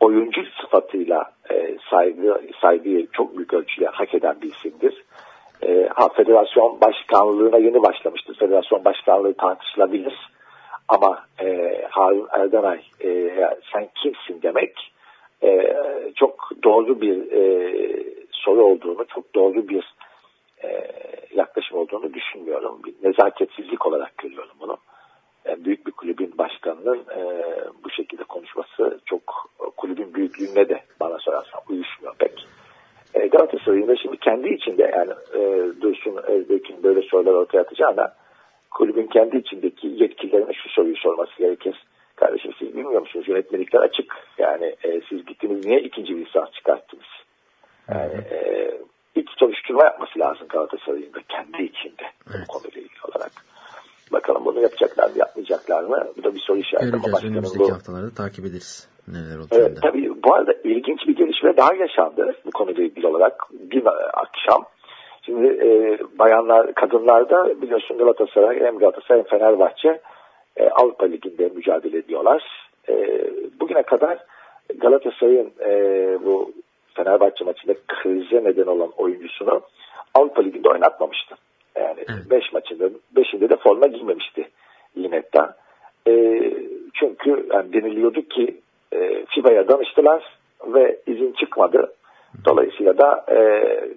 Oyuncu sıfatıyla e, saygı saygıyı çok büyük ölçüde hak eden bir isimdir. E, ha, federasyon başkanlığına yeni başlamıştır. Federasyon başkanlığı tartışılabilir ama e, Harun Erdenay e, sen kimsin demek e, çok doğru bir e, soru olduğunu, çok doğru bir e, yaklaşım olduğunu düşünmüyorum. Bir nezaketsizlik olarak görüyorum bunu. Yani büyük bir kulübün başkanının e, bu şekilde konuşması çok kulübün büyüklüğüne de bana sorarsan uyuşmuyor pek. E, Galatasaray'ın da şimdi kendi içinde yani e, Dursun Özbek'in böyle sorular ortaya atacağına kulübün kendi içindeki yetkililerine şu soruyu sorması gerekir. Kardeşim siz bilmiyor musunuz? Yönetmelikler açık. Yani e, siz gittiniz niye ikinci bir lisans çıkarttınız? Yani e, iç soruşturma yapması lazım Galatasaray'ın da kendi içinde evet. bu konuyla ilgili olarak. Bakalım bunu yapacaklar mı yapmayacaklar mı? Bu da bir soru işareti. Göreceğiz. Önümüzdeki bu... haftalarda takip ederiz. Neler olacağını. Evet, tabii bu arada ilginç bir gelişme daha yaşandı bu konuyla ilgili olarak. Bir akşam Şimdi e, bayanlar, kadınlarda biliyorsun Galatasaray hem Galatasaray hem Fenerbahçe e, Avrupa Ligi'nde mücadele ediyorlar. E, bugüne kadar Galatasaray'ın e, bu Fenerbahçe maçında krize neden olan oyuncusunu Avrupa Ligi'nde oynatmamıştı. Yani 5 evet. maçında 5'inde de forma giymemişti Linet'ten. E, çünkü yani deniliyordu ki e, FIBA'ya danıştılar ve izin çıkmadı. Dolayısıyla da e,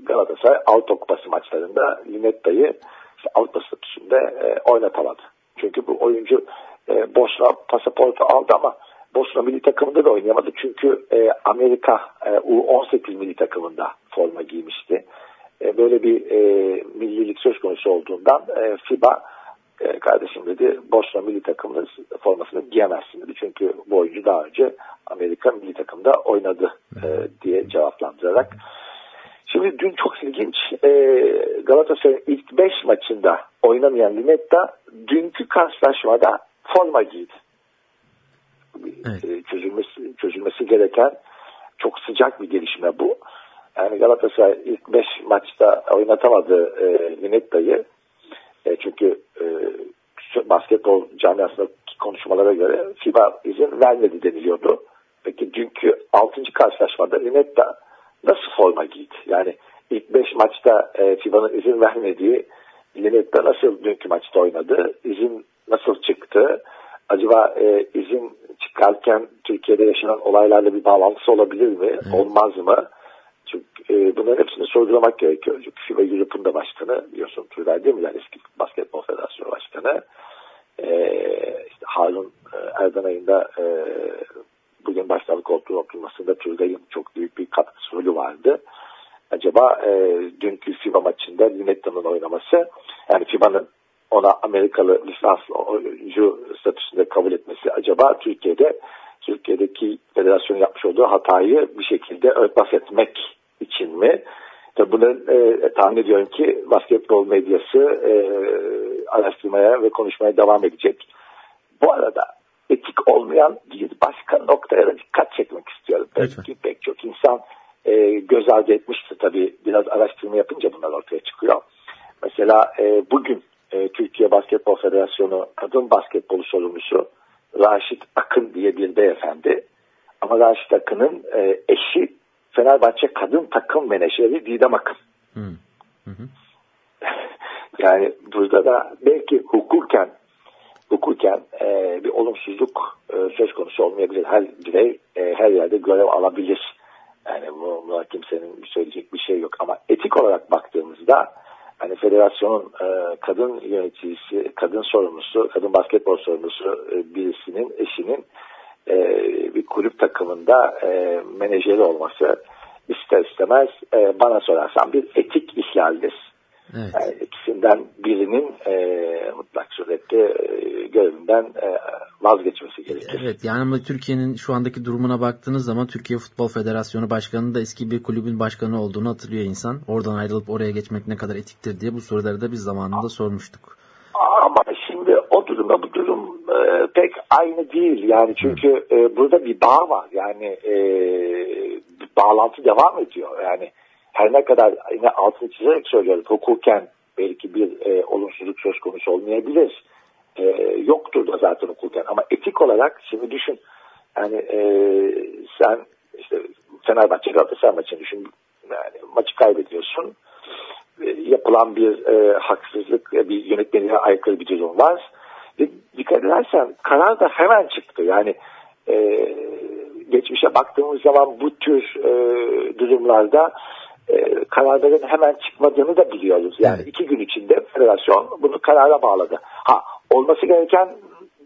Galatasaray Avrupa Kupası maçlarında Linetta'yı işte Avrupa statüsünde e, oynatamadı. Çünkü bu oyuncu e, Bosna pasaportu aldı ama Bosna milli takımında da oynayamadı. Çünkü e, Amerika e, U18 milli takımında forma giymişti. E, böyle bir e, millilik söz konusu olduğundan e, FIBA e, kardeşim dedi Bosna milli takımının formasını giyemezsin dedi. Çünkü bu oyuncu daha önce Amerika milli takımda oynadı e, diye cevaplandırarak. Şimdi dün çok ilginç e, Galatasaray'ın ilk 5 maçında oynamayan Linetta dünkü karşılaşmada forma giydi. Evet. E, çözülmesi, çözülmesi gereken çok sıcak bir gelişme bu. Yani Galatasaray ilk 5 maçta oynatamadı e, Linetta'yı. E, çünkü e, basketbol camiasındaki konuşmalara göre FIBA izin vermedi deniliyordu. Peki dünkü 6. karşılaşmada Linetta nasıl forma giydi? Yani ilk 5 maçta e, FIBA'nın izin vermediği Linetta nasıl dünkü maçta oynadı? İzin nasıl çıktı? Acaba e, izin çıkarken Türkiye'de yaşanan olaylarla bir bağlantısı olabilir mi? Evet. Olmaz mı? Çünkü e, bunların hepsini sorgulamak gerekiyor. Çünkü FIBA Europe'un da başkanı biliyorsun Turgay Demirel eski Basketbol Federasyonu Başkanı. E, işte Harun e, Erdanay'ın da e, bugün başkanlık olduğu oturmasında Turgay'ın çok büyük bir katkısı rolü vardı. Acaba e, dünkü FIBA maçında Linetta'nın oynaması yani FIBA'nın ona Amerikalı lisans oyuncu statüsünde kabul etmesi acaba Türkiye'de Türkiye'deki federasyon yapmış olduğu hatayı bir şekilde örtbas etmek için mi? Tabii bunu e, tahmin ediyorum ki basketbol medyası e, araştırmaya ve konuşmaya devam edecek. Bu arada etik olmayan bir başka noktaya da dikkat çekmek istiyorum. Belki pek çok insan e, göz ardı etmişti tabii biraz araştırma yapınca bunlar ortaya çıkıyor. Mesela e, bugün e, Türkiye Basketbol Federasyonu kadın basketbolu sorumlusu Raşit Akın diye bir beyefendi. Ama Raşit Akın'ın e, eşi Fenerbahçe kadın takım menajeri Didem Akın. Hı. Hı hı. [LAUGHS] yani burada da belki hukuken hukuken e, bir olumsuzluk e, söz konusu olmayabilir. Her birey e, her yerde görev alabilir. Yani bu, buna kimsenin söyleyecek bir şey yok. Ama etik olarak baktığımızda hani federasyonun e, kadın yöneticisi, kadın sorumlusu, kadın basketbol sorumlusu e, birisinin eşinin e, bir kulüp takımında e, menajeri olması ister istemez e, bana sorarsan bir etik ihlaldir. Evet. Yani ikisinden birinin e, mutlak surette e, görevinden e, vazgeçmesi gerekir. Evet yani ama Türkiye'nin şu andaki durumuna baktığınız zaman Türkiye Futbol Federasyonu Başkanı da eski bir kulübün başkanı olduğunu hatırlıyor insan. Oradan ayrılıp oraya geçmek ne kadar etiktir diye bu soruları da biz zamanında sormuştuk. Ama şimdi o durumda bu durum e, pek aynı değil. Yani çünkü e, burada bir bağ var. Yani e, bağlantı devam ediyor. Yani her ne kadar yine altını çizerek söylüyorum hukuken belki bir e, olumsuzluk söz konusu olmayabilir. E, yoktur da zaten hukuken ama etik olarak şimdi düşün yani e, sen işte Fenerbahçe Galatasaray maçını düşün yani maçı kaybediyorsun yapılan bir e, haksızlık e, bir yönetmeliğe aykırı bir durum var ve dikkat edersen karar da hemen çıktı yani e, geçmişe baktığımız zaman bu tür e, durumlarda e, kararların hemen çıkmadığını da biliyoruz. Yani evet. iki gün içinde federasyon bunu karara bağladı. Ha olması gereken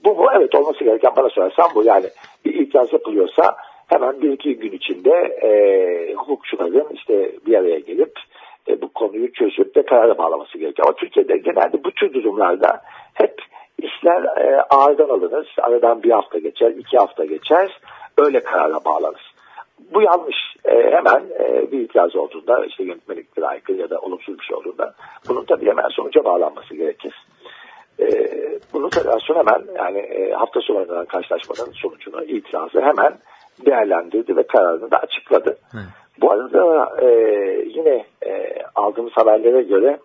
bu mu? Evet olması gereken bana sorarsan bu. Yani bir itiraz yapılıyorsa hemen bir iki gün içinde e, hukukçuların işte bir araya gelip e, bu konuyu çözüp de karara bağlaması gerekiyor. Ama Türkiye'de genelde bu tür durumlarda hep işler e, ağırdan alınır. Aradan bir hafta geçer, iki hafta geçer. Öyle karara bağlanır bu yanlış. E, hemen e, bir itiraz olduğunda işte yönetmeliklere aykırı ya da olumsuz bir şey olduğunda bunun tabii hemen sonuca bağlanması gerekir. E, bunu federasyon hemen yani e, hafta sonu oynanan karşılaşmanın sonucunu itirazı hemen değerlendirdi ve kararını da açıkladı. Hı. Bu arada e, yine e, aldığımız haberlere göre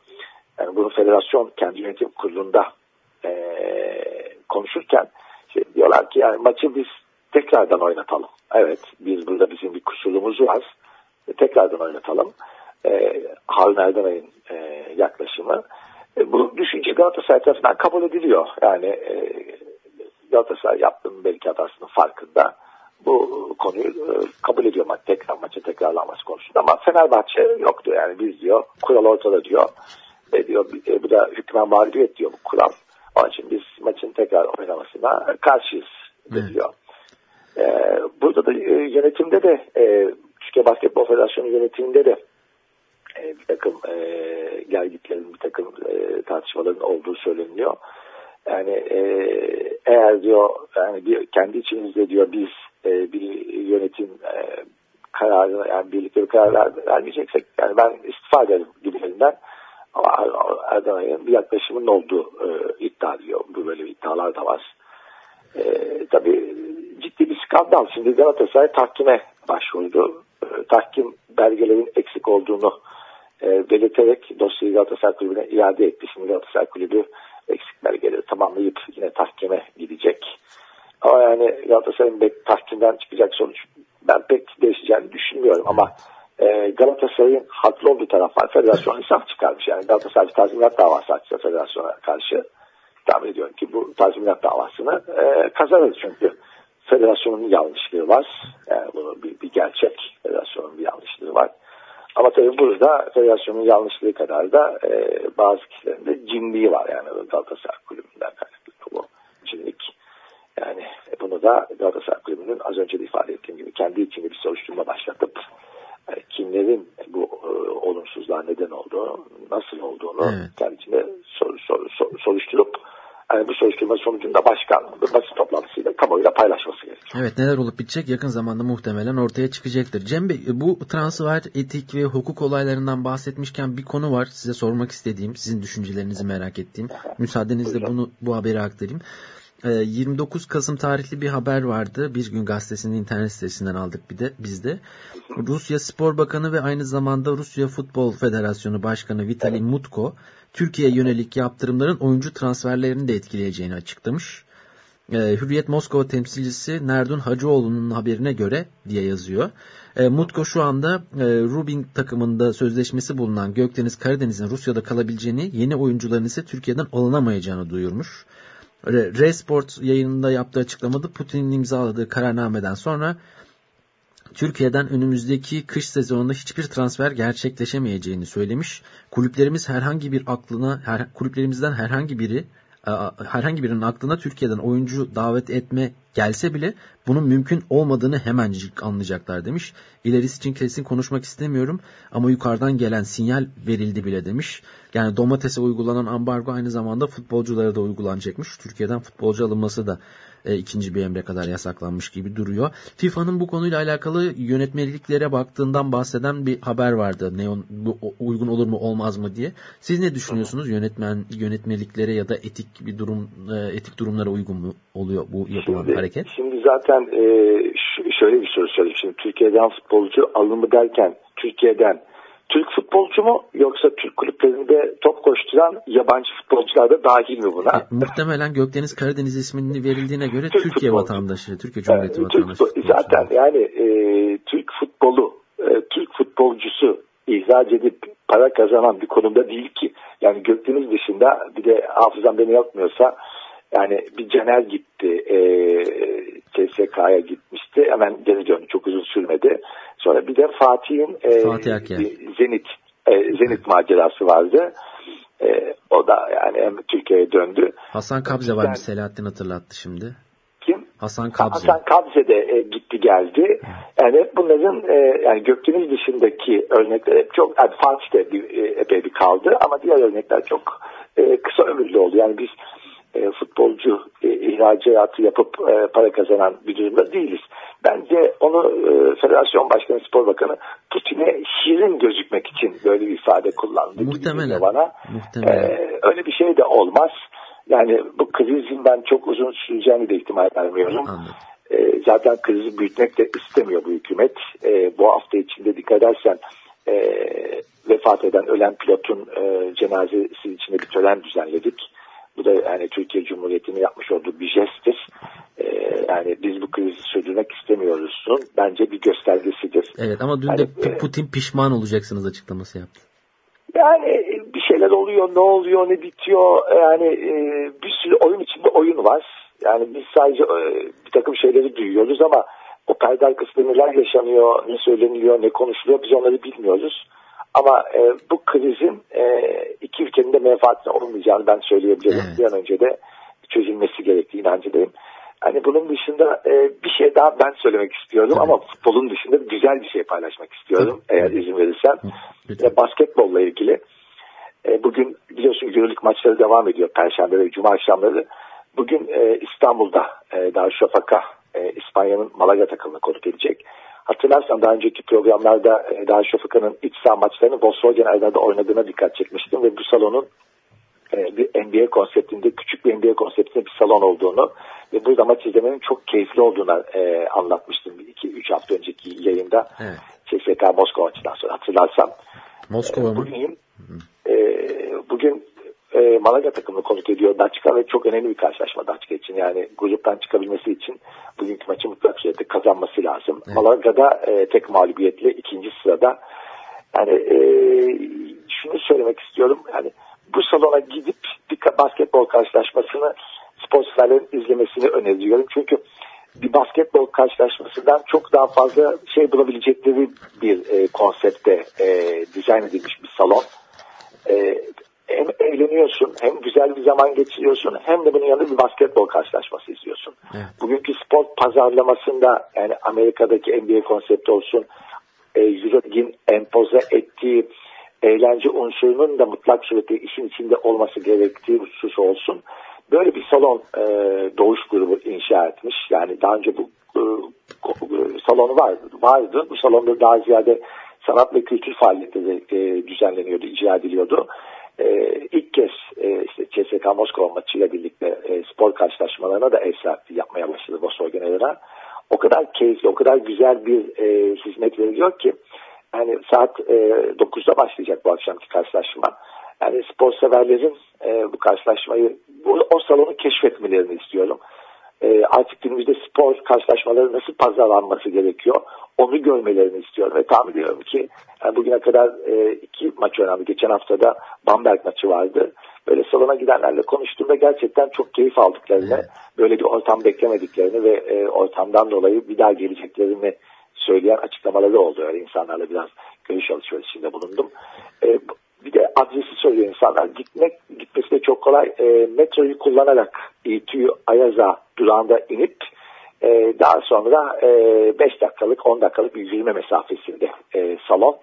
yani bunu federasyon kendi yönetim kurulunda e, konuşurken şey diyorlar ki yani maçı biz tekrardan oynatalım. Evet biz burada bizim bir kusurumuz var. E, tekrardan oynatalım. E, Harun Erdenay'ın e, yaklaşımı. E, bu düşünce Galatasaray tarafından kabul ediliyor. Yani e, Galatasaray yaptığının belki hatasının farkında. Bu konuyu e, kabul ediyor maç, tekrar maça tekrarlanması konusunda. Ama Fenerbahçe yoktu yani biz diyor kural ortada diyor. E, diyor e, bu da hükmen mağlubiyet diyor bu kural. Onun için biz maçın tekrar oynamasına karşıyız diyor. E, burada da e, yönetimde de e, Türkiye Basketbol Federasyonu yönetiminde de e, bir takım e, gelgitlerin, bir takım e, tartışmaların olduğu söyleniyor. Yani e, eğer diyor yani bir, kendi içimizde diyor biz e, bir yönetim e, kararı yani birlikte bir karar ver, vermeyeceksek yani ben istifa ederim gibilerinden Erdoğan'ın bir yaklaşımının olduğu e, iddia ediyor. Bu böyle iddialar da var. E, tabii ciddi bir skandal. Şimdi Galatasaray tahkime başvurdu. E, tahkim belgelerin eksik olduğunu e, belirterek dosyayı Galatasaray Kulübü'ne iade etti. Şimdi Galatasaray Kulübü eksik belgeleri tamamlayıp yine tahkime gidecek. Ama yani Galatasaray'ın tahkimden çıkacak sonuç ben pek değişeceğini düşünmüyorum ama e, Galatasaray'ın haklı olduğu taraf var. Federasyon insaf çıkarmış. Yani Galatasaray tazminat davası açsa federasyona karşı tahmin ediyorum ki bu tazminat davasını e, kazanır çünkü federasyonun yanlışlığı var. Yani bunu bir, bir gerçek. Federasyonun bir yanlışlığı var. Ama tabii burada federasyonun yanlışlığı kadar da e, bazı kişilerin de cinliği var. Yani Galatasaray kulübünden kaynaklı bu cinlik. Yani bunu da Galatasaray kulübünün az önce de ifade ettiğim gibi kendi içinde bir soruşturma başlatıp yani kimlerin bu e, olumsuzluğa neden olduğu, nasıl olduğunu evet. kendi içinde sor, sor, sor, soruşturup yani bu soruşturma sonucunda başkan basın toplantısıyla kamuoyuyla paylaşması gerekiyor. Evet neler olup bitecek yakın zamanda muhtemelen ortaya çıkacaktır. Cem Bey bu transfer etik ve hukuk olaylarından bahsetmişken bir konu var size sormak istediğim, sizin düşüncelerinizi merak ettiğim. Müsaadenizle bunu bu haberi aktarayım. 29 ee, Kasım tarihli bir haber vardı. Bir gün gazetesinin internet sitesinden aldık bir de biz de. Rusya Spor Bakanı ve aynı zamanda Rusya Futbol Federasyonu Başkanı Vitali Mutko Türkiye'ye yönelik yaptırımların oyuncu transferlerini de etkileyeceğini açıklamış. Ee, Hürriyet Moskova temsilcisi Nerdun Hacıoğlu'nun haberine göre diye yazıyor. Ee, Mutko şu anda e, Rubin takımında sözleşmesi bulunan Gökdeniz Karadeniz'in Rusya'da kalabileceğini, yeni oyuncuların ise Türkiye'den alınamayacağını duyurmuş. Resport yayınında yaptığı açıklamada Putin'in imzaladığı kararnameden sonra Türkiye'den önümüzdeki kış sezonunda hiçbir transfer gerçekleşemeyeceğini söylemiş. Kulüplerimiz herhangi bir aklına, her, kulüplerimizden herhangi biri herhangi birinin aklına Türkiye'den oyuncu davet etme gelse bile bunun mümkün olmadığını hemencik anlayacaklar demiş. İlerisi için kesin konuşmak istemiyorum ama yukarıdan gelen sinyal verildi bile demiş. Yani domatese uygulanan ambargo aynı zamanda futbolculara da uygulanacakmış. Türkiye'den futbolcu alınması da e, ikinci bir emre kadar yasaklanmış gibi duruyor. FIFA'nın bu konuyla alakalı yönetmeliklere baktığından bahseden bir haber vardı. Neon bu uygun olur mu olmaz mı diye. Siz ne düşünüyorsunuz? Yönetmen yönetmeliklere ya da etik bir durum e, etik durumlara uygun mu oluyor bu yapılan şimdi, hareket? Şimdi zaten e, şöyle bir soru sorayım. Şimdi Türkiye'den futbolcu alımı derken Türkiye'den Türk futbolcu mu yoksa Türk kulüplerinde top koşturan yabancı futbolcular da dahil mi buna? E, muhtemelen Gökdeniz Karadeniz ismini verildiğine göre Türk Türkiye futbolcu. vatandaşı, Türkiye Cumhuriyeti yani, vatandaşı. Türk, zaten yani e, Türk futbolu, e, Türk futbolcusu ihraç edip para kazanan bir konumda değil ki. Yani Gökdeniz dışında bir de hafızam beni yapmıyorsa yani bir Caner gitti. E, CSK'ya gitmişti. Hemen geri döndü. Çok uzun sürmedi. Sonra bir de Fatih'in e, Fatih Zenit e, Zenit macerası vardı. E, o da yani hem Türkiye'ye döndü. Hasan Kabze var yani, Selahattin hatırlattı şimdi. Kim? Hasan Kabze. Hasan Kabze de e, gitti geldi. Yani bunların e, yani Gökdeniz dışındaki örnekler hep çok yani Fatih de bir, e, epey bir kaldı ama diğer örnekler çok e, kısa ömürlü oldu. Yani biz e, futbolcu e, ihracatı yapıp e, para kazanan bir durumda değiliz. Bence onu e, Federasyon Başkanı, Spor Bakanı Putin'e şirin gözükmek için böyle bir ifade kullandı. Muhtemelen. Bana. Muhtemelen. E, öyle bir şey de olmaz. Yani bu krizin ben çok uzun süreceğini de ihtimal vermiyorum. E, zaten krizi büyütmek de istemiyor bu hükümet. E, bu hafta içinde dikkat edersen e, vefat eden ölen pilotun e, cenazesi içinde bir tören düzenledik. Bu da yani Türkiye Cumhuriyeti'nin yapmış olduğu bir jesttir. Ee, yani biz bu krizi sürdürmek istemiyoruzsun. Bence bir göstergesidir. Evet ama dün yani, de e, Putin pişman olacaksınız açıklaması yaptı. Yani bir şeyler oluyor, ne oluyor, ne bitiyor. Yani e, bir sürü oyun içinde oyun var. Yani biz sadece e, bir takım şeyleri duyuyoruz ama o perde arkasında neler yaşanıyor, ne söyleniliyor, ne konuşuluyor biz onları bilmiyoruz. Ama e, bu krizin e, iki ülkenin de menfaatine olmayacağını ben söyleyebilirim. Evet. Bir an önce de çözülmesi gerektiği inancındayım. Hani bunun dışında e, bir şey daha ben söylemek istiyorum evet. ama futbolun dışında güzel bir şey paylaşmak istiyorum evet. eğer izin verirsen. E, basketbolla ilgili. E, bugün biliyorsun Euroleague maçları devam ediyor Perşembe ve Cuma akşamları. Bugün e, İstanbul'da e, Darüşşafaka e, İspanya'nın Malaga takımını konuk edecek. Hatırlarsan daha önceki programlarda e, Darüşşafaka'nın iç saha maçlarını Volkswagen Arena'da oynadığına dikkat çekmiştim ve bu salonun e, bir NBA konseptinde, küçük bir NBA konseptinde bir salon olduğunu ve burada maç izlemenin çok keyifli olduğunu e, anlatmıştım 2-3 hafta önceki yayında. Evet. CSK Moskova maçından sonra hatırlarsan. Moskova mı? Bugün, e, bugün e, Malaga takımını konuk ediyor Daçka ve çok önemli bir karşılaşma Daçka için. Yani gruptan çıkabilmesi için bugünkü maçı mutlak surette kazanması lazım. Evet. Malaga'da e, tek mağlubiyetle ikinci sırada. Yani e, şunu söylemek istiyorum. Yani bu salona gidip bir basketbol karşılaşmasını sporseverlerin izlemesini öneriyorum. Çünkü bir basketbol karşılaşmasından çok daha fazla şey bulabilecekleri bir e, konsepte e, dizayn edilmiş bir salon. E, hem eğleniyorsun hem güzel bir zaman geçiriyorsun hem de bunun yanında bir basketbol karşılaşması izliyorsun. Evet. Bugünkü spor pazarlamasında yani Amerika'daki NBA konsepti olsun e, Euroleague'in empoze ettiği eğlence unsurunun da mutlak surette işin içinde olması gerektiği husus olsun. Böyle bir salon e, Doğuş grubu inşa etmiş. Yani daha önce bu e, salonu vardı, vardı. Bu salonda daha ziyade sanat ve kültür faaliyetleri e, düzenleniyordu, icra ediliyordu. E, ilk kez e, işte CSK Moskova maçıyla birlikte e, spor karşılaşmalarına da ev sahipliği yapmaya başladı Bosfor General'a. O kadar keyifli, o kadar güzel bir e, hizmet veriliyor ki yani saat e, 9'da başlayacak bu akşamki karşılaşma. Yani spor severlerin e, bu karşılaşmayı, bu, o salonu keşfetmelerini istiyorum. E, artık günümüzde spor karşılaşmaları nasıl pazarlanması gerekiyor onu görmelerini istiyorum. Ve tahmin ediyorum ki yani bugüne kadar e, iki maç önemli. Geçen haftada Bamberg maçı vardı. Böyle salona gidenlerle konuştuğumda gerçekten çok keyif aldıklarını, evet. böyle bir ortam beklemediklerini ve e, ortamdan dolayı bir daha geleceklerini söyleyen açıklamaları oldu. Yani insanlarla biraz görüş alışverişinde bulundum. E, bir de adresi söylüyor insanlar. Gitmek gitmesi de çok kolay. E, metroyu kullanarak İTÜ Ayaza durağında inip e, daha sonra 5 e, dakikalık 10 dakikalık bir yürüme mesafesinde e, salon.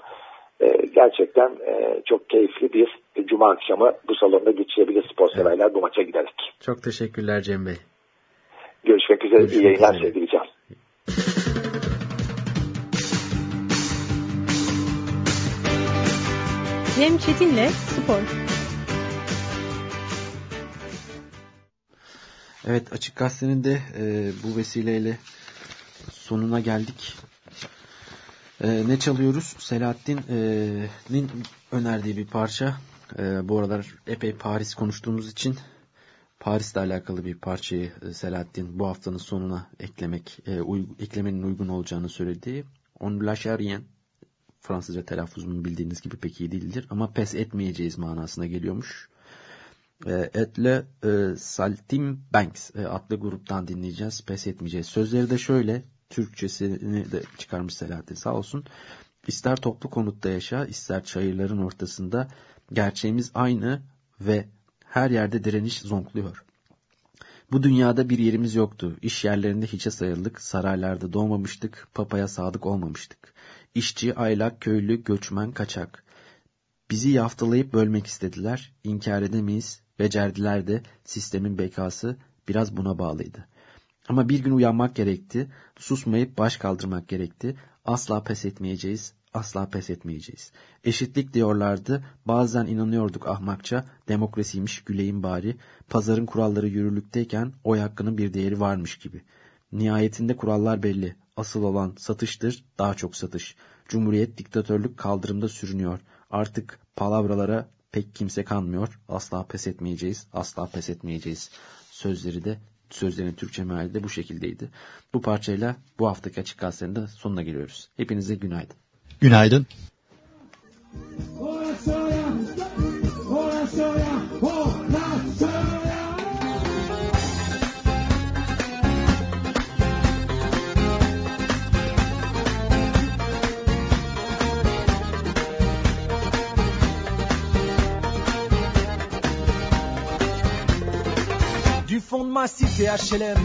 E, gerçekten e, çok keyifli bir cuma akşamı bu salonda geçirebilir spor severler evet. bu maça giderek. Çok teşekkürler Cem Bey. Görüşmek üzere. Görüşmek İyi yayınlar sevgili Can. [LAUGHS] Cem Çetin'le Spor. Evet Açık Gazete'nin de e, bu vesileyle sonuna geldik. E, ne çalıyoruz? Selahattin'in e, önerdiği bir parça. E, bu aralar epey Paris konuştuğumuz için Paris'le alakalı bir parçayı e, Selahattin bu haftanın sonuna eklemek, e, uy, eklemenin uygun olacağını söyledi. On lâche Fransızca telaffuzumu bildiğiniz gibi pek iyi değildir ama pes etmeyeceğiz manasına geliyormuş. E, Etle e, Saltim Banks e, adlı gruptan dinleyeceğiz. Pes etmeyeceğiz. Sözleri de şöyle. Türkçesini de çıkarmış Selahattin sağ olsun. İster toplu konutta yaşa, ister çayırların ortasında gerçeğimiz aynı ve her yerde direniş zonkluyor. Bu dünyada bir yerimiz yoktu. İş yerlerinde hiçe sayıldık, saraylarda doğmamıştık, papaya sadık olmamıştık. İşçi, aylak, köylü, göçmen, kaçak. Bizi yaftalayıp bölmek istediler, inkar edemeyiz, becerdiler de. Sistemin bekası biraz buna bağlıydı. Ama bir gün uyanmak gerekti, susmayıp baş kaldırmak gerekti, asla pes etmeyeceğiz, asla pes etmeyeceğiz. Eşitlik diyorlardı, bazen inanıyorduk ahmakça, demokrasiymiş güleyim bari, pazarın kuralları yürürlükteyken oy hakkının bir değeri varmış gibi. Nihayetinde kurallar belli, asıl olan satıştır, daha çok satış. Cumhuriyet diktatörlük kaldırımda sürünüyor. Artık palavralara pek kimse kanmıyor. Asla pes etmeyeceğiz, asla pes etmeyeceğiz. Sözleri de sözlerin Türkçe meali de bu şekildeydi. Bu parçayla bu haftaki açık gazetenin de sonuna geliyoruz. Hepinize günaydın. Günaydın. Ma cité HLM,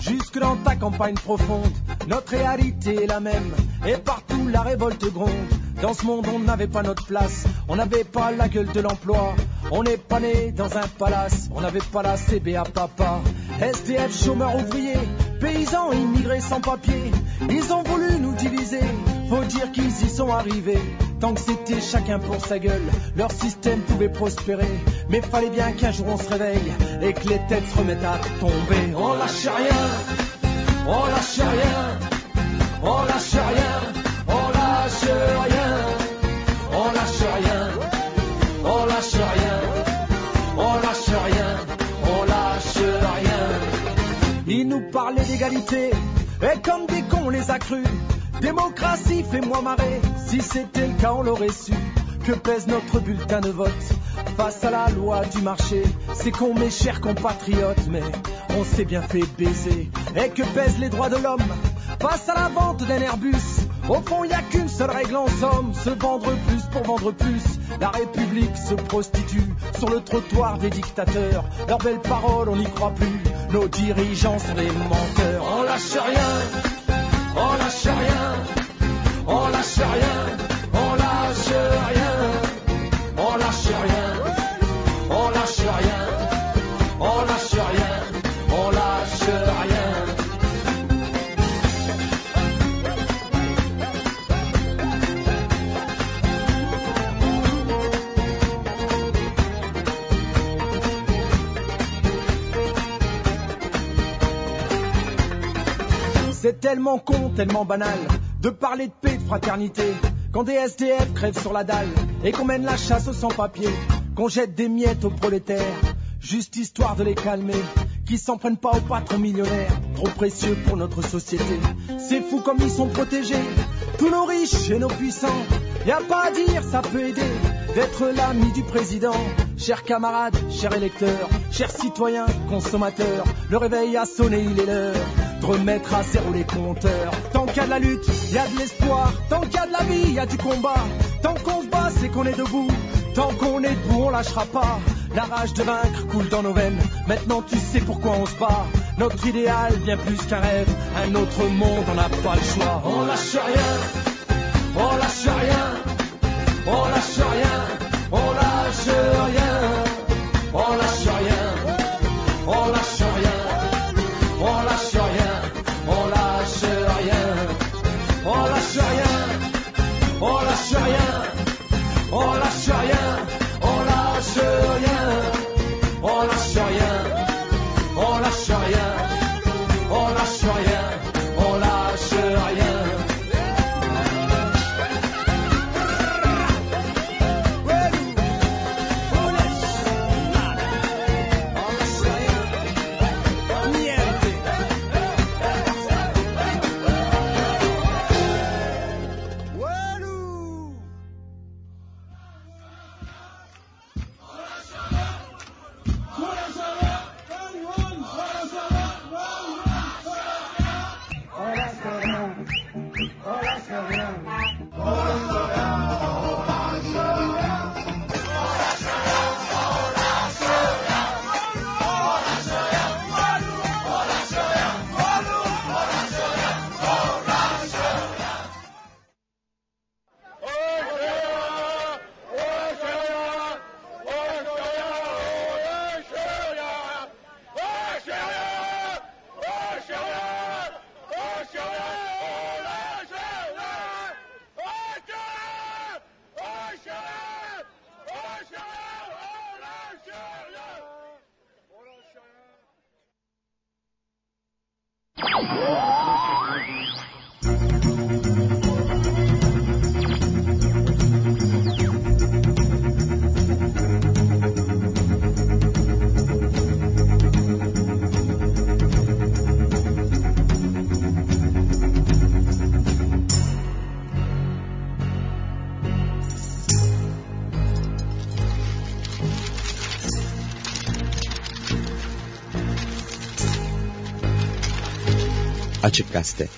jusque dans ta campagne profonde, notre réalité est la même, et partout la révolte gronde. Dans ce monde on n'avait pas notre place, on n'avait pas la gueule de l'emploi, On n'est pas né dans un palace, on n'avait pas la CBA papa. SDF, chômeurs ouvriers, paysans immigrés sans papier. Ils ont voulu nous diviser, faut dire qu'ils y sont arrivés. Tant que c'était chacun pour sa gueule, leur système pouvait prospérer. Mais fallait bien qu'un jour on se réveille et que les têtes se remettent à tomber. On lâche rien, on lâche rien, on lâche rien, on lâche rien, on lâche rien, on lâche rien, on lâche rien, on lâche rien. Ils nous parlaient d'égalité, et comme des cons on les a crus. Démocratie, fais-moi marrer. Si c'était le cas, on l'aurait su. Que pèse notre bulletin de vote face à la loi du marché? C'est qu'on, mes chers compatriotes, mais on s'est bien fait baiser. Et que pèsent les droits de l'homme face à la vente d'un Airbus? Au fond, y a qu'une seule règle en somme se vendre plus pour vendre plus. La République se prostitue sur le trottoir des dictateurs. Leurs belles paroles, on n'y croit plus. Nos dirigeants sont des menteurs. On lâche rien, on lâche rien, on lâche rien, on lâche rien, on lâche rien, on lâche rien, on lâche rien, tellement con, tellement banal de parler de paix, de fraternité. Quand des SDF crèvent sur la dalle et qu'on mène la chasse aux sans-papiers, qu'on jette des miettes aux prolétaires, juste histoire de les calmer, qui s'en prennent pas aux patrons millionnaires, trop précieux pour notre société. C'est fou comme ils sont protégés, tous nos riches et nos puissants. Y a pas à dire, ça peut aider d'être l'ami du président. Chers camarades, chers électeurs, chers citoyens, consommateurs, le réveil a sonné, il est l'heure de remettre à zéro les compteurs. Tant qu'il y a de la lutte, il y a de l'espoir. Tant qu'il y a de la vie, il y a du combat. Tant qu'on se bat, c'est qu'on est debout. Tant qu'on est debout, on lâchera pas. La rage de vaincre coule dans nos veines. Maintenant, tu sais pourquoi on se bat. Notre idéal, bien plus qu'un rêve. Un autre monde, on n'a pas le choix. On lâche rien. On lâche rien. On lâche rien. On lâche rien. On lâche rien. On lâche rien. Açık Gazete.